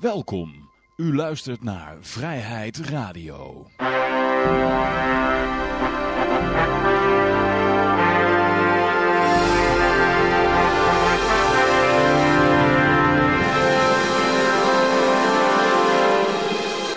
Welkom. U luistert naar Vrijheid Radio.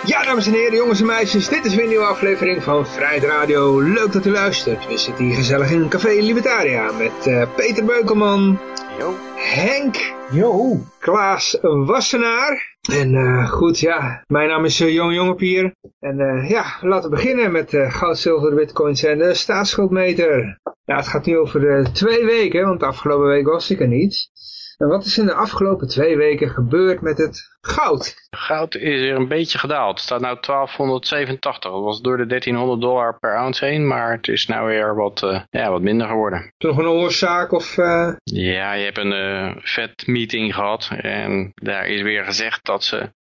Ja, dames en heren, jongens en meisjes, dit is weer een nieuwe aflevering van Vrijheid Radio. Leuk dat u luistert. We zitten hier gezellig in Café Libertaria met eh, Peter Beukelman, Yo. Henk, Yo. Klaas Wassenaar. En eh, goed, ja, mijn naam is uh, Jong Jongepier. En eh, ja, laten we beginnen met goud, zilver, bitcoins en de staatsschuldmeter. Ja, het gaat nu over twee weken, want de afgelopen week was ik er niet. En wat is in de afgelopen twee weken gebeurd met het goud? Goud is er een beetje gedaald. Het staat nu 1287. Dat was door de 1300 dollar per ounce heen, maar het is nou weer wat, eh, ja, wat minder geworden. Nog een oorzaak of... eh, Ja, je hebt een vet meeting gehad en daar is weer gezegd dat ze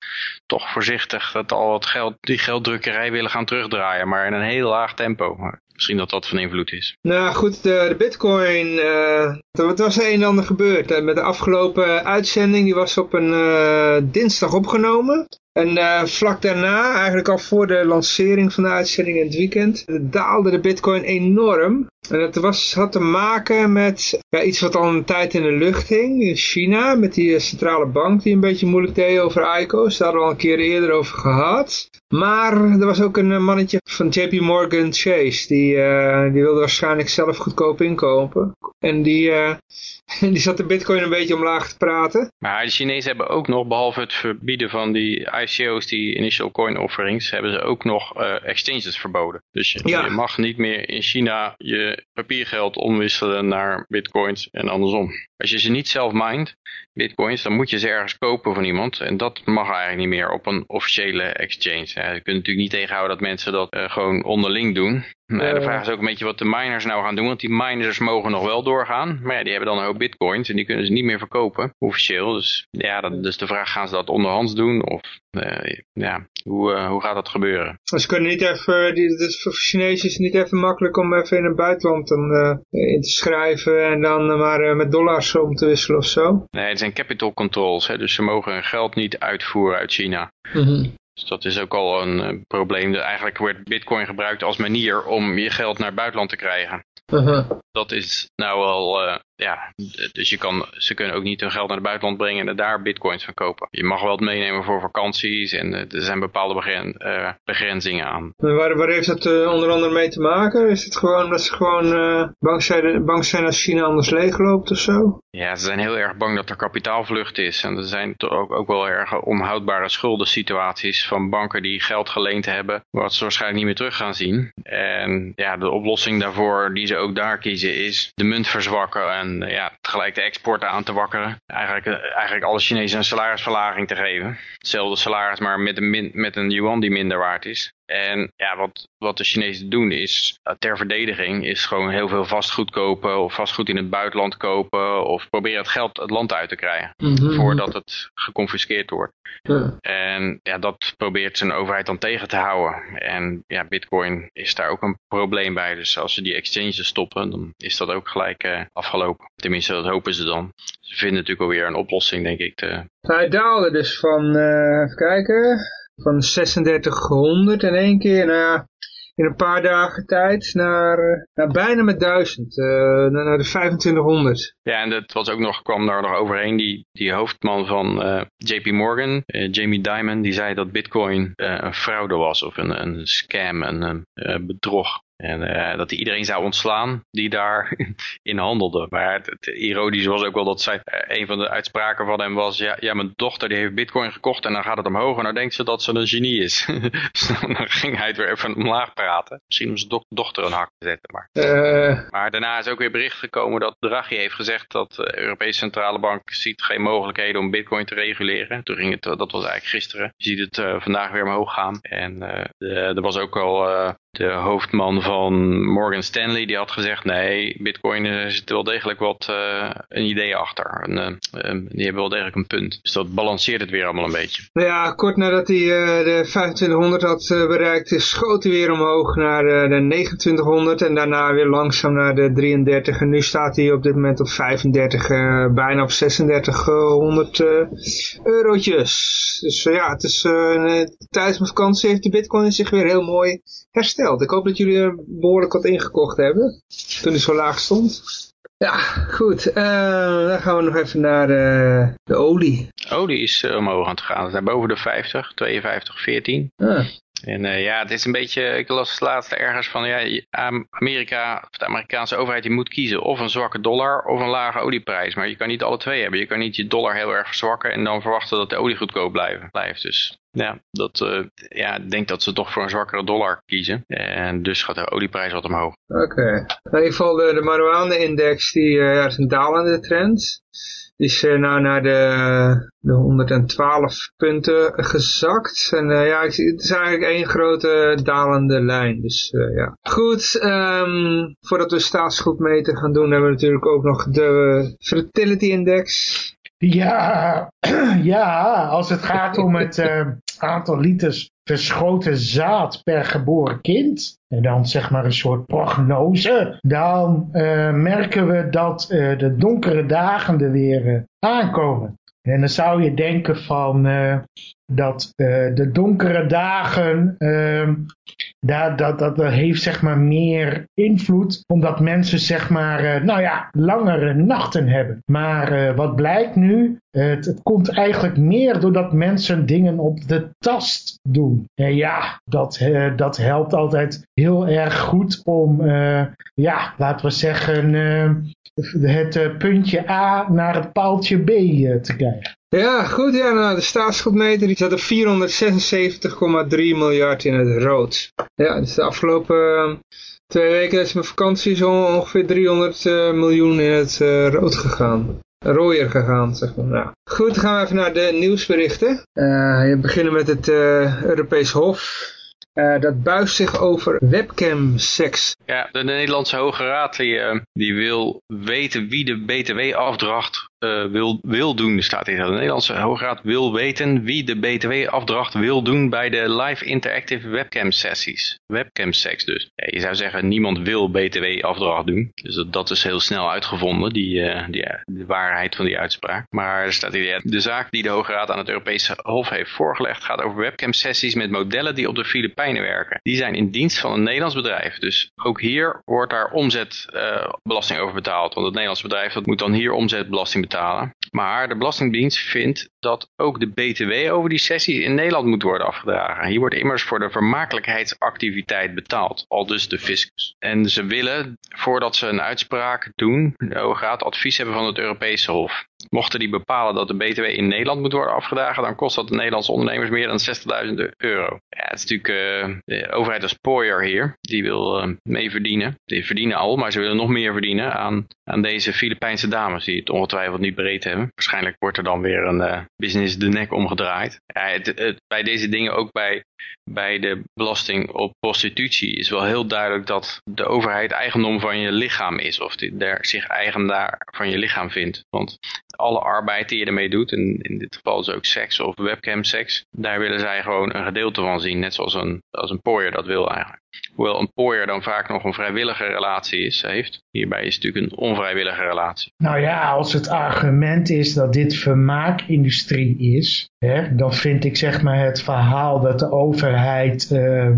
toch voorzichtig dat al wat geld, die gelddrukkerij willen gaan terugdraaien, maar in een heel laag tempo. Misschien dat dat van invloed is. Nou goed, de, de bitcoin, eh er was een en ander gebeurd. Eh, met de afgelopen uitzending, die was op een eh, dinsdag opgenomen. En eh, vlak daarna, eigenlijk al voor de lancering van de uitzending in het weekend, daalde de bitcoin enorm. En dat was, had te maken met iets wat al een tijd in de lucht hing in China. Met die eh, centrale bank die een beetje moeilijk deed over ICO's. Daar hadden we al een keer eerder over gehad. Maar er was ook een eh, mannetje van JP Morgan Chase. Die, die wilde waarschijnlijk zelf goedkoop inkopen. En die, die zat de bitcoin een beetje omlaag te praten. Maar de Chinezen hebben ook nog, behalve het verbieden van die ICO's, die initial coin offerings, hebben ze ook nog eh, exchanges verboden. Dus je, Ja. je mag niet meer in China je papiergeld omwisselen naar bitcoins en andersom. Als je ze niet zelf mined, bitcoins, dan moet je ze ergens kopen van iemand. En dat mag eigenlijk niet meer op een officiële exchange. Je kunt natuurlijk niet tegenhouden dat mensen dat eh, gewoon onderling doen. De Eh. vraag is ook een beetje wat de miners nou gaan doen. Want die miners mogen nog wel doorgaan. Maar ja, die hebben dan een hoop bitcoins. En die kunnen ze niet meer verkopen, officieel. Dus ja, dat, dus de vraag, gaan ze dat onderhands doen? Of eh, ja, hoe, eh, hoe gaat dat gebeuren? Dus ze kunnen niet even, die, het is voor Chinezen is het niet even makkelijk om even in het buitenland dan, in te schrijven en dan maar met dollars om te wisselen of zo. Nee, het zijn capital controls. Hè, dus ze mogen hun geld niet uitvoeren uit China. Dus dat is ook al een eh, probleem. Eigenlijk wordt bitcoin gebruikt als manier om je geld naar het buitenland te krijgen. Dat is nou wel, ja, dus je kan, ze kunnen ook niet hun geld naar het buitenland brengen en er daar bitcoins van kopen. Je mag wel het meenemen voor vakanties en eh, er zijn bepaalde begren, eh, begrenzingen aan. Waar, waar heeft dat eh, onder andere mee te maken? Is het gewoon dat ze gewoon eh, bang, zijn, bang zijn als China anders leegloopt of zo? Ja, ze zijn heel erg bang dat er kapitaalvlucht is. En er zijn toch ook, ook wel erg onhoudbare schuldensituaties van banken die geld geleend hebben, wat ze waarschijnlijk niet meer terug gaan zien. En ja, de oplossing daarvoor die ze ook daar kiezen is de munt verzwakken en eh, ja, tegelijk de exporten aan te wakkeren. Eigenlijk, eh, eigenlijk alle Chinezen een salarisverlaging te geven. Hetzelfde salaris, maar met een, met een yuan die minder waard is. En ja, wat, wat de Chinezen doen is, eh, ter verdediging, is gewoon heel veel vastgoed kopen of vastgoed in het buitenland kopen of proberen het geld het land uit te krijgen voordat het geconfiskeerd wordt. Ja. En ja, dat probeert zijn overheid dan tegen te houden. En ja, bitcoin is daar ook een probleem bij. Dus als ze die exchanges stoppen, dan is dat ook gelijk eh, afgelopen. Tenminste, dat hopen ze dan. Ze vinden natuurlijk alweer een oplossing, denk ik. Te... Hij daalde dus van, eh, even kijken, van 3600 in één keer naar, in een paar dagen tijd naar, naar bijna met 1000, eh, naar, de 2500. Ja, en dat was ook nog, kwam daar nog overheen, die, die hoofdman van eh, JP Morgan, eh, Jamie Dimon, die zei dat bitcoin een fraude was of een, een scam, een, bedrog. En eh, dat hij iedereen zou ontslaan die daarin handelde. Maar het, het ironische was ook wel dat zij, eh, een van de uitspraken van hem was, ja, ja, mijn dochter die heeft bitcoin gekocht en dan gaat het omhoog en dan denkt ze dat ze een genie is. dus dan ging hij het weer even omlaag praten. Misschien om zijn do- dochter een hak te zetten. Maar Eh, maar daarna is ook weer bericht gekomen dat Draghi heeft gezegd dat de Europese Centrale Bank ziet geen mogelijkheden om bitcoin te reguleren. Toen ging het, dat was eigenlijk gisteren. Je ziet het vandaag weer omhoog gaan. En de- er was ook al de hoofdman van Morgan Stanley, die had gezegd, nee, bitcoin er zit wel degelijk wat een idee achter. En, die hebben wel degelijk een punt. Dus dat balanceert het weer allemaal een beetje. Nou ja, kort nadat hij de 2500 had bereikt, schoot hij weer omhoog naar de 2900 en daarna weer langzaam naar de 33. En nu staat hij op dit moment op 35, bijna op 3600 eurotjes. Dus ja, het is, tijdens mijn vakantie heeft de bitcoin zich weer heel mooi hersteld. Ik hoop dat jullie er behoorlijk wat ingekocht hebben, toen hij zo laag stond. Ja, goed. Uh, dan gaan we nog even naar uh, de olie. Olie is uh, omhoog aan het gaan. We zijn boven de 50, 52, 14. Ah. En uh, ja, het is een beetje, ik las laatst ergens van, ja, Amerika, of de Amerikaanse overheid, die moet kiezen of een zwakke dollar of een lage olieprijs. Maar je kan niet alle twee hebben. Je kan niet je dollar heel erg verzwakken en dan verwachten dat de olie goedkoop blijven, blijft. Dus ja, dat, uh, ja, ik denk dat ze toch voor een zwakkere dollar kiezen. En dus gaat de olieprijs wat omhoog. Oké. Okay. In ieder geval de, de marijuana-index, die uh, is een dalende trend. Is uh, nou naar de, de 112 punten gezakt. En uh, ja, het is eigenlijk één grote dalende lijn. Dus uh, ja. Goed, um, voordat we staatsgoedmeten gaan doen, hebben we natuurlijk ook nog de Fertility Index. Ja, ja, als het gaat om het aantal liters verschoten zaad per geboren kind, en dan zeg maar een soort prognose, dan uh, merken we dat uh, de donkere dagen er weer aankomen. En dan zou je denken van dat de donkere dagen, uh, dat, dat, dat, heeft zeg maar meer invloed, omdat mensen zeg maar, uh, nou ja, langere nachten hebben. Maar wat blijkt nu, het, het, komt eigenlijk meer doordat mensen dingen op de tast doen. En ja, dat, dat helpt altijd heel erg goed om, ja, laten we zeggen, het puntje A naar het paaltje B te krijgen. Ja, goed. Ja, nou, de staatsschuldmeter die zat op 476,3 miljard in het rood. Ja, dus de afgelopen uh, twee weken is mijn vakantie zo ongeveer 300 uh, eh, miljoen in het uh, rood gegaan. Rooier gegaan, zeg maar. Nou. Goed, dan gaan we even naar de nieuwsberichten. we beginnen met het Europees Hof. Dat buigt zich over webcam-seks. Ja, de Nederlandse Hoge Raad die, die wil weten wie de btw-afdracht uh, wil, wil doen, staat hier. De Nederlandse Hoograad wil weten wie de btw-afdracht wil doen bij de live interactive webcam sessies. Webcam seks dus. Je zou zeggen, niemand wil btw-afdracht doen. Dus dat, is heel snel uitgevonden, die, uh, die, de waarheid van die uitspraak. Maar er staat hier, de zaak die de Hoge Raad aan het Europese Hof heeft voorgelegd gaat over webcam sessies met modellen die op de Filipijnen werken. Die zijn in dienst van een Nederlands bedrijf. Dus ook hier wordt daar omzetbelasting uh, over betaald. Want het Nederlands bedrijf dat moet dan hier omzetbelasting betalen maar de Belastingdienst vindt dat ook de BTW over die sessie in Nederland moet worden afgedragen. Hier wordt immers voor de vermakelijkheidsactiviteit betaald, al dus de fiscus. En ze willen, voordat ze een uitspraak doen, de advies hebben van het Europese Hof. Mochten die bepalen dat de BTW in Nederland moet worden afgedragen, dan kost dat de Nederlandse ondernemers meer dan 60.000 euro. Ja, het is natuurlijk uh, de overheid als pooier hier, die wil uh, mee verdienen. Die verdienen al, maar ze willen nog meer verdienen aan, aan deze Filipijnse dames die het ongetwijfeld niet breed hebben. Waarschijnlijk wordt er dan weer een uh, business de nek omgedraaid. Ja, bij deze dingen, ook bij, bij de belasting op prostitutie, is wel heel duidelijk dat de overheid eigendom van je lichaam is. Of die daar zich eigenaar van je lichaam vindt. Want alle arbeid die je ermee doet, en in dit geval is ook seks of webcam seks, daar willen zij gewoon een gedeelte van zien. Net zoals een, als een pooier dat wil eigenlijk. Hoewel een pooier dan vaak nog een vrijwillige relatie is, heeft. Hierbij is het natuurlijk een onvrijwillige relatie. Nou ja, als het argument is dat dit vermaakindustrie is, hè, dan vind ik zeg maar het verhaal dat de overheid uh,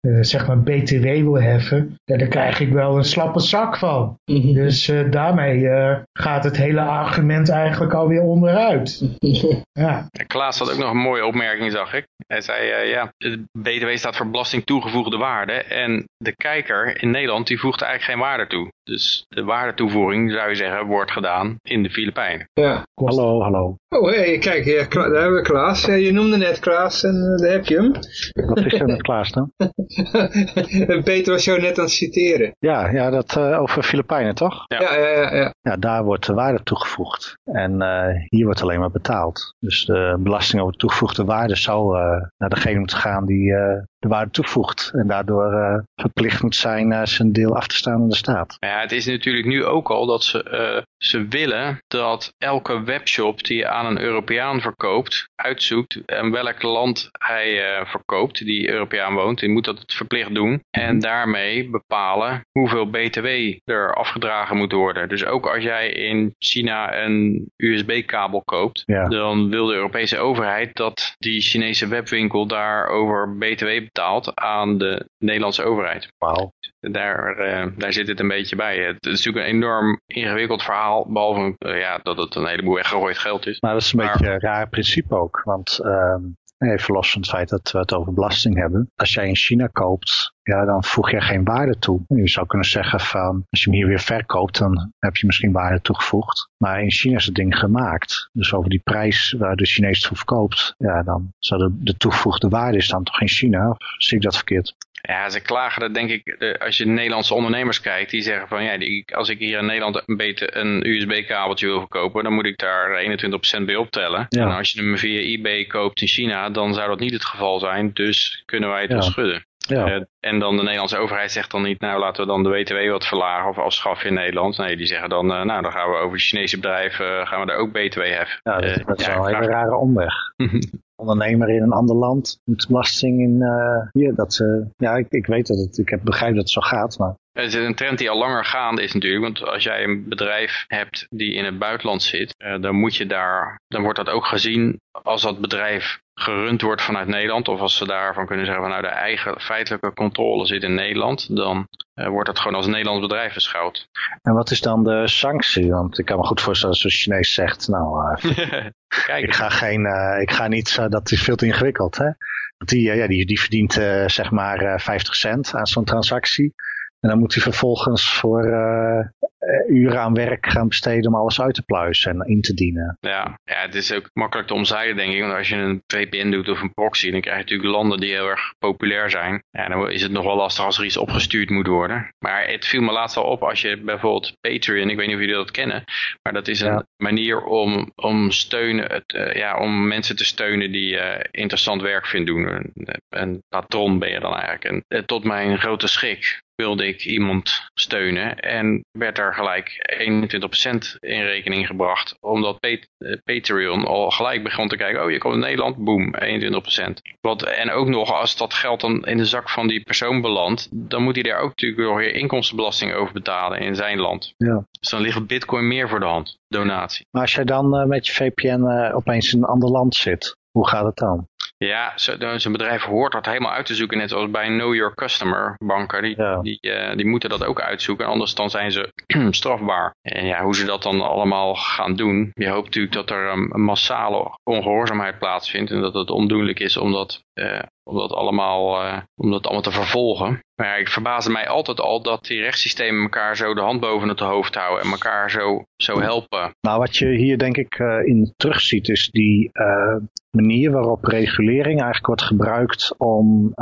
uh, zeg maar BTW wil heffen, daar krijg ik wel een slappe zak van. Mhm. Dus uh, daarmee gaat het hele argument eigenlijk alweer onderuit. ja. Klaas had ook nog een mooie opmerking, zag ik. Hij zei, ja, BTW staat voor belasting toegevoegde waarde. En de kijker in Nederland die voegt eigenlijk geen waarde toe. Dus de waardetoevoeging, zou je zeggen, wordt gedaan in de Filipijnen. Ja. Hallo, hallo. Oh, hey, kijk, ja, Kla- daar hebben we Klaas. Ja, je noemde net Klaas en eh, daar heb je hem. Wat is er met Klaas dan? Peter was jou net aan het citeren. Ja, ja dat eh, over Filipijnen toch? Ja. Ja, ja, ja. ja. Ja, daar wordt de waarde toegevoegd. En eh, hier wordt alleen maar betaald. Dus de belasting over de toegevoegde waarde zou eh, naar degene moeten gaan die eh, de waarde toevoegt. En daardoor eh, verplicht moet zijn eh, zijn deel af te staan aan de staat. Maar ja, het is natuurlijk nu ook al dat ze, eh, ze willen dat elke webshop die je aan een Europeaan verkoopt, uitzoekt en welk land hij eh, verkoopt, die Europeaan woont, die moet dat verplicht doen. En daarmee bepalen hoeveel btw er afgedragen moet worden. Dus ook als jij in China een USB-kabel koopt, Ja. dan wil de Europese overheid dat die Chinese webwinkel daarover btw betaalt aan de Nederlandse overheid. Wauw. Daar, eh, daar zit het een beetje bij. Het is natuurlijk een enorm ingewikkeld verhaal, behalve eh, ja, dat het een heleboel weggegooid geld is. Maar dat is een Maar- beetje een raar principe ook. Want ehm, even los van het feit dat we het over belasting hebben. Als jij in China koopt, ja, dan voeg je geen waarde toe. Je zou kunnen zeggen van, als je hem hier weer verkoopt, dan heb je misschien waarde toegevoegd. Maar in China is het ding gemaakt. Dus over die prijs waar de Chinees het voor verkoopt, ja, dan zou de, de toegevoegde waarde is dan toch in China? Of zie ik dat verkeerd? Ja, ze klagen dat denk ik, als je Nederlandse ondernemers kijkt, die zeggen van ja, die- als ik hier in Nederland een, beter, een USB-kabeltje wil verkopen, dan moet ik daar 21% bij optellen. Ja. En als je hem via eBay koopt in China, dan zou dat niet het geval zijn, dus kunnen wij het Ja. wel schudden. Ja, Eh, en dan de Nederlandse overheid zegt dan niet, nou laten we dan de BTW wat verlagen of afschaffen in Nederland. Nee, die zeggen dan, eh, nou dan gaan we over de Chinese bedrijven, gaan we daar ook BTW heffen. ja dat, Eh, dat is wel een hele rare omweg. ondernemer in een ander land moet belasting in eh, hier dat ze ja ik, ik weet dat het ik heb begrijp dat het zo gaat maar Het is een trend die al langer gaande is natuurlijk. Want als jij een bedrijf hebt die in het buitenland zit, eh, dan moet je daar, dan wordt dat ook gezien als dat bedrijf gerund wordt vanuit Nederland. Of als ze daarvan kunnen zeggen van nou de eigen feitelijke controle zit in Nederland. Dan eh, wordt dat gewoon als een Nederlands bedrijf beschouwd. en wat is dan de sanctie want ik kan me goed voorstellen als een Chinees zegt nou eh, Kijk, ik ga geen eh, ik ga niet dat is veel te ingewikkeld hè want die ja die, die verdient zeg maar eh, 50 cent aan zo'n transactie en dan moet hij vervolgens voor uren aan werk gaan besteden om alles uit te pluizen en in te dienen Ja, ja, het is ook makkelijk te omzeilen denk ik. Want als je een VPN doet of een proxy, dan krijg je natuurlijk landen die heel erg populair zijn. Ja, dan is het nog wel lastig als er iets opgestuurd moet worden. Maar het viel me laatst al op als je bijvoorbeeld Patreon, ik weet niet of jullie dat kennen, maar dat is een Ja. manier om, om steunen, het, eh, ja, om mensen te steunen die eh, interessant werk vinden doen. Een, een patron ben je dan eigenlijk. En eh, tot mijn grote schrik wilde ik iemand steunen en werd er gelijk 21% in rekening gebracht, omdat eh, Patreon al gelijk begon te kijken, oh je komt in Nederland, boom, 21%. Wat, en ook nog, als dat geld dan in de zak van die persoon belandt, dan moet hij daar ook natuurlijk nog weer inkomstenbelasting over betalen in zijn land. ja Dus dan ligt bitcoin meer voor de hand, donatie. maar als jij dan eh, met je VPN eh, opeens in een ander land zit hoe gaat het dan Ja, zo- een bedrijf hoort dat helemaal uit te zoeken, net zoals bij Know Your Customer banken. Die, Ja. die, eh, die moeten dat ook uitzoeken, anders dan zijn ze strafbaar. En ja, hoe ze dat dan allemaal gaan doen. Je hoopt natuurlijk dat er een, een massale ongehoorzaamheid plaatsvindt en dat het ondoenlijk is om dat, eh, om dat, allemaal, eh, om dat allemaal te vervolgen. Maar ja, ik verbaasde mij altijd al dat die rechtssystemen elkaar zo de hand boven het hoofd houden en elkaar zo, zo helpen. Nou, wat je hier denk ik eh, in terugziet is die eh, manier waarop regulering eigenlijk wordt gebruikt om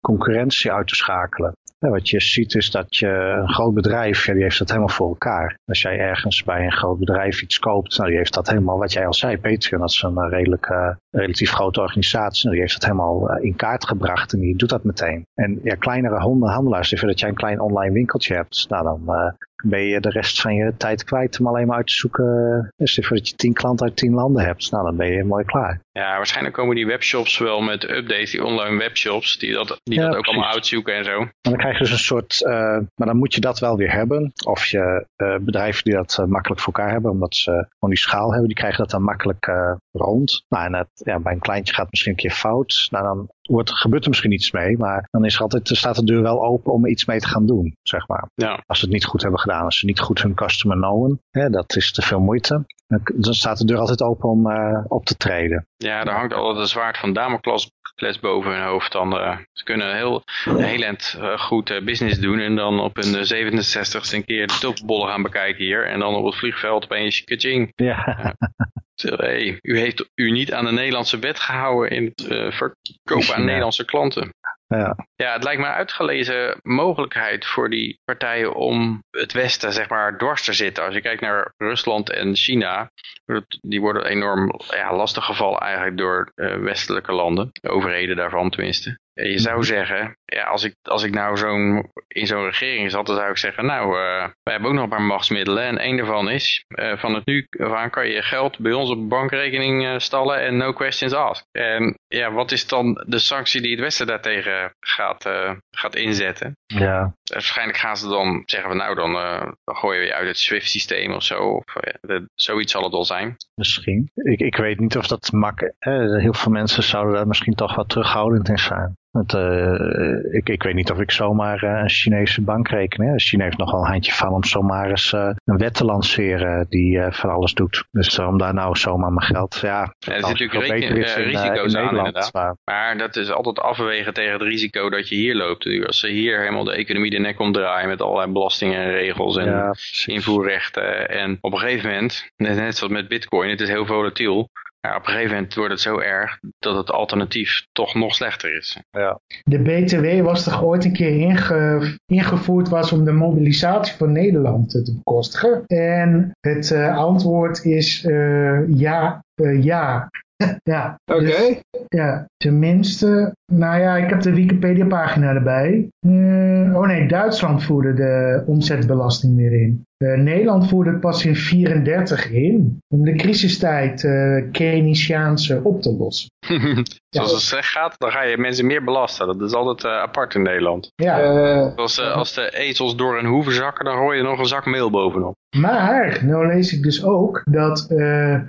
concurrentie uit te schakelen. Ja, wat je ziet is dat je een groot bedrijf, ja, die heeft dat helemaal voor elkaar. Als jij ergens bij een groot bedrijf iets koopt, nou, die heeft dat helemaal, wat jij al zei, Patreon, dat is een eh, redelijk, eh, relatief grote organisatie, nou, die heeft dat helemaal eh, in kaart gebracht en die doet dat meteen. En ja, kleinere hondenhandelaars, dus dat jij een klein online winkeltje hebt, nou dan ben je de rest van je tijd kwijt om alleen maar uit te zoeken. Dus even dat je tien klanten uit tien landen hebt. Nou, dan ben je mooi klaar. Ja, waarschijnlijk komen die webshops wel met updates, die online webshops, die dat, die Ja, dat ook precies. allemaal uitzoeken en zo. En dan krijg je dus een soort, eh, maar dan moet je dat wel weer hebben. Of je eh, bedrijven die dat eh, makkelijk voor elkaar hebben, omdat ze gewoon die schaal hebben, die krijgen dat dan makkelijk eh, rond. Nou, en het, ja, bij een kleintje gaat het misschien een keer fout. Nou, dan wordt, gebeurt er misschien iets mee, maar dan is er altijd, staat de deur wel open om iets mee te gaan doen, zeg maar. Ja. Als ze het niet goed hebben gedaan, als ze niet goed hun customer knowen, hè, dat is te veel moeite. Dan, dan staat de deur altijd open om eh, op te treden. Ja, daar hangt altijd een zwaard van Damocles fles boven hun hoofd. Dan, uh, ze kunnen heel, heel end, uh, goed business doen en dan op hun 67ste een keer de tulpenbollen gaan bekijken hier. En dan op het vliegveld opeens kaching. Ja. Hey, u heeft u niet aan de Nederlandse wet gehouden in het verkopen aan Nederlandse klanten. Ja. ja, het lijkt me een uitgelezen mogelijkheid voor die partijen om het Westen zeg maar dwars te zitten. Als je kijkt naar Rusland en China, die worden enorm ja, lastig gevallen eigenlijk door uh, westelijke landen, de overheden daarvan tenminste. Je zou mhm. zeggen, ja, als ik, als ik nou zo'n in zo'n regering zat, dan zou ik zeggen, nou, uh, wij hebben ook nog een paar machtsmiddelen. En één daarvan is, uh, van het nu aan kan je geld bij ons op bankrekening uh, stallen en no questions asked. En ja, wat is dan de sanctie die het Westen daartegen gaat, gaat inzetten? Ja. Waarschijnlijk gaan ze dan zeggen, we, nou, dan, dan gooien we je uit het SWIFT-systeem of zo. Of, zoiets zal het wel zijn. Misschien. Ik, ik weet niet of dat makkelijk... heel veel mensen zouden daar misschien toch wat terughoudend in zijn. Uh, ik, ik weet niet of ik zomaar uh, een Chinese bankrekening... China heeft nogal een handje van om zomaar eens uh, een wet te lanceren die van alles doet. Dus om daar nou zomaar mijn geld... Ja, ja er zit natuurlijk in, risico's in aan inderdaad. Maar, maar, dat is altijd afwegen tegen het risico dat je hier loopt. Als ze hier helemaal de economie de nek omdraaien met allerlei belastingen en regels en ja, invoerrechten. En op een gegeven moment, net zoals met bitcoin, het is heel volatiel ja, op een gegeven moment wordt het zo erg dat het alternatief toch nog slechter is. Ja. De BTW was toch ooit een keer inge, ingevoerd was om de mobilisatie van Nederland te bekostigen. En het uh, antwoord is uh, ja, uh, ja. ja. Oké. Dus, ja, tenminste, nou ja, ik heb de Wikipedia pagina erbij. oh nee, Duitsland voerde de omzetbelasting weer in. Uh, Nederland voerde het pas in 34 in om de crisistijd uh, Keynesiaanse op te lossen. Zoals het slecht gaat, dan ga je mensen meer belasten. Dat is altijd uh, apart in Nederland. Ja. als, als de ezels door een hoeven zakken, dan gooi je nog een zak meel bovenop. Maar, nou lees ik dus ook dat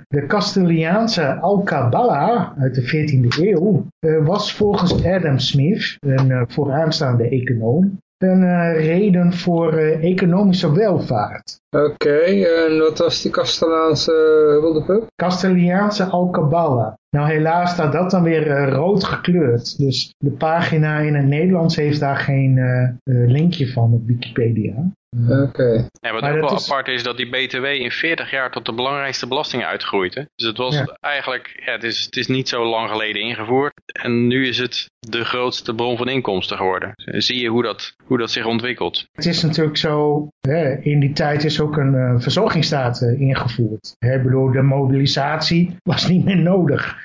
de Castiliaanse Alcabala uit de 14e eeuw was volgens Adam Smith, een vooraanstaande econoom, een uh, reden voor uh, economische welvaart. Oké, en wat was die Castellaanse wilde Castiliaanse Alcabala. Nou helaas staat dat dan weer uh, rood gekleurd. Dus de pagina in het Nederlands heeft daar geen linkje van op Wikipedia. Oké. Ja, wat ook wel apart is dat die BTW in 40 jaar tot de belangrijkste belasting uitgroeit. Hè? Dus het was eigenlijk, ja, het, is, het is niet zo lang geleden ingevoerd. En nu is het de grootste bron van inkomsten geworden. Zie je hoe dat, hoe dat zich ontwikkelt. Het is natuurlijk zo, hè, in die tijd is ook een uh, verzorgingsstaat uh, ingevoerd. Hè, bedoel, de mobilisatie was niet meer nodig.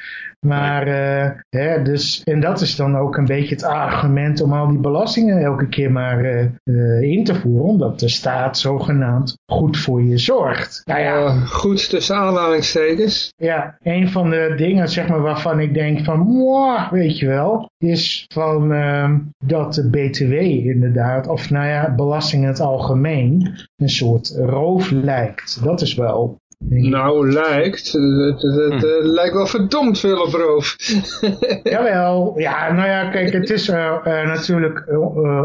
Maar, uh, hè, dus, en dat is dan ook een beetje het argument om al die belastingen elke keer maar uh, uh, in te voeren, omdat de staat zogenaamd goed voor je zorgt. Nou ja, goed tussen aanhalingstekens. Ja, een van de dingen zeg maar, waarvan ik denk van, weet je wel, is van ehm, dat de BTW inderdaad, of nou ja, belasting in het algemeen, een soort roof lijkt. Dat is wel nou, lijkt. Het, het, hm. Eh, lijkt wel verdomd veel op roof. Jawel. Ja, nou ja, kijk, het is uh, uh, natuurlijk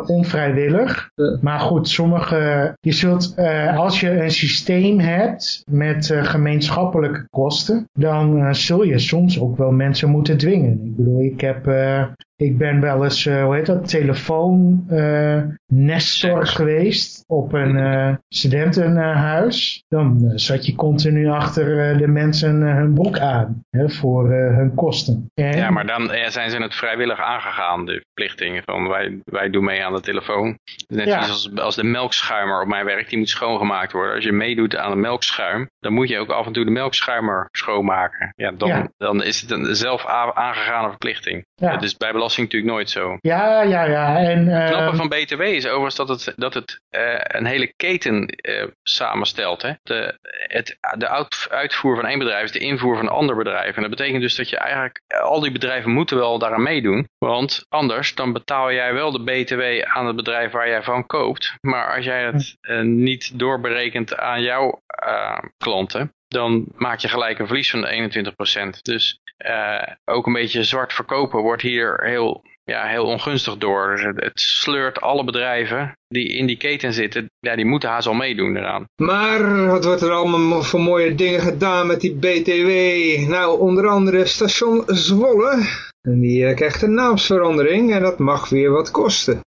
onvrijwillig. Maar goed, sommige... Je zult, als je een systeem hebt met gemeenschappelijke kosten... dan zul je soms ook wel mensen moeten dwingen. Ik bedoel, ik heb ik ben wel eens, uh, hoe heet dat, telefoon uh, nestor geweest op een uh, studentenhuis. Dan zat je continu achter de mensen hun broek aan hè, voor hun kosten. En... Ja, maar dan zijn ze het vrijwillig aangegaan, de verplichtingen. Van wij, wij doen mee aan de telefoon. Net ja. als, als de melkschuimer op mijn werk, die moet schoongemaakt worden. Als je meedoet aan de melkschuim, dan moet je ook af en toe de melkschuimer schoonmaken. Ja, dan, ja. dan is het een zelf aangegane verplichting. Ja. Dus bij belasting natuurlijk nooit zo. Ja, ja, ja. En, uh... Het knappe van BTW is overigens dat het, dat het uh, een hele keten uh, samenstelt. Hè? De, het, de uitvoer van één bedrijf is de invoer van een ander bedrijf. En dat betekent dus dat je eigenlijk, al die bedrijven moeten wel daaraan meedoen. Want anders dan betaal jij wel de BTW aan het bedrijf waar jij van koopt. Maar als jij het niet doorberekent aan jouw klanten, dan maak je gelijk een verlies van 21%. Dus uh, ook een beetje zwart verkopen wordt hier heel, ja, heel ongunstig door. Dus het sleurt alle bedrijven die in die keten zitten, ja, die moeten haast al meedoen eraan. Maar wat wordt er allemaal voor mooie dingen gedaan met die BTW? Nou, onder andere station Zwolle. En die eh, krijgt een naamsverandering en dat mag weer wat kosten.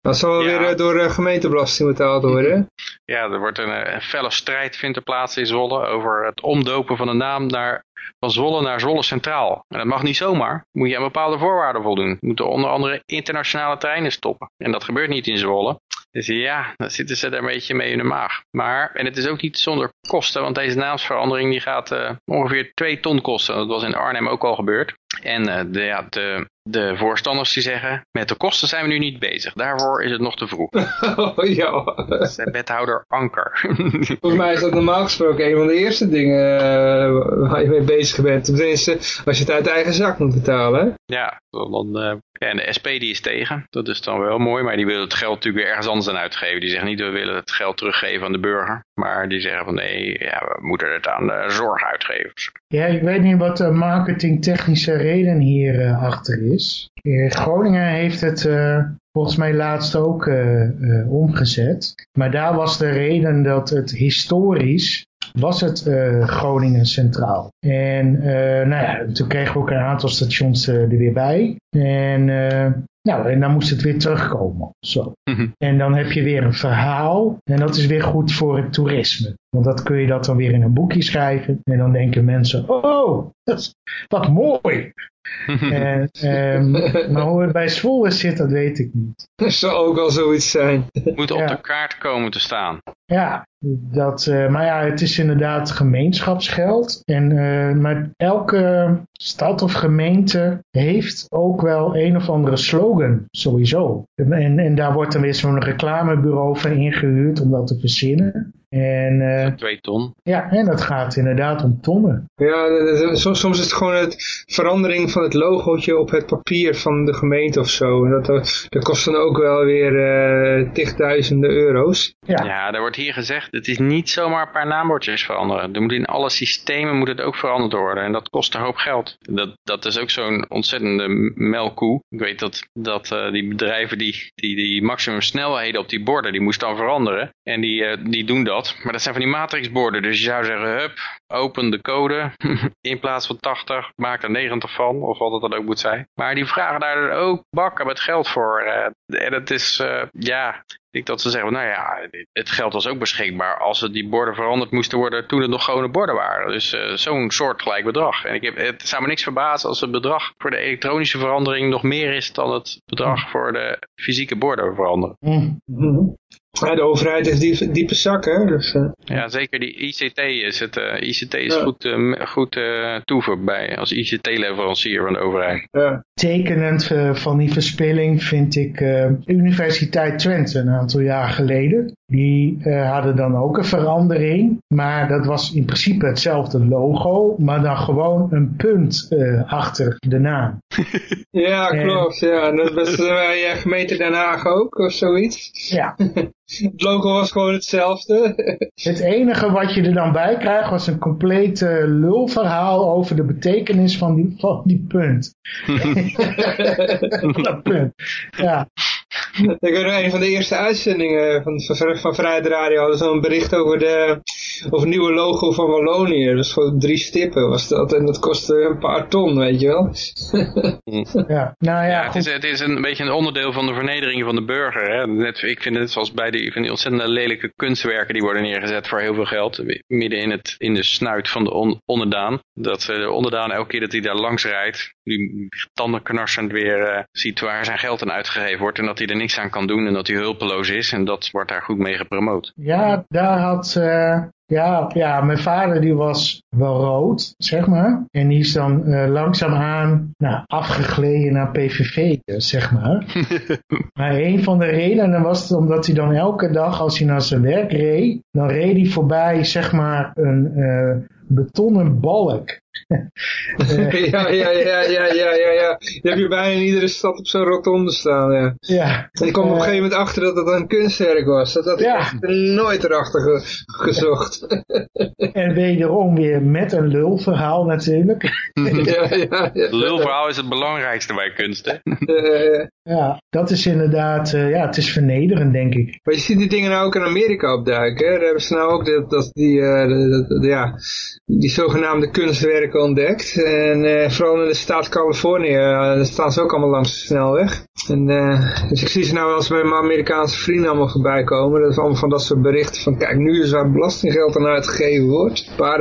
Dat zal wel Ja. weer eh, door de gemeentebelasting betaald worden. Ja, er wordt een, eh, een felle strijd vindt er plaats in Zwolle over het omdopen van de naam naar, van Zwolle naar Zwolle Centraal. En dat mag niet zomaar. Moet je aan bepaalde voorwaarden voldoen. Moeten onder andere internationale treinen stoppen. En dat gebeurt niet in Zwolle. Dus ja, dan zitten ze er een beetje mee in de maag. Maar, en het is ook niet zonder kosten, want deze naamsverandering die gaat eh, ongeveer 2 ton kosten. Dat was in Arnhem ook al gebeurd. En eh, de, ja, de, de voorstanders die zeggen, met de kosten zijn we nu niet bezig. Daarvoor is het nog te vroeg. Oh, ja. Dat is de wethouder Anker. Volgens mij is dat normaal gesproken een van de eerste dingen eh, waar je mee bezig bent. Tenminste, als je het uit eigen zak moet betalen. hè? ja, dan, eh, ja, en de SP die is tegen. Dat is dan wel mooi, maar die willen het geld natuurlijk weer ergens anders aan uitgeven. Die zeggen niet, we willen het geld teruggeven aan de burger. Maar die zeggen van nee, ja, we moeten het aan de zorg uitgeven. Ja, ik weet niet wat de marketingtechnische reden hier eh, achter is. Eh, Groningen heeft het eh, volgens mij laatst ook eh, omgezet. Maar daar was de reden dat het historisch was het Groningen Centraal. En nou ja, toen kregen we ook een aantal stations er weer bij. En, nou, en dan moest het weer terugkomen. Zo. En dan heb je weer een verhaal. En dat is weer goed voor het toerisme. Want dat kun je dat dan weer in een boekje schrijven. En dan denken mensen, oh, dat is, wat mooi. en, ehm, maar hoe het bij Zwolle zit, dat weet ik niet. Dat zal ook wel zoiets zijn. Moet op Ja. de kaart komen te staan. Ja, dat, eh, maar ja, het is inderdaad gemeenschapsgeld. En, eh, maar elke stad of gemeente heeft ook wel een of andere slogan, sowieso. En, en daar wordt dan weer zo'n reclamebureau voor ingehuurd om dat te verzinnen. En eh, Twee ton. ja, en dat gaat inderdaad om tonnen. Ja, soms, soms is het gewoon het verandering van het logootje op het papier van de gemeente of zo. En dat, dat kost dan ook wel weer eh tigduizenden euro's. Ja, Ja, er wordt hier gezegd, het is niet zomaar een paar naambordjes veranderen. Er moet in alle systemen moet het ook veranderd worden. En dat kost een hoop geld. Dat, dat is ook zo'n ontzettende melkkoe. Ik weet dat, dat eh, die bedrijven die, die, die maximum snelheden op die borden, die moesten dan veranderen. En die, eh, die doen dat. Maar dat zijn van die matrixborden. Dus je zou zeggen, hup, open de code. In plaats van 80, maak er 90 van. Of wat het dan ook moet zijn. Maar die vragen daar ook bakken met geld voor. eh. en het is, eh, ja, ik denk dat ze zeggen, nou ja, het geld was ook beschikbaar als het die borden veranderd moesten worden toen het nog gewone borden waren. Dus eh, zo'n soortgelijk bedrag. En ik heb, het zou me niks verbazen als het bedrag voor de elektronische verandering nog meer is dan het bedrag voor de fysieke borden veranderen. Hm. Ja, de overheid is diep, diepe zak, hè. Dus, eh, Ja, zeker die ICT is het. eh, ICT is Ja. goed, goed eh, bij als ICT-leverancier van de overheid. ja. Tekenend eh, van die verspilling vind ik eh, Universiteit Twente een aantal jaar geleden. Die eh, hadden dan ook een verandering, maar dat was in principe hetzelfde logo, maar dan gewoon een punt eh, achter de naam. ja, En- klopt. Ja. Dat was bij eh, gemeente Den Haag ook, of zoiets. Ja, Het logo was gewoon hetzelfde. het enige wat je er dan bij krijgt was een compleet lulverhaal over de betekenis van die, van die punt. dat punt. Ja, Ik weet nog, een van de eerste uitzendingen van, van, van Vrijheid Radio hadden zo'n bericht over, de, over het nieuwe logo van Wallonië. Dat is gewoon drie stippen was dat. En dat kostte een paar ton, weet je wel. ja. nou ja, Ja, het is, het is een beetje een onderdeel van de vernedering van de burger. Hè? Net, ik vind het zoals bij die, van die ontzettend lelijke kunstwerken die worden neergezet voor heel veel geld. Midden in, het, in de snuit van de on- onderdaan. Dat eh, de onderdaan elke keer dat hij daar langs rijdt, die tandenknarsend weer eh, ziet waar zijn geld aan uitgegeven wordt. En dat hij er niks aan kan doen en dat hij hulpeloos is. En dat wordt daar goed mee gepromoot. Ja, daar had, eh, ja, ja, mijn vader die was wel rood, zeg maar. En die is dan eh, langzaamaan nou, afgegleden naar PVV, eh, zeg maar. maar een van de redenen was het omdat hij dan elke dag als hij naar zijn werk reed, dan reed hij voorbij, zeg maar, een betonnen balk. Ja, ja, ja, ja, ja, ja, ja. Die heb je bijna in iedere stad op zo'n rotonde staan, ja. ja, En ik kwam op een gegeven moment achter dat het een kunstwerk was. Dat had ik Ja. nooit erachter ge- gezocht. en wederom weer met een lulverhaal natuurlijk. ja, ja, ja. Lulverhaal is het belangrijkste bij kunst. Hè? Eh, Ja, dat is inderdaad, eh, ja, het is vernederend, denk ik. Maar je ziet die dingen nou ook in Amerika opduiken. Hè? Daar hebben ze nou ook dat, dat die, eh, dat- dat- ja, die zogenaamde kunstwerken ontdekt. En vooral in de staat Californië, daar staan ze ook allemaal langs de snelweg. En, dus ik zie ze nou wel eens bij mijn Amerikaanse vrienden allemaal voorbij komen. Dat is allemaal van dat soort berichten van kijk nu is waar belastinggeld aan uitgegeven wordt. Een paar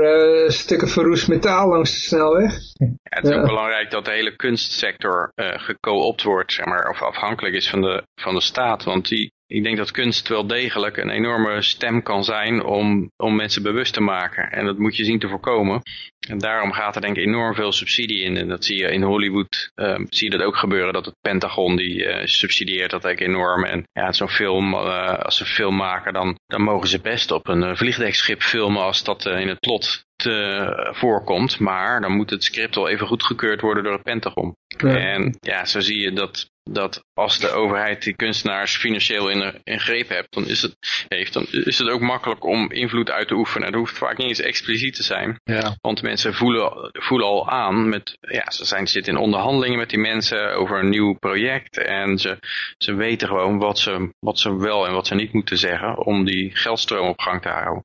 stukken verroest metaal langs de snelweg. Ja, het is ook belangrijk dat de hele kunstsector uh, gekoopt wordt, zeg maar, of afhankelijk is van de, van de staat. Want die, ik denk dat kunst wel degelijk een enorme stem kan zijn om, om mensen bewust te maken. En dat moet je zien te voorkomen. En daarom gaat er denk ik enorm veel subsidie in. En dat zie je in Hollywood, um, zie je dat ook gebeuren. Dat het Pentagon die uh, subsidieert dat eigenlijk enorm. En ja, zo'n film, uh, als ze film maken, dan, dan mogen ze best op een uh, vliegdekschip filmen als dat in het plot te, voorkomt. Maar dan moet het script al even goedgekeurd worden door het Pentagon. En ja, zo zie je dat dat als de overheid die kunstenaars financieel in, in greep hebt, dan is, het, heeft, dan is het ook makkelijk om invloed uit te oefenen. Het hoeft vaak niet eens expliciet te zijn. Ja. Want mensen voelen, voelen al aan, met, ja, ze zijn, zitten in onderhandelingen met die mensen over een nieuw project. En ze, ze weten gewoon wat ze, wat ze wel en wat ze niet moeten zeggen om die geldstroom op gang te houden.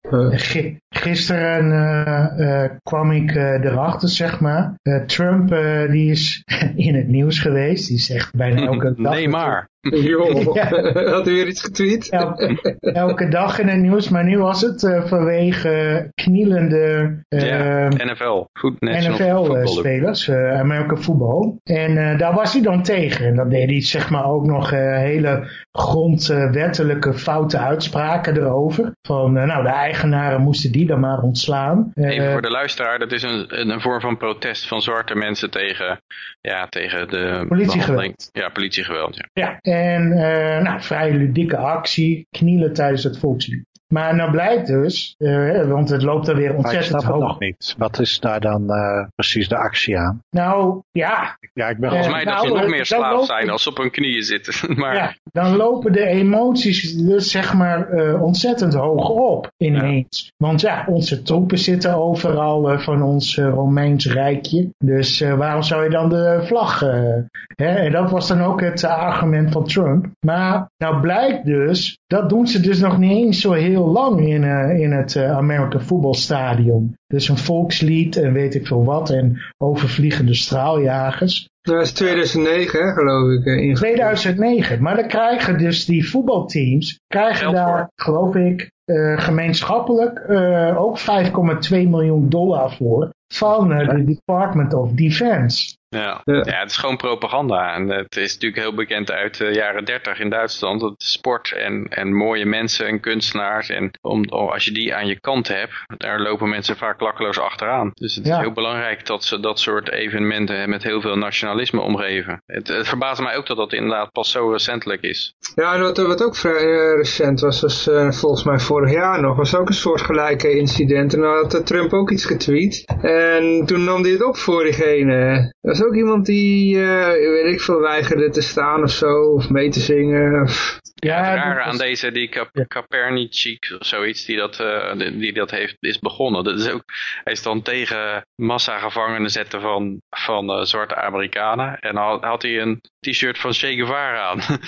Gisteren uh, uh, kwam ik erachter, zeg maar. Trump die is in het nieuws geweest. Die zegt bijna elke dag... Nee maar. Joh, had u weer iets getweet? Elke, elke, dag in het nieuws, maar nu was het uh, vanwege knielende uh, ja, NFL, NFL-spelers, uh, Amerika voetbal. En daar was hij dan tegen. En dan deed hij zeg maar ook nog hele grondwettelijke foute uitspraken erover. Van nou, de eigenaren moesten die dan maar ontslaan. Even voor de luisteraar, dat is een, een vorm van protest van zwarte mensen tegen, ja, tegen de politiegeweld. Ja, politiegeweld. Ja. ja. En uh, nou, vrij ludieke actie, knielen tijdens het volkslied. Maar nou blijkt dus, uh, want het loopt er weer ontzettend hoog. nog niet. Wat is daar dan uh, precies de actie aan? Nou, ja. ja ik ben Volgens mij dat nou, ze nog meer slaaf zijn als ze op hun knieën zitten. maar... Ja, dan lopen de emoties dus zeg maar uh, ontzettend hoog op ineens. Ja. Want ja, onze troepen zitten overal van ons Romeins rijkje. Dus waarom zou je dan de vlag... hè? En dat was dan ook het argument van Trump. Maar nou blijkt dus, dat doen ze dus nog niet eens zo heel lang in, in het American voetbalstadion. Dus een volkslied en weet ik veel wat en overvliegende straaljagers. Dat is 2009 geloof ik. Uh, in 2009, maar dan krijgen dus die voetbalteams, krijgen daar geloof ik gemeenschappelijk ook 5,2 miljoen dollar voor van de Department of Defense. Ja. ja. het is gewoon propaganda. En het is natuurlijk heel bekend uit de jaren 30 in Duitsland. Dat sport en, en mooie mensen en kunstenaars. En om, als je die aan je kant hebt, daar lopen mensen vaak klakkeloos achteraan. Dus het is heel belangrijk dat ze dat soort evenementen met heel veel nationalisme omgeven. Het, het verbaast mij ook dat dat inderdaad pas zo recentelijk is. Ja, en wat, wat ook vrij uh, recent was, was uh, volgens mij vorig jaar nog, was ook een soortgelijke incident. En dan had Trump ook iets getweet. En toen nam hij het op voor diegene. Dat is ook iemand die, uh, weet ik veel, weigerde te staan of zo, of mee te zingen. Of... Ja, het rare aan deze, die Kapernicik of zoiets, die dat, uh, die dat heeft, is begonnen. Dat is ook, hij is dan tegen massagevangenen zetten van, van uh, zwarte Amerikanen. En dan had, hij een t-shirt van Che Guevara aan.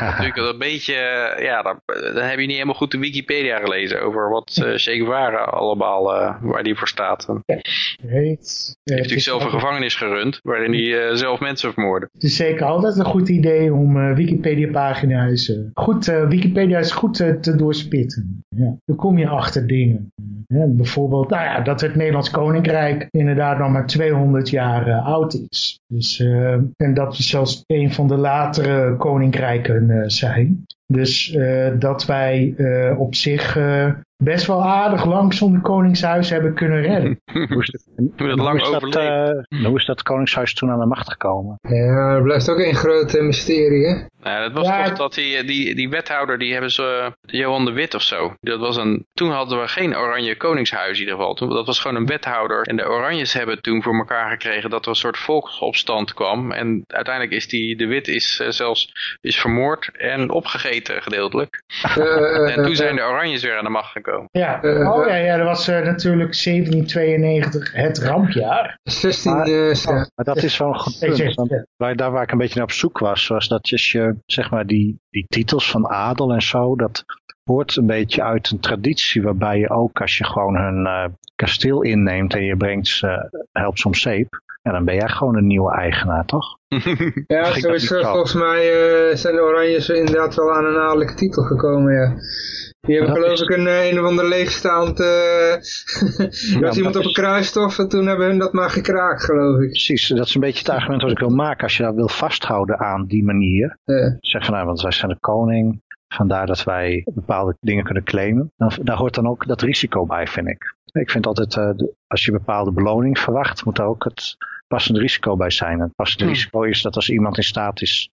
Natuurlijk een beetje, ja, dan, dan, heb je niet helemaal goed de Wikipedia gelezen over wat uh, Che Guevara allemaal, waar die voor staat. Hij heeft natuurlijk zelf een gevangenis gerund, waarin hij zelf mensen vermoordde. Het is zeker altijd een goed idee om Wikipedia pagina's goed, uh, Wikipedia is goed te doorspitten. Ja. Dan kom je achter dingen. Bijvoorbeeld nou ja, dat het Nederlands Koninkrijk inderdaad nog maar 200 jaar oud is. Dus, en dat we zelfs een van de latere koninkrijken zijn. Dus dat wij op zich best wel aardig lang zonder koningshuis hebben kunnen redden. hoe, is het, lang hoe, is dat, uh, hoe is dat koningshuis toen aan de macht gekomen? Ja, dat blijft ook een groot mysterie, hè? Nou, dat was toch dat die, die, die wethouder, die hebben ze, Johan de Wit of zo. Dat was een, toen hadden we geen oranje koningshuis in ieder geval. Toen, dat was gewoon een wethouder. En de oranjes hebben toen voor elkaar gekregen dat er een soort volksopstand kwam. En uiteindelijk is die, de Wit is uh, zelfs is vermoord en opgegeten gedeeltelijk. Uh, en toen zijn de oranjes weer aan de macht gekomen. Ja, oh ja, ja dat was natuurlijk 1792 het rampjaar. 16, maar, maar dat is wel een goed punt. Want daar waar ik een beetje naar op zoek was, was dat je zeg maar die, die titels van adel en zo, dat hoort een beetje uit een traditie waarbij je ook als je gewoon hun uh, kasteel inneemt en je brengt ze, helpt ze om zeep, en dan ben jij gewoon een nieuwe eigenaar, toch? ja, zo is volgens mij uh, zijn de Oranjes inderdaad wel aan een adellijke titel gekomen, ja. Die hebben geloof ik een, een of ander leegstaand... Uh, was iemand op een kruistof en toen hebben hun dat maar gekraakt, geloof ik. Precies, dat is een beetje het argument wat ik wil maken. Als je dat wil vasthouden aan die manier. Ja. Zeg van, nou, want wij zijn de koning. Vandaar dat wij bepaalde dingen kunnen claimen. Dan, daar hoort dan ook dat risico bij, vind ik. Ik vind altijd, uh, als je bepaalde beloning verwacht, moet er ook het passende risico bij zijn. Het passende hmm. risico is dat als iemand in staat is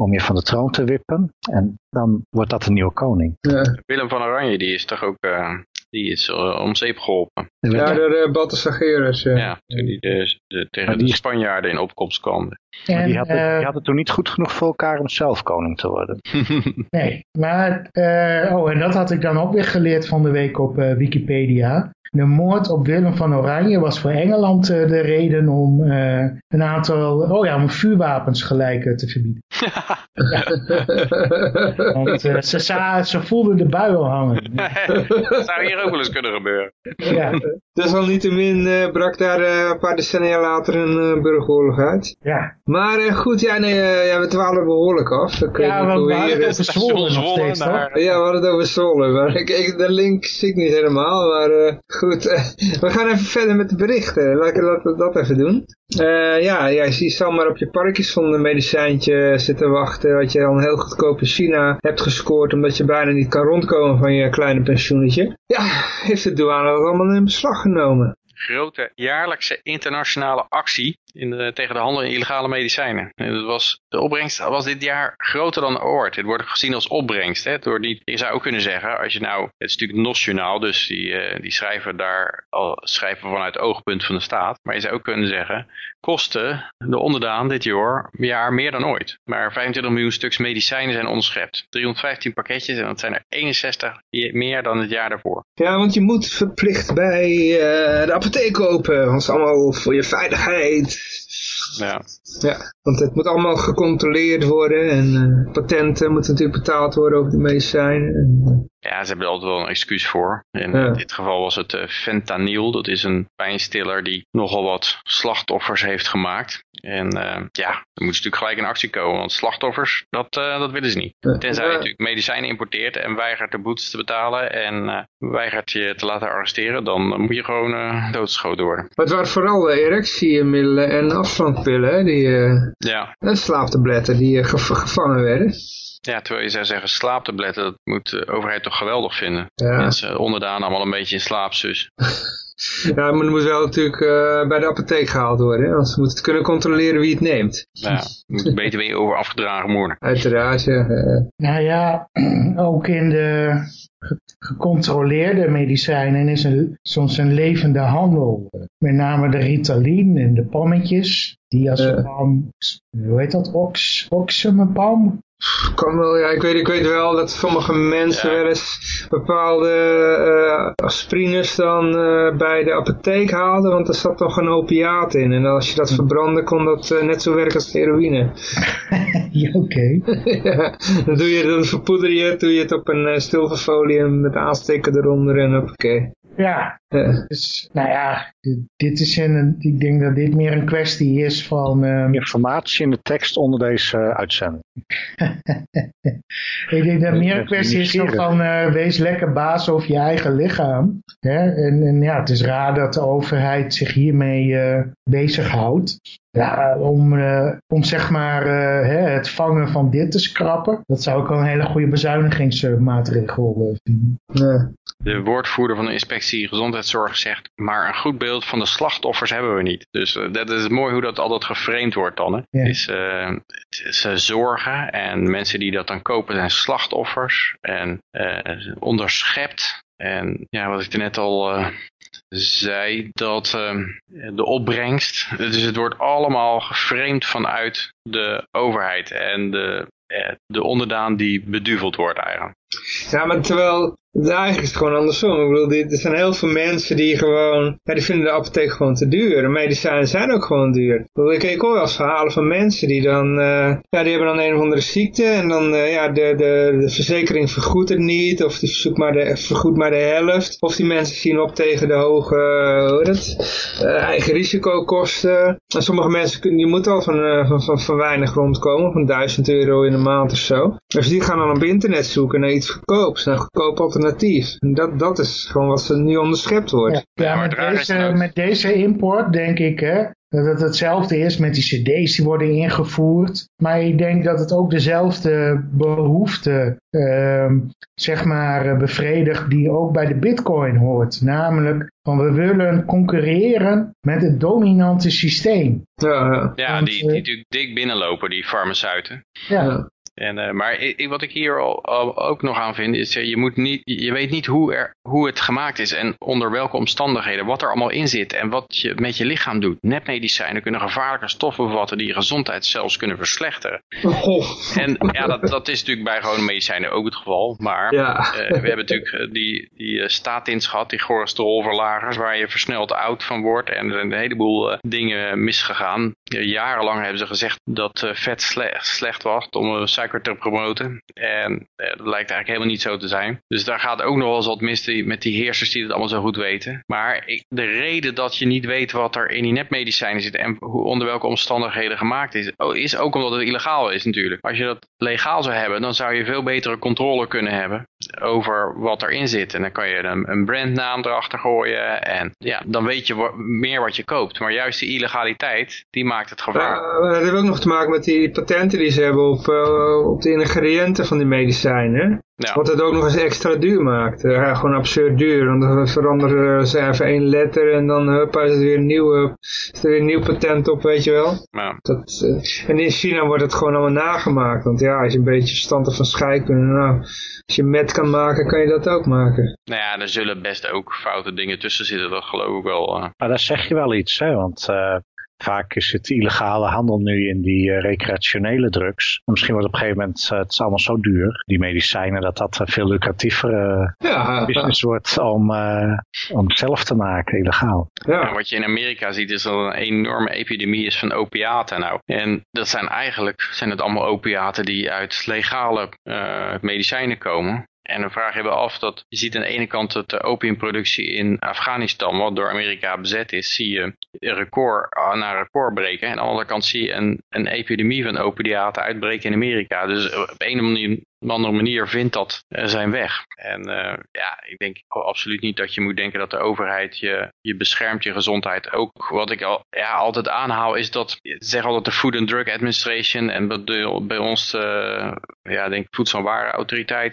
om je van de troon te wippen. En dan wordt dat een nieuwe koning. Ja. Willem van Oranje, die is toch ook uh, die is uh, om zeep geholpen. Ja, door uh, Balthasar Gerus. Ja. ja, toen hij de, de, tegen die... de Spanjaarden in opkomst kwam. En, die, had het, die had het toen niet goed genoeg voor elkaar om zelf koning te worden. nee, maar, oh en dat had ik dan ook weer geleerd van de week op Wikipedia. De moord op Willem van Oranje was voor Engeland uh, de reden om uh, een aantal, oh ja, om vuurwapens gelijk uh, te verbieden. Want ze, ze voelden de bui al hangen. dat zou hier ook wel eens kunnen gebeuren. ja. Desalniettemin uh, brak daar een paar decennia later een burgeroorlog uit. Ja. Maar goed, ja, nee, ja, we dwalen behoorlijk af. ja, we hadden het over Zwolle nog steeds? Ja, we hadden het over Zwolle. Maar ik, ik, de link zie ik niet helemaal, maar goed, we gaan even verder met de berichten. Laten we dat even doen. Uh, ja, ja, je zal maar op je Parkinson medicijntje zitten wachten. Wat je dan heel goedkoop in China hebt gescoord. Omdat je bijna niet kan rondkomen van je kleine pensioentje. Ja, heeft de douane dat allemaal in beslag genomen grote jaarlijkse internationale actie in tegen de handel in illegale medicijnen. En dat was, de opbrengst was dit jaar groter dan ooit. Het wordt gezien als opbrengst. Hè, door die, je zou ook kunnen zeggen, als je nou, het is natuurlijk nationaal, dus die, uh, die schrijven daar al schrijven vanuit het oogpunt van de staat. Maar je zou ook kunnen zeggen, kosten de onderdaan dit jaar, jaar meer dan ooit. Maar 25 miljoen stuks medicijnen zijn onderschept. 315 pakketjes en dat zijn er 61 meer dan het jaar daarvoor. Ja, want je moet verplicht bij uh, de apotheek kopen. Dat is allemaal voor je veiligheid. Ja. ja, want het moet allemaal gecontroleerd worden en uh, patenten moeten natuurlijk betaald worden over de medicijnen. En, uh, ja, ze hebben er altijd wel een excuus voor. In dit geval was het uh, fentanyl. Dat is een pijnstiller die nogal wat slachtoffers heeft gemaakt. En uh, ja, er moet natuurlijk gelijk in actie komen. Want slachtoffers, dat, uh, dat willen ze niet. Tenzij je natuurlijk medicijnen importeert en weigert de boetes te betalen. En weigert je te laten arresteren. Dan moet je gewoon doodgeschoten worden. Maar het waren vooral erectiemiddelen en afstandpillen. Die, ja. En slaaptabletten die gevangen werden. Ja, terwijl je zou zeggen slaaptabletten, dat moet de overheid toch geweldig vinden. Ja. Mensen onderdaan allemaal een beetje in slaapzus. ja, maar dan moet wel natuurlijk uh, bij de apotheek gehaald worden. Hè? Want ze moeten kunnen controleren wie het neemt. Ja, moet beter weer over afgedragen worden. Uiteraard, ja. Nou ja, ook in de gecontroleerde medicijnen is er soms een levende handel. Met name de Ritalin en de pammetjes. Die als uh. hoe heet dat, ox, oxumepalm? Kan wel, ja, ik weet, ik weet wel dat sommige mensen wel eens bepaalde uh, aspirines dan uh, bij de apotheek haalden, want er zat toch een opiaat in. En als je dat verbrandde, kon dat uh, net zo werken als heroïne. ja, oké. ja, dan, doe je, dan verpoeder je, doe je het op een stilverfolie met aansteken eronder en oké. Ja, dus, nou ja, dit is een, ik denk dat dit meer een kwestie is van... Um... Informatie in de tekst onder deze uh, uitzending. ik denk dat meer een kwestie is van uh, wees lekker baas over je eigen lichaam. Hè? En, en, ja, het is raar dat de overheid zich hiermee uh, bezighoudt. Ja, om, uh, om zeg maar uh, hè, het vangen van dit te schrappen, dat zou ook een hele goede bezuinigingsmaatregel vinden. De woordvoerder van de inspectie gezondheidszorg zegt, maar een goed beeld van de slachtoffers hebben we niet. Dus uh, dat is mooi hoe dat altijd geframed wordt dan. Hè? Ja. Is, ze zorgen en mensen die dat dan kopen zijn slachtoffers en onderschept. En ja, wat ik er net al zei dat uh, de opbrengst, dus het wordt allemaal geframed vanuit de overheid en de, eh, de onderdaan die beduveld wordt eigenlijk. Ja, maar terwijl Eigenlijk is het gewoon andersom. Ik bedoel, er zijn heel veel mensen die gewoon, ja, die vinden de apotheek gewoon te duur. De medicijnen zijn ook gewoon duur. Ik, bedoel, ik, ik wel eens verhalen van mensen die dan, eh, ja, die hebben dan een of andere ziekte en dan, eh, ja, de, de, de verzekering vergoedt het niet, of die verzoekt maar de, vergoedt maar de helft. Of die mensen zien op tegen de hoge, eh, eigen risicokosten. En sommige mensen kunnen, die moeten al van, van, van, weinig rondkomen, van 1000 euro in de maand of zo. Dus die gaan dan op internet zoeken naar iets goedkoops, een goedkoop alternatief. En dat, dat is gewoon wat er nu onderschept wordt. Ja, ja maar met, het raar is deze, met deze import denk ik hè, dat het hetzelfde is met die cd's die worden ingevoerd. Maar ik denk dat het ook dezelfde behoefte ehm, zeg maar eh, bevredigt die ook bij de bitcoin hoort. Namelijk van we willen concurreren met het dominante systeem. Ja, ja. Ja, Want, die, eh, die natuurlijk dik binnenlopen, die farmaceuten. Ja. En, eh, maar i- i- wat ik hier al, al ook nog aan vind, is eh, je, moet niet, je weet niet hoe, er, hoe het gemaakt is en onder welke omstandigheden, wat er allemaal in zit en wat je met je lichaam doet. Nepmedicijnen kunnen gevaarlijke stoffen bevatten die je gezondheid zelfs kunnen verslechteren. Oh, En ja, dat, dat is natuurlijk bij gewone medicijnen ook het geval. Maar ja. eh, we hebben natuurlijk die, die statins gehad, die cholesterolverlagers, waar je versneld oud van wordt. En er zijn een heleboel eh, dingen misgegaan. Jarenlang hebben ze gezegd dat vet sle- slecht was om suiker te promoten. En eh, dat lijkt eigenlijk helemaal niet zo te zijn. Dus daar gaat ook nog wel eens wat mis met die heersers die het allemaal zo goed weten. Maar ik, de reden dat je niet weet wat er in die nepmedicijnen zit en hoe, onder welke omstandigheden gemaakt is, is ook omdat het illegaal is natuurlijk. Als je dat legaal zou hebben, dan zou je veel betere controle kunnen hebben over wat erin zit. En dan kan je een, een brandnaam erachter gooien en ja, dan weet je meer wat je koopt. Maar juist die illegaliteit, die maakt het gevaar. Uh, dat heeft ook nog te maken met die patenten die ze hebben op, uh, op de ingrediënten van die medicijnen. Ja. Wat het ook nog eens extra duur maakt. Uh, ja, gewoon absurd duur. Want dan veranderen ze even één letter en dan huppa, is er weer een nieuwe, is er weer een nieuw patent op, weet je wel. Ja. Dat, uh, en in China wordt het gewoon allemaal nagemaakt. Want ja, als je een beetje verstand hebt van scheikunde, nou, als je met kan maken, kan je dat ook maken. Nou ja, er zullen best ook foute dingen tussen zitten, dat geloof ik wel. Uh. Maar daar zeg je wel iets, hè? want uh, vaak is het illegale handel nu in die uh, recreationele drugs. En misschien wordt op een gegeven moment, uh, het is allemaal zo duur, die medicijnen, dat dat een veel lucratiever ja, business ja. wordt om, uh, om zelf te maken, illegaal. Ja. En wat je in Amerika ziet is dat er een enorme epidemie is van opiaten nou. En dat zijn eigenlijk, zijn het allemaal opiaten die uit legale uh, medicijnen komen. En dan vraag je wel af dat je ziet aan de ene kant dat de opiumproductie in Afghanistan, wat door Amerika bezet is, zie je een record na record breken. En aan de andere kant zie je een, een epidemie van opiaten uitbreken in Amerika. Dus op een manier, andere manier vindt dat zijn weg. En uh, ja, ik denk absoluut niet dat je moet denken dat de overheid je, je beschermt, je gezondheid. Ook wat ik al, ja, altijd aanhaal is dat, zeg altijd de Food and Drug Administration en de, bij ons de, ja, denk Voedsel-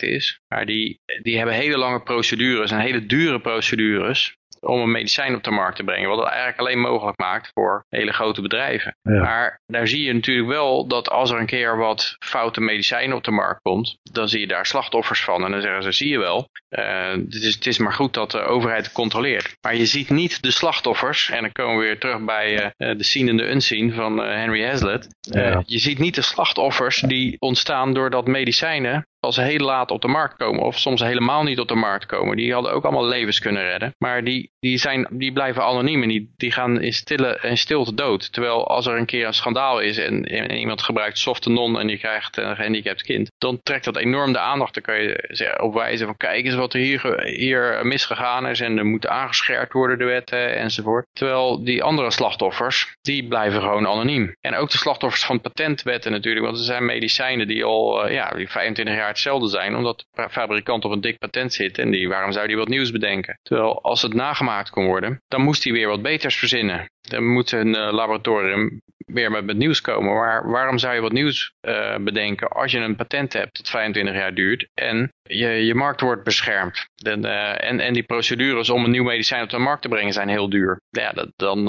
is. Maar die, die hebben hele lange procedures en hele dure procedures om een medicijn op de markt te brengen. Wat het eigenlijk alleen mogelijk maakt voor hele grote bedrijven. Ja. Maar daar zie je natuurlijk wel dat als er een keer wat foute medicijn op de markt komt, dan zie je daar slachtoffers van. En dan zeggen ze, zie je wel, uh, het, is, het is maar goed dat de overheid het controleert. Maar je ziet niet de slachtoffers, en dan komen we weer terug bij uh, de scene en de unseen van uh, Henry Hazlitt. Ja. Je ziet niet de slachtoffers die ontstaan doordat medicijnen als ze heel laat op de markt komen of soms helemaal niet op de markt komen. Die hadden ook allemaal levens kunnen redden. Maar die, die, zijn, die blijven anoniem en die, die gaan in, stille, in stilte dood. Terwijl als er een keer een schandaal is en, en iemand gebruikt softenon en die krijgt een gehandicapt kind. Dan trekt dat enorm de aandacht. Dan kan je op wijzen van kijk eens wat er hier, hier misgegaan is. En er moet aangescherpt worden de wetten enzovoort. Terwijl die andere slachtoffers, die blijven gewoon anoniem. En ook de slachtoffers van patentwetten natuurlijk. Want er zijn medicijnen die al uh, ja, die 25 jaar hetzelfde zijn, omdat de fabrikant op een dik patent zit en die, waarom zou die wat nieuws bedenken? Terwijl als het nagemaakt kon worden, dan moest hij weer wat beters verzinnen. Dan moet een uh, laboratorium weer met, nieuws komen. Maar waarom zou je wat nieuws uh, bedenken als je een patent hebt dat 25 jaar duurt en je, je markt wordt beschermd? Uh, en, en die procedures om een nieuw medicijn op de markt te brengen zijn heel duur. Ja, dat, dan,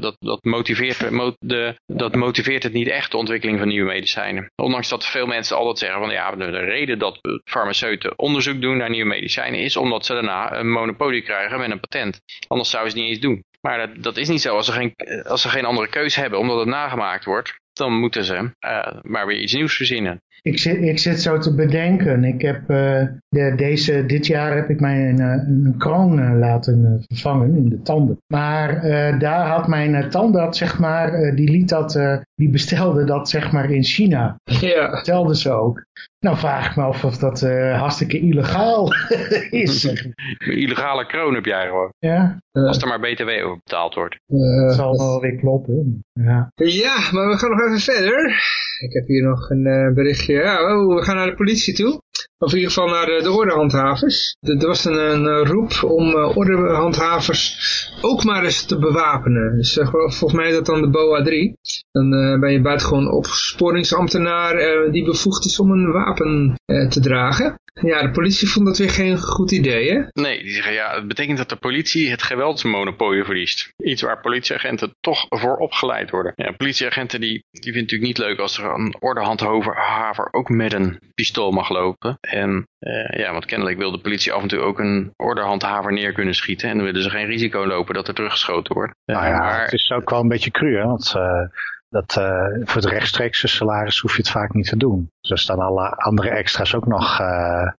dat, dat, motiveert, mo de, dat motiveert het niet echt, de ontwikkeling van nieuwe medicijnen. Ondanks dat veel mensen altijd zeggen van ja, de, de reden dat farmaceuten onderzoek doen naar nieuwe medicijnen is omdat ze daarna een monopolie krijgen met een patent. Anders zouden ze het niet eens doen. Maar dat, dat is niet zo. Als ze, geen, als ze geen andere keuze hebben omdat het nagemaakt wordt, dan moeten ze maar weer iets nieuws verzinnen. Ik zit, ik zit zo te bedenken. Ik heb, de, deze, dit jaar heb ik mijn een kroon laten vervangen in de tanden. Maar daar had mijn tandarts, zeg maar, die liet dat, die bestelde dat zeg maar in China. Ja. Vertelde ze ook. Nou vraag ik me af of dat hartstikke illegaal is. Zeg. illegale kroon heb jij gewoon. Ja. Als er maar btw over betaald wordt. dat zal wel weer kloppen. Ja. ja, maar we gaan nog even verder. Ik heb hier nog een Ja, oh, we gaan naar de politie toe. Of in ieder geval naar de, de ordehandhavers. Er was een, een roep om uh, ordehandhavers ook maar eens te bewapenen. Dus volgens mij dat dan de BOA 3. Dan ben je buitengewoon opsporingsambtenaar die bevoegd is om een wapen te dragen. Ja, de politie vond dat weer geen goed idee, hè? Nee, die zeggen ja, het betekent dat de politie het geweldsmonopolie verliest. Iets waar politieagenten toch voor opgeleid worden. Ja, politieagenten die, die vindt natuurlijk niet leuk als er een ordehandhaver ook met een pistool mag lopen. En uh, ja, want kennelijk wil de politie af en toe ook een ordehandhaver neer kunnen schieten. En dan willen ze geen risico lopen dat er teruggeschoten wordt. Nou ja, maar... het is ook wel een beetje cru, hè? Want uh, dat, uh, voor het rechtstreekse salaris hoef je het vaak niet te doen. Dus dan alle andere extra's ook nog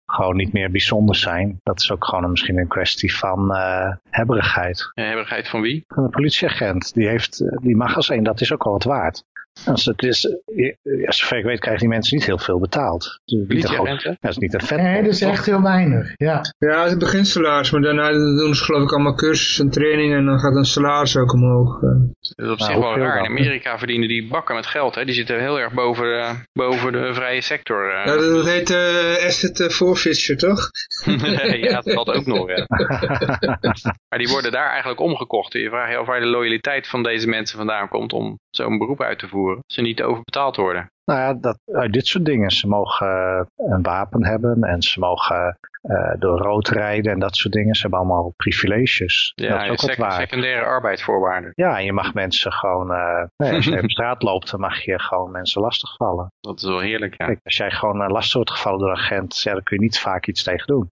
gewoon niet meer bijzonder zijn. Dat is ook gewoon misschien een kwestie van hebberigheid. Ja, hebberigheid van wie? Van de politieagent. Die, heeft, die mag als één, dat is ook al wat waard. Als het is, ja, zover ik weet krijgen die mensen niet heel veel betaald. Politieagenten? Dat is niet een vet. Nee, dat is echt heel weinig. Ja, ja het beginsalaris, maar daarna doen ze geloof ik allemaal cursussen en trainingen en dan gaat een salaris ook omhoog. Dat is op zich wel raar. In Amerika verdienen die bakken met geld. Hè. Die zitten heel erg boven de, boven de vrije sector. Ja, dat heet uh, asset forfeiture, toch? ja, dat valt ook nog. Ja. maar die worden daar eigenlijk omgekocht. Je vraagt je af waar de loyaliteit van deze mensen vandaan komt om zo'n beroep uit te voeren. Ze niet overbetaald worden. Nou ja, dat, uit dit soort dingen. Ze mogen uh, een wapen hebben en ze mogen uh, door rood rijden en dat soort dingen. Ze hebben allemaal privileges. Ja, dat is ook sec wat waar. secundaire arbeidsvoorwaarden. Ja, en je mag mensen gewoon, uh, nee, als je op straat loopt, dan mag je gewoon mensen lastigvallen. Dat is wel heerlijk, ja. Kijk, als jij gewoon lastig wordt gevallen door een agent, ja, dan kun je niet vaak iets tegen doen.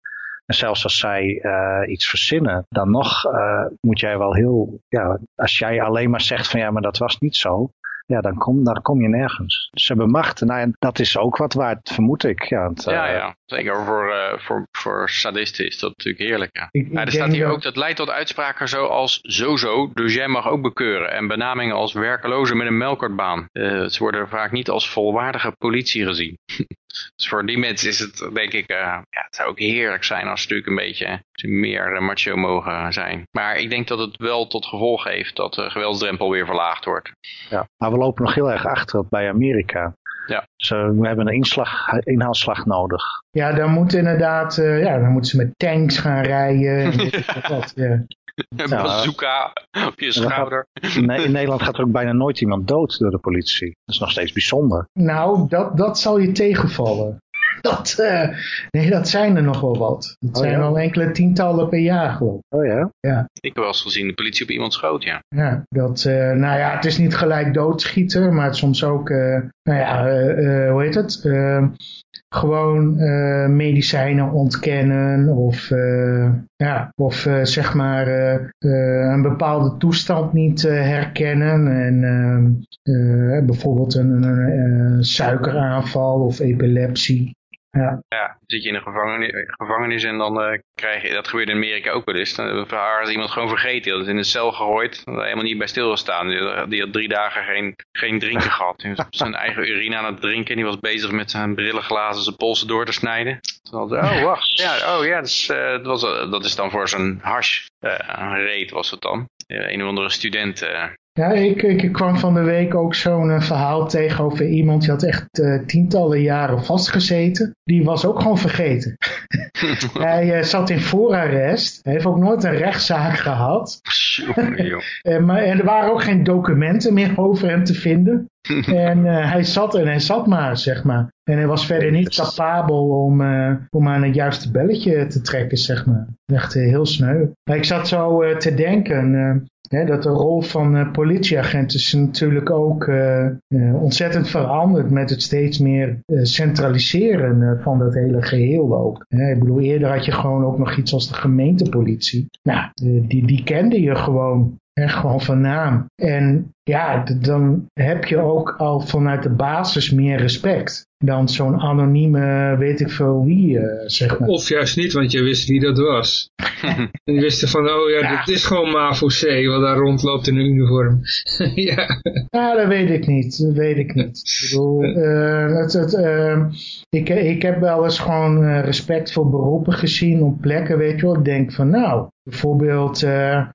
En zelfs als zij uh, iets verzinnen, dan nog uh, moet jij wel heel, ja, als jij alleen maar zegt van ja, maar dat was niet zo, ja, dan kom, dan kom je nergens. Ze hebben macht. Nou, en dat is ook wat waard, vermoed ik. Ja, want, ja, ja. zeker voor, uh, voor, voor sadisten is dat natuurlijk heerlijk. Ja. Ik, ik er staat hier ook, dat leidt tot uitspraken zoals zo-zo, dus jij mag ook bekeuren. En benamingen als werkeloze met een melkertbaan. Uh, ze worden vaak niet als volwaardige politie gezien. dus voor die mensen is het, denk ik, uh, ja, het zou ook heerlijk zijn als ze natuurlijk een beetje meer macho mogen zijn. Maar ik denk dat het wel tot gevolg heeft dat de geweldsdrempel weer verlaagd wordt. Ja, maar we lopen nog heel erg achter bij Amerika. Ja. Dus we hebben een inslag, inhaalslag nodig. Ja, dan moet inderdaad, uh, ja, dan moeten ze met tanks gaan rijden. En wat, ja. Een bazooka op je schouder. in Nederland gaat er ook bijna nooit iemand dood door de politie. Dat is nog steeds bijzonder. Nou, dat, dat zal je tegenvallen. Dat, uh, nee, dat zijn er nog wel wat. Dat oh, zijn ja? al enkele tientallen per jaar, geloof ik. Oh ja? Ja. Ik heb wel eens gezien de politie op iemand schoot, ja. Ja, dat, uh, nou ja, het is niet gelijk doodschieten, maar het soms ook, uh, nou ja, hoe heet het? gewoon medicijnen ontkennen of, ja, of zeg maar een bepaalde toestand niet herkennen. En bijvoorbeeld een, een suikeraanval of epilepsie. Ja. ja, zit je in een gevangenis, gevangenis en dan uh, krijg je, dat gebeurt in Amerika ook wel eens, dan is iemand gewoon vergeten, die had het in een cel gegooid, helemaal niet bij stilgestaan, die, die had drie dagen geen, geen drinken gehad, die was zijn eigen urine aan het drinken, die was bezig met zijn brillenglazen zijn polsen door te snijden. Toen oh wacht, ja, oh ja, dat is, uh, dat, was, uh, dat is dan voor zijn hash, reet was het dan. een of andere student ja, ik, ik, kwam van de week ook zo'n uh, verhaal tegen over iemand die had echt uh, tientallen jaren vastgezeten. Die was ook gewoon vergeten. hij uh, zat in voorarrest. Hij heeft ook nooit een rechtszaak gehad. maar, en er waren ook geen documenten meer over hem te vinden. en hij zat en hij zat maar, zeg maar. En hij was verder niet capabel om, om aan het juiste belletje te trekken, zeg maar. Echt heel sneu. Maar ik zat zo te denken hè, dat de rol van uh, politieagenten is natuurlijk ook uh, uh, ontzettend veranderd met het steeds meer centraliseren van dat hele geheel ook. Ik bedoel, eerder had je gewoon ook nog iets als de gemeentepolitie. Nou, die, die kende je gewoon. Echt gewoon van naam. En ja, dan heb je ook al vanuit de basis meer respect dan zo'n anonieme, weet ik veel wie, uh, zeg maar. Of juist niet, want je wist wie dat was. en je wist van, oh ja, ja. dit is gewoon MAVO C, wat daar rondloopt in een uniform. ja. Nou, dat weet ik niet, dat weet ik niet. ik bedoel, uh, het, het, uh, ik, ik heb wel eens gewoon respect voor beroepen gezien op plekken, weet je wel. Ik denk van, nou, bijvoorbeeld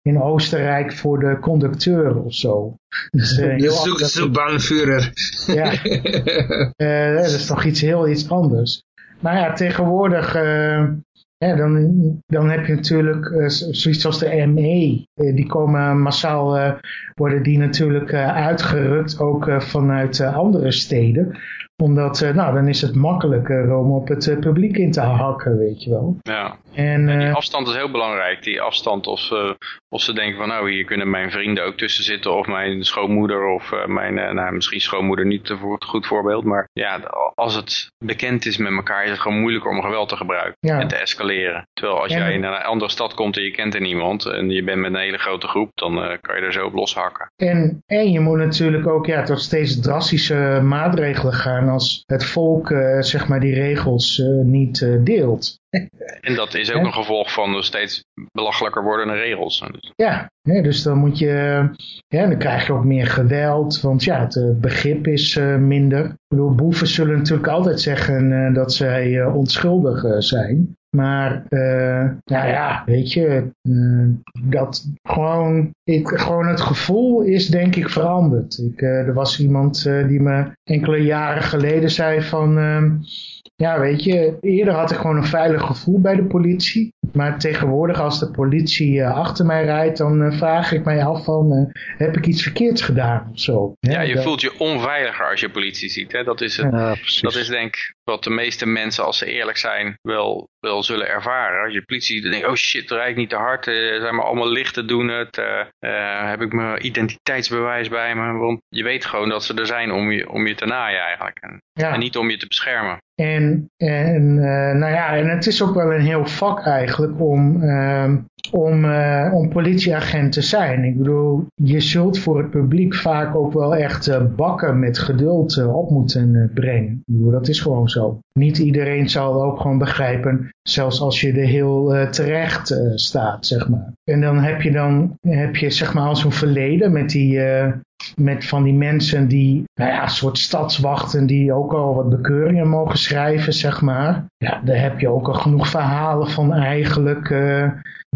in Oostenrijk voor de conducteur of zo. Dus, uh, heel zoek zo baanvuurder. Ja, uh, dat is toch iets heel iets anders. Maar ja, tegenwoordig, ja, dan, dan heb je natuurlijk zoiets als de ME. die komen massaal, worden die natuurlijk uitgerukt ook vanuit andere steden omdat, uh, nou, dan is het makkelijker om op het uh, publiek in te hakken, weet je wel. Ja, en, die uh, afstand is heel belangrijk. Die afstand, of ze, of ze denken van, nou, hier kunnen mijn vrienden ook tussen zitten. Of mijn schoonmoeder, of mijn, nou, misschien schoonmoeder niet een goed voorbeeld. Maar ja, als het bekend is met elkaar, is het gewoon moeilijker om geweld te gebruiken. Ja. En te escaleren. Terwijl als jij in een andere stad komt en je kent er niemand. En je bent met een hele grote groep, dan kan je er zo op loshakken. En, en je moet natuurlijk ook, ja, tot steeds drastische maatregelen gaan als het volk uh, zeg maar die regels uh, niet uh, deelt. En dat is ook een gevolg van de steeds belachelijker wordende regels. Ja, dus dan moet je, ja, dan krijg je ook meer geweld, want ja, het begrip is minder. Ik bedoel, boeven zullen natuurlijk altijd zeggen dat zij onschuldig zijn. Maar uh, nou ja, weet je, uh, dat gewoon, ik, gewoon het gevoel is denk ik veranderd. Ik, uh, er was iemand die me enkele jaren geleden zei van, ehm, ja weet je, eerder had ik gewoon een veilig gevoel bij de politie. Maar tegenwoordig als de politie achter mij rijdt, dan vraag ik mij af van, heb ik iets verkeerds gedaan of zo. Ja, je voelt je onveiliger als je politie ziet. Hè? Dat, is het, ja, dat is denk ik wat de meeste mensen, als ze eerlijk zijn, wel, wel zullen ervaren. Als je politie denkt, oh shit, rijd niet te hard, uh, zijn maar allemaal lichten doen het, uh, uh, heb ik mijn identiteitsbewijs bij me. Want je weet gewoon dat ze er zijn om je, om je te naaien eigenlijk. En, ja. en niet om je te beschermen. En, en nou ja, en het is ook wel een heel vak eigenlijk om, om, om politieagent te zijn. Ik bedoel, je zult voor het publiek vaak ook wel echt bakken met geduld op moeten brengen. Ik bedoel, dat is gewoon zo. Niet iedereen zal ook gewoon begrijpen, zelfs als je er heel terecht staat, zeg maar. En dan heb je dan, heb je zeg maar al zo'n verleden met die, met van die mensen die, nou ja, een soort stadswachten die ook al wat bekeuringen mogen schrijven, zeg maar. Ja, daar heb je ook al genoeg verhalen van eigenlijk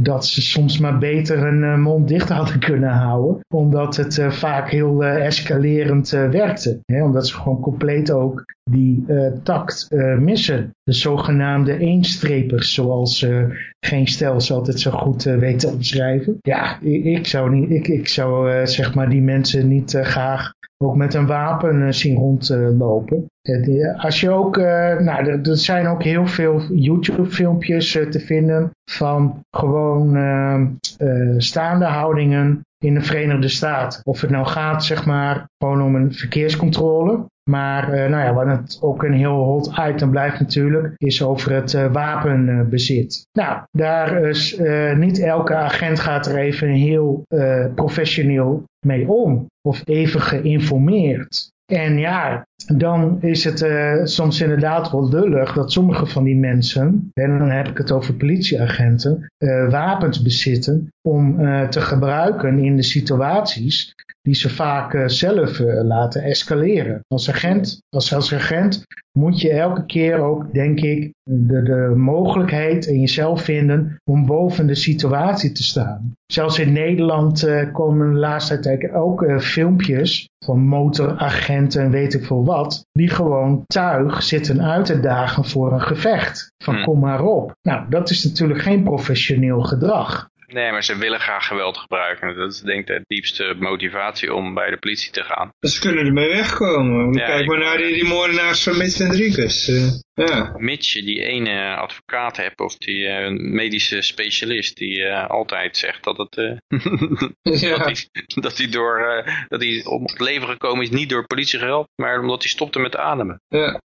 dat ze soms maar beter een mond dicht hadden kunnen houden. Omdat het uh, vaak heel escalerend werkte. Hè? Omdat ze gewoon compleet ook die tact missen. De zogenaamde eenstrepers, zoals Geen Stels altijd zo goed weet te omschrijven. Ja, ik, ik zou, niet, ik, ik zou zeg maar die mensen niet graag ook met een wapen zien rondlopen. Als je ook, nou, er, zijn ook heel veel YouTube filmpjes te vinden van gewoon staande houdingen in de Verenigde Staten. Of het nou gaat, zeg maar, gewoon om een verkeerscontrole. Maar uh, nou ja, wat het ook een heel hot item blijft natuurlijk, is over het uh, wapenbezit. Nou, daar is uh, niet elke agent gaat er even heel professioneel mee om. Of even geïnformeerd. En ja, dan is het uh, soms inderdaad wel lullig dat sommige van die mensen, en dan heb ik het over politieagenten, uh, wapens bezitten om uh, te gebruiken in de situaties die ze vaak zelf laten escaleren. Als agent, als, agent moet je elke keer ook, denk ik, de, de mogelijkheid in jezelf vinden om boven de situatie te staan. Zelfs in Nederland komen de laatste tijd ook filmpjes van motoragenten en weet ik veel wat, die gewoon tuig zitten uit te dagen voor een gevecht. Van hmm. kom maar op. Nou, dat is natuurlijk geen professioneel gedrag. Nee, maar ze willen graag geweld gebruiken. Dat is denk ik de diepste motivatie om bij de politie te gaan. Dus ze kunnen ermee wegkomen. Ja, Kijk maar naar die, die moordenaars van Mitch Hendrikus. eh ja. Mitch, die ene advocaat hebt of die eh, medische specialist die eh, altijd zegt dat het eh, dat ja. hij dat hij door eh, dat hij om het leven gekomen is niet door politiegeweld, maar omdat hij stopte met ademen. ja.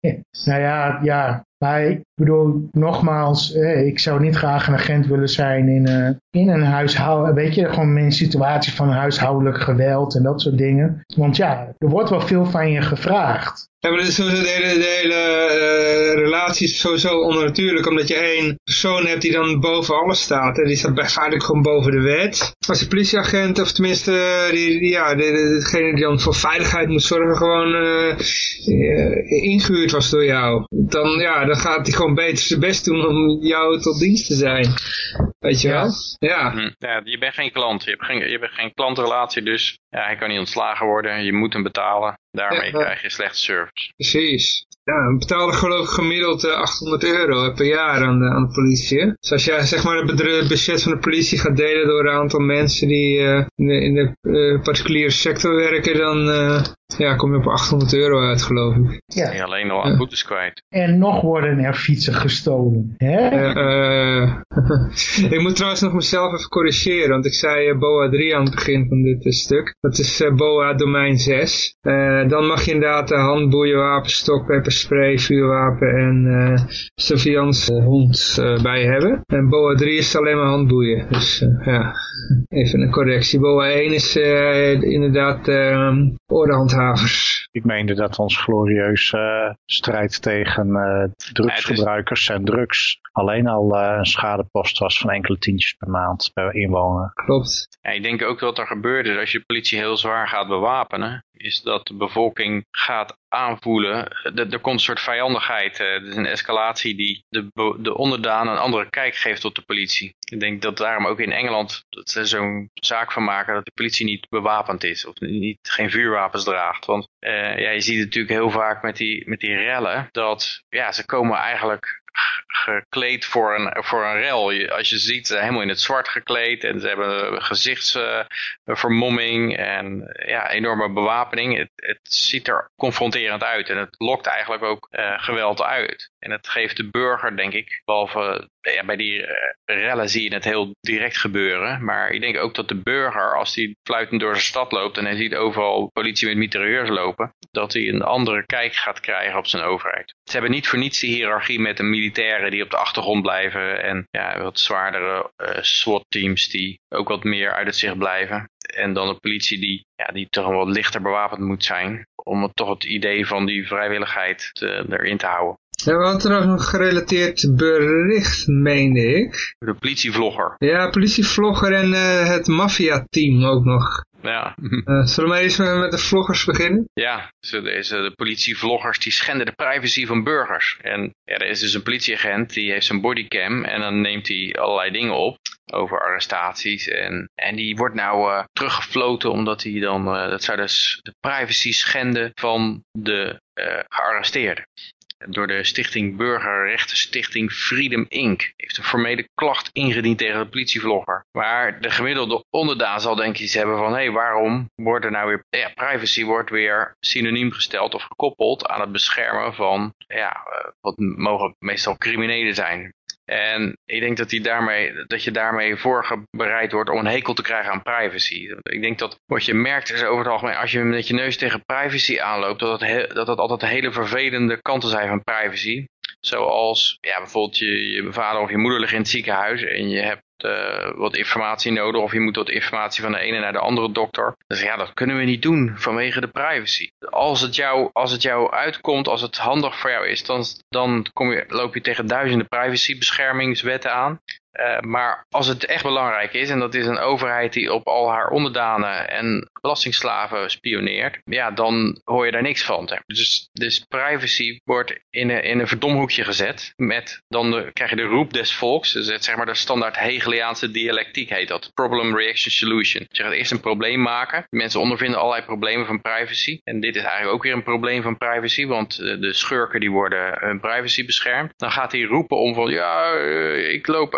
Nou ja, ja. Maar ik bedoel, nogmaals, eh, ik zou niet graag een agent willen zijn in, eh, in een huishouden. Weet je, gewoon in een situatie van huishoudelijk geweld en dat soort dingen. Want ja, er wordt wel veel van je gevraagd. Ja, maar de hele, de hele eh, relatie is sowieso onnatuurlijk, omdat je één persoon hebt die dan boven alles staat. En die staat feitelijk gewoon boven de wet. Als de politieagent, of tenminste die, die- ja, de, de- degene die dan voor veiligheid moet zorgen, gewoon eh, eh, ingehuurd was door jou. Dan, ja, dan gaat hij gewoon beter zijn best doen om jou tot dienst te zijn. Weet je Ja. wel? Ja. Hm. Ja, je bent geen klant, je hebt geen, je hebt geen klantrelatie, dus ja, hij kan niet ontslagen worden, je moet hem betalen. Daarmee ja. krijg je slechte service. Precies. Ja, we betalen geloof ik gemiddeld eh, 800 euro per jaar aan de, aan de politie. Dus als jij zeg maar het budget van de politie gaat delen door een aantal mensen die eh, in de, in de eh, particuliere sector werken, dan eh, ja, kom je op 800 euro uit geloof ik. Ja. En alleen al aan Ja. boetes kwijt. En nog worden er fietsen gestolen. Hè? Eh, eh, ik moet trouwens nog mezelf even corrigeren, want ik zei eh, BOA 3 aan het begin van dit eh, stuk. Dat is eh, BOA domein 6. Eh, dan mag je inderdaad de handboeien, wapenstok, pepperspray, vuurwapen en eh surveillance eh, hond eh, bij hebben. En BOA 3 is alleen maar handboeien. Dus eh, ja, even een correctie. BOA 1 is eh, inderdaad eh ordehandhavers. Ik meende dat ons glorieuze eh, strijd tegen eh, drugsgebruikers en drugs alleen al eh, een schadepost was van enkele tientjes per maand per inwoner. Klopt. Ja, ik denk ook dat er gebeurt is als je de politie heel zwaar gaat bewapenen, is dat de bevolking gaat aanvoelen. Er, er komt een soort vijandigheid. eh, Het is een escalatie die de, de onderdaan een andere kijk geeft op de politie. Ik denk dat daarom ook in Engeland dat ze zo'n zaak van maken dat de politie niet bewapend is of niet, geen vuurwapens draagt. Want eh, ja, je ziet het natuurlijk heel vaak met die, met die rellen dat ja, ze komen eigenlijk gekleed voor een, voor een rel. Als je ziet, ze zijn helemaal in het zwart gekleed en ze hebben gezichtsvermomming en eh, ja, enorme bewapening. Het, het ziet er confronterend uit en het lokt eigenlijk ook eh, geweld uit. En het geeft de burger, denk ik, behalve eh, ja, bij die eh, rellen zie je het heel direct gebeuren. Maar ik denk ook dat de burger, als die fluitend door zijn stad loopt en hij ziet overal politie met mitrailleurs lopen, dat hij een andere kijk gaat krijgen op zijn overheid. Ze hebben niet voor niets die hiërarchie met de militairen die op de achtergrond blijven en ja, wat zwaardere eh, SWAT-teams die ook wat meer uit het zicht blijven. En dan de politie die, ja, die toch wel lichter bewapend moet zijn om het, toch het idee van die vrijwilligheid te- erin te houden. Ja, we hadden trouwens nog een gerelateerd bericht, meende ik. De politievlogger. Ja, politievlogger en eh, het maffia-team ook nog. Ja, Eh, zullen we eens met, de vloggers beginnen? ja deze, de politievloggers die schenden de privacy van burgers. En ja, er is dus een politieagent die heeft zijn bodycam en dan neemt hij allerlei dingen op over arrestaties. En, en die wordt nou eh, teruggefloten omdat hij dan, dat zou dus de privacy schenden van de eh gearresteerden. Door de stichting Burgerrechten Stichting Freedom Inc. heeft een formele klacht ingediend tegen de politievlogger. Maar de gemiddelde onderdaan zal denk ik iets hebben van... hé, hey, waarom wordt er nou weer... Ja, privacy wordt weer synoniem gesteld of gekoppeld aan het beschermen van... ja, eh, wat mogen meestal criminelen zijn. En ik denk dat, die daarmee, dat je daarmee voorbereid wordt om een hekel te krijgen aan privacy. Ik denk dat wat je merkt is over het algemeen, als je met je neus tegen privacy aanloopt, dat dat het altijd hele vervelende kanten zijn van privacy. Zoals ja, bijvoorbeeld je, je vader of je moeder ligt in het ziekenhuis en je hebt eh, wat informatie nodig of je moet wat informatie van de ene naar de andere dokter. Dus ja, dat kunnen we niet doen vanwege de privacy. Als het jou, als het jou uitkomt, als het handig voor jou is, dan, dan kom je, loop je tegen duizenden privacybeschermingswetten aan. Eh, maar als het echt belangrijk is, en dat is een overheid die op al haar onderdanen en belastingslaven spioneert, ja, dan hoor je daar niks van. zeg. Dus, dus privacy wordt in een, in een verdomhoekje gezet, met dan krijg je de roep des volks, dus zeg maar de standaard Hegeliaanse dialectiek heet dat. Problem Reaction Solution. Je gaat eerst een probleem maken. Mensen ondervinden allerlei problemen van privacy. En dit is eigenlijk ook weer een probleem van privacy, want eh, de schurken die worden hun privacy beschermd. Dan gaat hij roepen om van, ja, eh, ik loop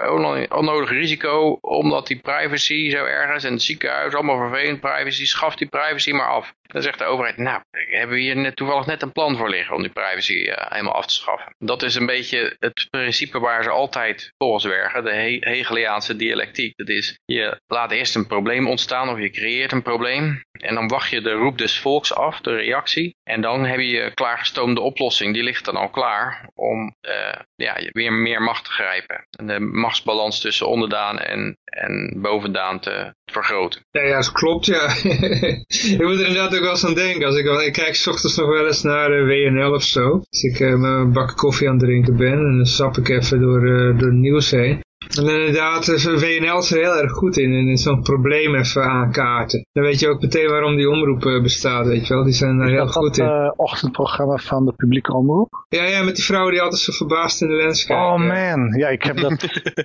onnodig risico omdat die privacy zo ergens en het ziekenhuis, allemaal vervelend privacy, schaf die privacy maar af. Dan zegt de overheid, nou, hebben we hier net, toevallig net een plan voor liggen om die privacy uh, helemaal af te schaffen. Dat is een beetje het principe waar ze altijd volgens werken, de He Hegeliaanse dialectiek. Dat is, je laat eerst een probleem ontstaan of je creëert een probleem. En dan wacht je de roep des volks af, de reactie. En dan heb je klaargestoomde oplossing. Die ligt dan al klaar om uh, ja, weer meer macht te grijpen. En de machtsbalans tussen onderdaan en, en bovendaan te vergroten. Ja, ja, dat klopt, ja. ik moet er inderdaad ook wel eens aan denken. Als ik, ik kijk s ochtends nog wel eens naar de WNL of zo. Als ik met een bak koffie aan het drinken ben. En dan stap ik even door, uh, door het nieuws heen. En inderdaad, WNL is er heel erg goed in, in zo'n probleem even aankaarten. Dan weet je ook meteen waarom die omroep uh, bestaat, weet je wel. Die zijn daar heel goed in. Het uh, ochtendprogramma van de publieke omroep? Ja, ja, met die vrouw die altijd zo verbaasd in de lens kijkt. Oh man, ja, ik heb dat...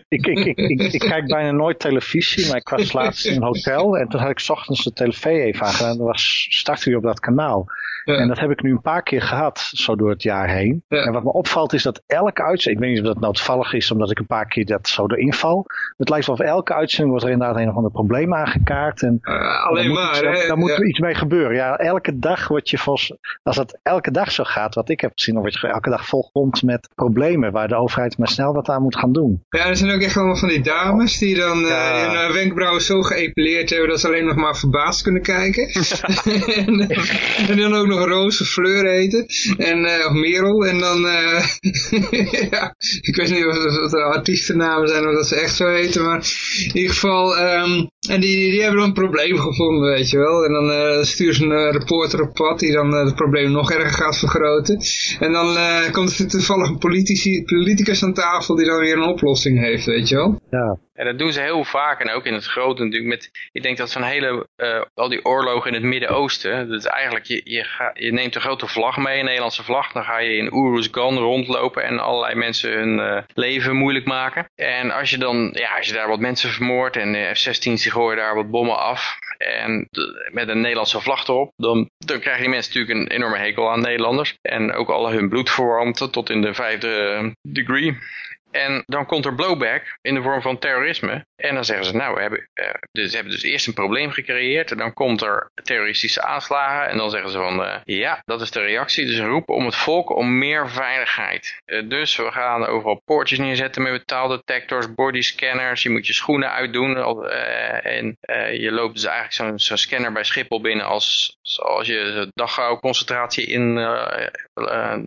ik, ik, ik, ik, ik, kijk bijna nooit televisie, maar ik was laatst in een hotel en toen had ik s ochtends de tv even aangedaan. En dan was, startte hij op dat kanaal. Ja. En dat heb ik nu een paar keer gehad, zo door het jaar heen. Ja. En wat me opvalt is dat elke uitzending, ik weet niet of dat nou toevallig is, omdat ik een paar keer dat zo erin val. Het lijkt wel of elke uitzending wordt er inderdaad een of ander probleem aangekaart. En uh, alleen maar? Daar moet er iets mee gebeuren. Ja, elke dag word je volgens, als dat elke dag zo gaat, wat ik heb gezien, dan word je elke dag volkomt met problemen waar de overheid maar snel wat aan moet gaan doen. Ja, er zijn ook echt allemaal van die dames die dan uh, hun wenkbrauwen zo geëpileerd hebben dat ze alleen nog maar verbaasd kunnen kijken. en, en, dan ook nog roze fleur eten. En, uh, of Merel. En dan, ja, ik weet niet of dat artiestennamen zijn of dat ze echt zo heten. Maar in ieder geval, um, en die, die hebben dan een probleem gevonden, weet je wel. En dan uh, stuurt ze een reporter op pad die dan uh, het probleem nog erger gaat vergroten. En dan komt er toevallig een politici, politicus aan tafel die dan weer een oplossing heeft, weet je wel. Ja. En dat doen ze heel vaak en ook in het grote natuurlijk. Met, ik denk dat zo'n hele, al die oorlogen in het Midden-Oosten, dat is eigenlijk, je, je, ga, je neemt een grote vlag mee, een Nederlandse vlag. Dan ga je in Uruzgan rondlopen en allerlei mensen hun leven moeilijk maken. En als je dan, ja, als je daar wat mensen vermoordt en F-16 gooien daar wat bommen af. En met een Nederlandse vlag erop. Dan, dan krijgen die mensen natuurlijk een enorme hekel aan Nederlanders. En ook alle hun bloedverwanten tot in de vijfde degree. En dan komt er blowback in de vorm van terrorisme. En dan zeggen ze, nou, we hebben, dus, hebben dus eerst een probleem gecreëerd. En dan komt er terroristische aanslagen. En dan zeggen ze van, uh, ja, dat is de reactie. Dus roepen om het volk om meer veiligheid. Uh, dus we gaan overal poortjes neerzetten met betaaldetectors, bodyscanners. Je moet je schoenen uitdoen. en je loopt dus eigenlijk zo'n zo scanner bij Schiphol binnen als, als je concentratie in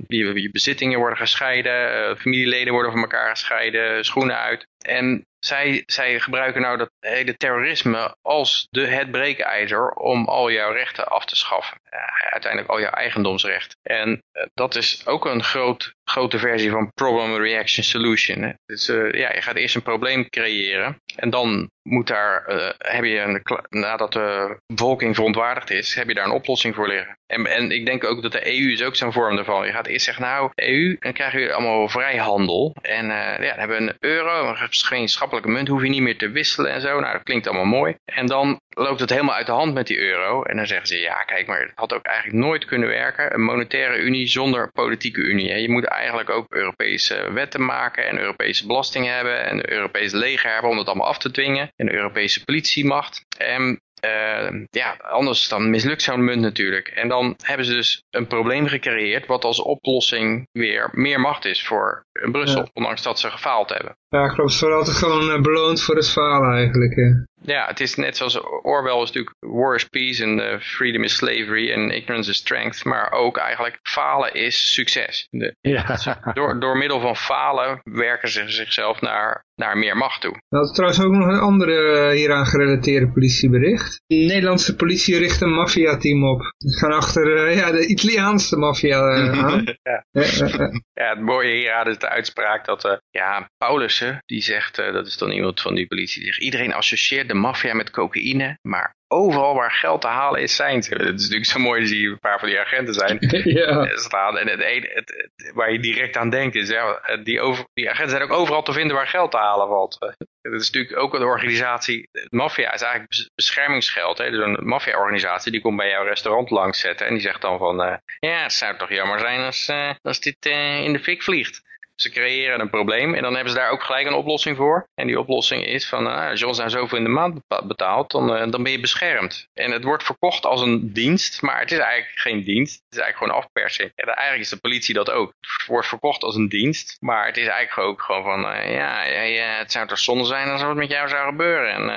je, je bezittingen worden gescheiden. familieleden worden van elkaar gescheiden, schoenen uit. En zij, zij gebruiken nou dat hele terrorisme als de, het breekijzer om al jouw rechten af te schaffen. Uh, uiteindelijk al jouw eigendomsrecht. En uh, dat is ook een groot, grote versie van Problem Reaction Solution. Hè. Dus ja, je gaat eerst een probleem creëren en dan moet daar, heb je nadat de bevolking verontwaardigd is, heb je daar een oplossing voor liggen. En, en ik denk ook dat de EU is ook zo'n vorm daarvan. Je gaat eerst zeggen, nou, EU, dan krijgen we allemaal vrijhandel. En ja, dan hebben we een euro, een munt, hoef je niet meer te wisselen en zo. Nou, dat klinkt allemaal mooi. En dan loopt het helemaal uit de hand met die euro. En dan zeggen ze, ja, kijk, maar het had ook eigenlijk nooit kunnen werken. Een monetaire unie zonder politieke unie. Hè. Je moet eigenlijk ook Europese wetten maken en Europese belastingen hebben en een Europees leger hebben om het allemaal af te dwingen. En Europese politiemacht. En uh, ja, anders dan mislukt zo'n munt natuurlijk. En dan hebben ze dus een probleem gecreëerd wat als oplossing weer meer macht is voor Brussel, ja. ondanks dat ze gefaald hebben. Ja, klopt. Ze worden altijd gewoon uh, beloond voor het falen eigenlijk. Ja. Ja, het is net zoals Orwell is natuurlijk war is peace en uh, freedom is slavery en ignorance is strength. Maar ook eigenlijk falen is succes. De, ja. door, door middel van falen werken ze zichzelf naar, naar meer macht toe. Dat is trouwens ook nog een andere hieraan gerelateerde politiebericht. De Nederlandse politie richt een maffiateam op. Ze gaan achter uh, ja, de Italiaanse maffia uh, aan. ja. ja, het mooie hieraan is de uitspraak dat uh, ja, Paulussen, die zegt, dat is dan iemand van die politie, die zegt, iedereen associeert de maffia met cocaïne, maar overal waar geld te halen is, zijn ze. Het is natuurlijk zo mooi, dat je een paar van die agenten zijn ja. staan. En het, ene, het, het- waar je direct aan denkt is, ja, die, over, die agenten zijn ook overal te vinden waar geld te halen valt. Het is natuurlijk ook een organisatie, de maffia is eigenlijk bes- beschermingsgeld. Hè? Dus een maffia-organisatie die komt bij jouw restaurant langs zetten en die zegt dan van, eh, ja, het zou toch jammer zijn als, eh, als dit eh, in de fik vliegt. Ze creëren een probleem en dan hebben ze daar ook gelijk een oplossing voor. En die oplossing is van, ah, als je ons nou zoveel in de maand betaalt, dan, eh, dan ben je beschermd. En het wordt verkocht als een dienst, maar het is eigenlijk geen dienst. Het is eigenlijk gewoon afpersing. En eigenlijk is de politie dat ook. Het wordt verkocht als een dienst, maar het is eigenlijk ook gewoon van, eh, ja, het zou toch zonde zijn als wat met jou zou gebeuren. En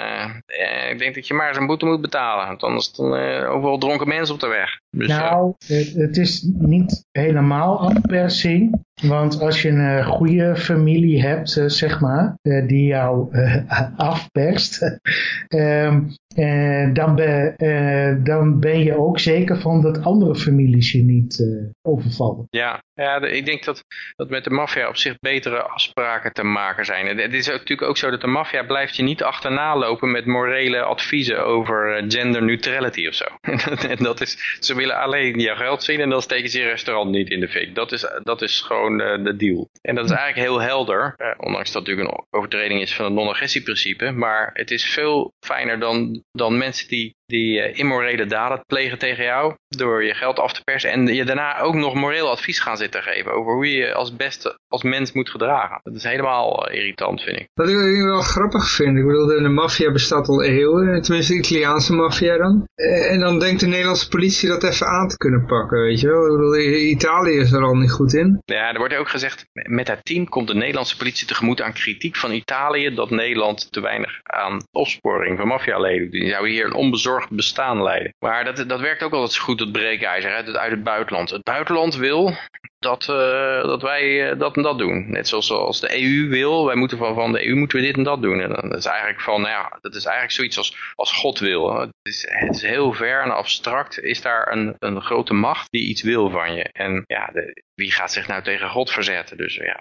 eh, ik denk dat je maar eens een boete moet betalen, want anders dan overal dronken mensen op de weg. Dus, Nou, het, het is niet helemaal afpersing. Want als je een eh, goede familie hebt, eh, zeg maar, eh, die jou afperst, ehm, eh, dan, ben, eh, dan ben je ook zeker van dat andere families je niet eh, overvallen. Ja, ja ik denk dat, dat met de maffia op zich betere afspraken te maken zijn. En Het is natuurlijk ook zo dat de maffia blijft je niet achterna lopen met morele adviezen over gender neutrality of zo. en dat is, ze willen alleen je geld zien en dan steken ze je restaurant niet in de fik. Dat is, dat is gewoon de deal. En dat is eigenlijk heel helder, ondanks dat het natuurlijk een overtreding is van het non-agressieprincipe. Maar het is veel fijner dan, dan mensen die die eh, immorele daden plegen tegen jou door je geld af te persen en je daarna ook nog moreel advies gaan zitten geven over hoe je je als beste als mens moet gedragen. Dat is helemaal eh, irritant vind ik. Wat ik wel grappig vind, ik bedoel, de, maffia bestaat al eeuwen, tenminste de Italiaanse maffia dan. Eh, En dan denkt de Nederlandse politie dat even aan te kunnen pakken, weet je wel. Ik bedoel, I- Italië is er al niet goed in. Ja, er wordt ook gezegd, met het team komt de Nederlandse politie tegemoet aan kritiek van Italië dat Nederland te weinig aan opsporing van maffialeden doet. Die zouden hier een onbezorgd bestaan leiden. Maar dat, dat werkt ook altijd zo goed, dat breekijzer, hè, dat uit het buitenland. Het buitenland wil dat, eh, dat wij eh, dat en dat doen. Net zoals als de EU wil, wij moeten van, van de EU moeten we dit en dat doen. En dan is eigenlijk van, nou ja, dat is eigenlijk zoiets als, als God wil. Het is, het is heel ver en abstract is daar een, een grote macht die iets wil van je. En ja, de, wie gaat zich nou tegen God verzetten? Dus ja,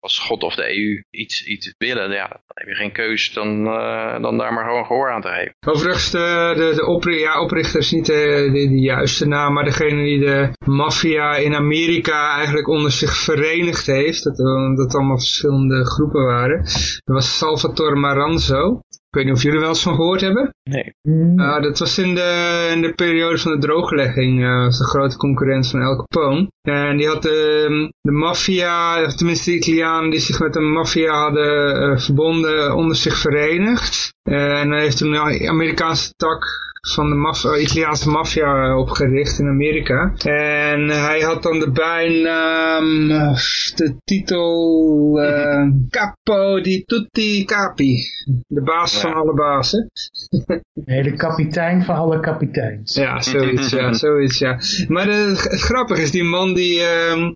als, God of de EU iets, iets willen, ja, dan heb je geen keus dan, eh, dan daar maar gewoon gehoor aan te geven. Overigens, de, de, de opri ja, oprichter is niet de, de, de juiste naam, maar degene die de maffia in Amerika eigenlijk onder zich verenigd heeft, dat, eh, dat allemaal verschillende groepen waren, dat was Salvatore Maranzo. Ik weet niet of jullie wel eens van gehoord hebben. Nee. Uh, dat was in de, in de periode van de drooglegging, uh, was de grote concurrent van El Capone. En die had de, de maffia, of tenminste de Italianen die zich met de maffia hadden uh, verbonden, onder zich verenigd. en hij heeft toen een Amerikaanse tak van de maf Italiaanse maffia opgericht in Amerika. En hij had dan de bijnaam, de titel uh, Capo di tutti capi. De baas ja. van alle bazen. Nee, de kapitein van alle kapiteins. Ja, zoiets, ja, zoiets, ja. Maar de, het grappige is, die man die uh,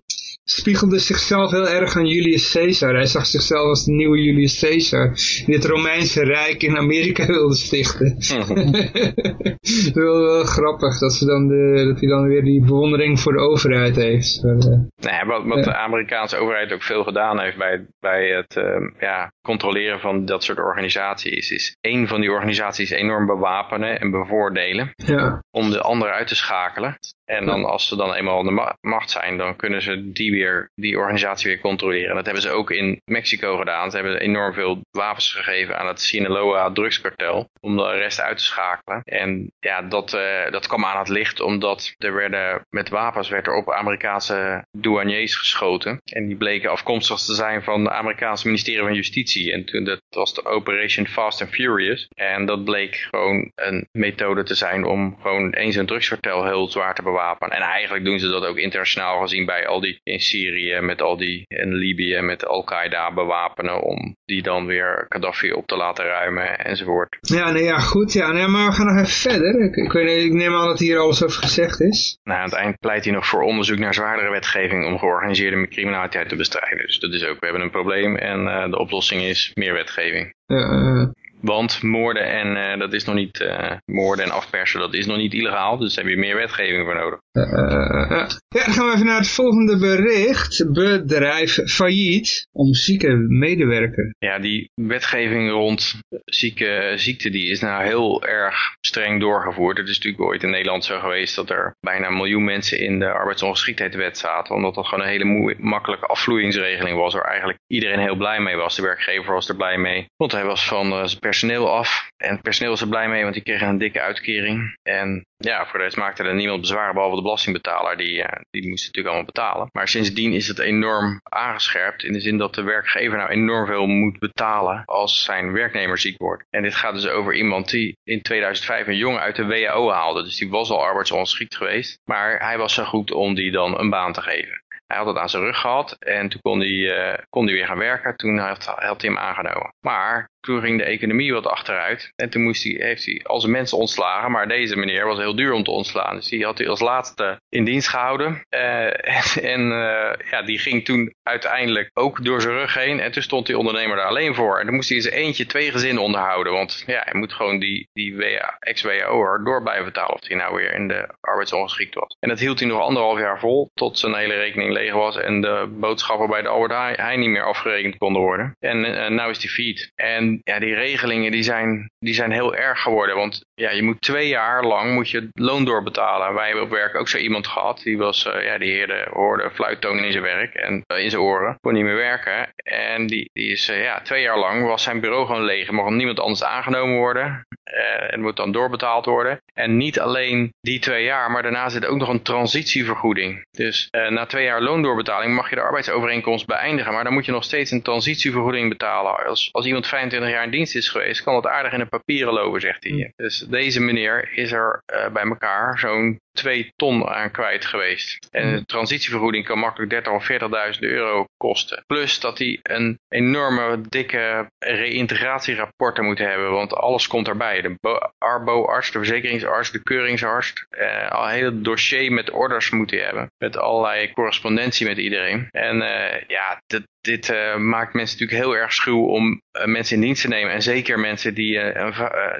spiegelde zichzelf heel erg aan Julius Caesar. Hij zag zichzelf als de nieuwe Julius Caesar, die het Romeinse Rijk in Amerika wilde stichten. wel, wel grappig dat, ze dan de, dat hij dan weer die bewondering voor de overheid heeft. Maar, uh, nee, wat, wat de Amerikaanse overheid ook veel gedaan heeft bij, bij het uh, ja, controleren van dat soort organisaties, is één van die organisaties enorm bewapenen en bevoordelen ja. om de andere uit te schakelen. En dan als ze dan eenmaal aan de ma macht zijn, dan kunnen ze die weer, die organisatie weer controleren. En dat hebben ze ook in Mexico gedaan. Ze hebben enorm veel wapens gegeven aan het Sinaloa drugskartel om de rest uit te schakelen. En ja, dat, uh, dat kwam aan het licht omdat er werden, met wapens werd er op Amerikaanse douaniers geschoten. En die bleken afkomstig te zijn van het Amerikaanse ministerie van Justitie. En toen, dat was de Operation Fast and Furious. En dat bleek gewoon een methode te zijn om gewoon eens een drugskartel heel zwaar te En eigenlijk doen ze dat ook internationaal gezien bij al die in Syrië, met al die in Libië, met Al-Qaeda bewapenen om die dan weer Gaddafi op te laten ruimen enzovoort. Ja, nee, ja goed. Ja, nee, maar we gaan nog even verder. Ik, ik, weet, ik neem aan dat hier alles over gezegd is. Nou, aan het eind pleit hij nog voor onderzoek naar zwaardere wetgeving om georganiseerde criminaliteit te bestrijden. Dus dat is ook, we hebben een probleem en uh, de oplossing is meer wetgeving. Uh, Want moorden en uh, dat is nog niet uh, moorden en afpersen, dat is nog niet illegaal. Dus daar heb je meer wetgeving voor nodig. Uh, ja, dan gaan we even naar het volgende bericht. Bedrijf failliet om zieke medewerker. Ja, die wetgeving rond zieke ziekte die is nou heel erg streng doorgevoerd. Het is natuurlijk ooit in Nederland zo geweest dat er bijna een miljoen mensen in de arbeidsongeschiktheidswet zaten. Omdat dat gewoon een hele makkelijke afvloeingsregeling was waar eigenlijk iedereen heel blij mee was. De werkgever was er blij mee. Want hij was van zijn personeel af. En het personeel was er blij mee, want die kregen een dikke uitkering. En ja, voor de rest maakte er niemand bezwaar, behalve de belastingbetaler. Die, uh, die moest natuurlijk allemaal betalen. Maar sindsdien is het enorm aangescherpt. In de zin dat de werkgever nou enorm veel moet betalen als zijn werknemer ziek wordt. En dit gaat dus over iemand die in 2005 een jongen uit de WHO haalde. Dus die was al arbeidsongeschikt geweest. Maar hij was zo goed om die dan een baan te geven. Hij had het aan zijn rug gehad en toen kon hij, uh, kon hij weer gaan werken. Toen had, had hij hem aangenomen. Maar toen ging de economie wat achteruit. En toen moest hij, heeft hij al zijn mensen ontslagen. Maar deze meneer was heel duur om te ontslaan. Dus die had hij als laatste in dienst gehouden. Uh, en uh, ja, die ging toen uiteindelijk ook door zijn rug heen. En toen stond die ondernemer daar alleen voor. En dan moest hij in zijn eentje twee gezinnen onderhouden. Want ja, hij moet gewoon die, die ex-WAO'er door betalen. Of hij nou weer in de arbeidsongeschikt was. En dat hield hij nog anderhalf jaar vol. Tot zijn hele rekening leeg was. En de boodschappen bij de Albert Heijn niet meer afgerekend konden worden. En uh, nou is hij failliet. En ja, die regelingen die zijn, die zijn heel erg geworden. Want ja, je moet twee jaar lang moet je loon doorbetalen. Wij hebben op werk ook zo iemand gehad. Die was, uh, ja, die heerde, hoorde fluittonen in zijn werk en uh, in zijn oren. Kon niet meer werken. En die, die is, uh, ja, twee jaar lang was zijn bureau gewoon leeg. Mocht niemand anders aangenomen worden. en moet dan doorbetaald worden. En niet alleen die twee jaar, maar daarna zit ook nog een transitievergoeding. Dus na twee jaar loondoorbetaling mag je de arbeidsovereenkomst beëindigen. Maar dan moet je nog steeds een transitievergoeding betalen. Als, als iemand 25 jaar in dienst is geweest, kan het aardig in de papieren lopen, zegt hij. Mm. Dus deze meneer is er uh, bij elkaar zo'n 2 ton aan kwijt geweest. En de transitievergoeding kan makkelijk 30 of 40.000 euro kosten. Plus dat hij een enorme dikke reïntegratierapporten moet hebben, want alles komt erbij. De arbo-arts, de verzekeringsarts, de keuringsarts, eh, al een hele dossier met orders moet hij hebben. Met allerlei correspondentie met iedereen. En uh, ja, dit, dit uh, maakt mensen natuurlijk heel erg schuw om uh, mensen in dienst te nemen. En zeker mensen die, uh, een,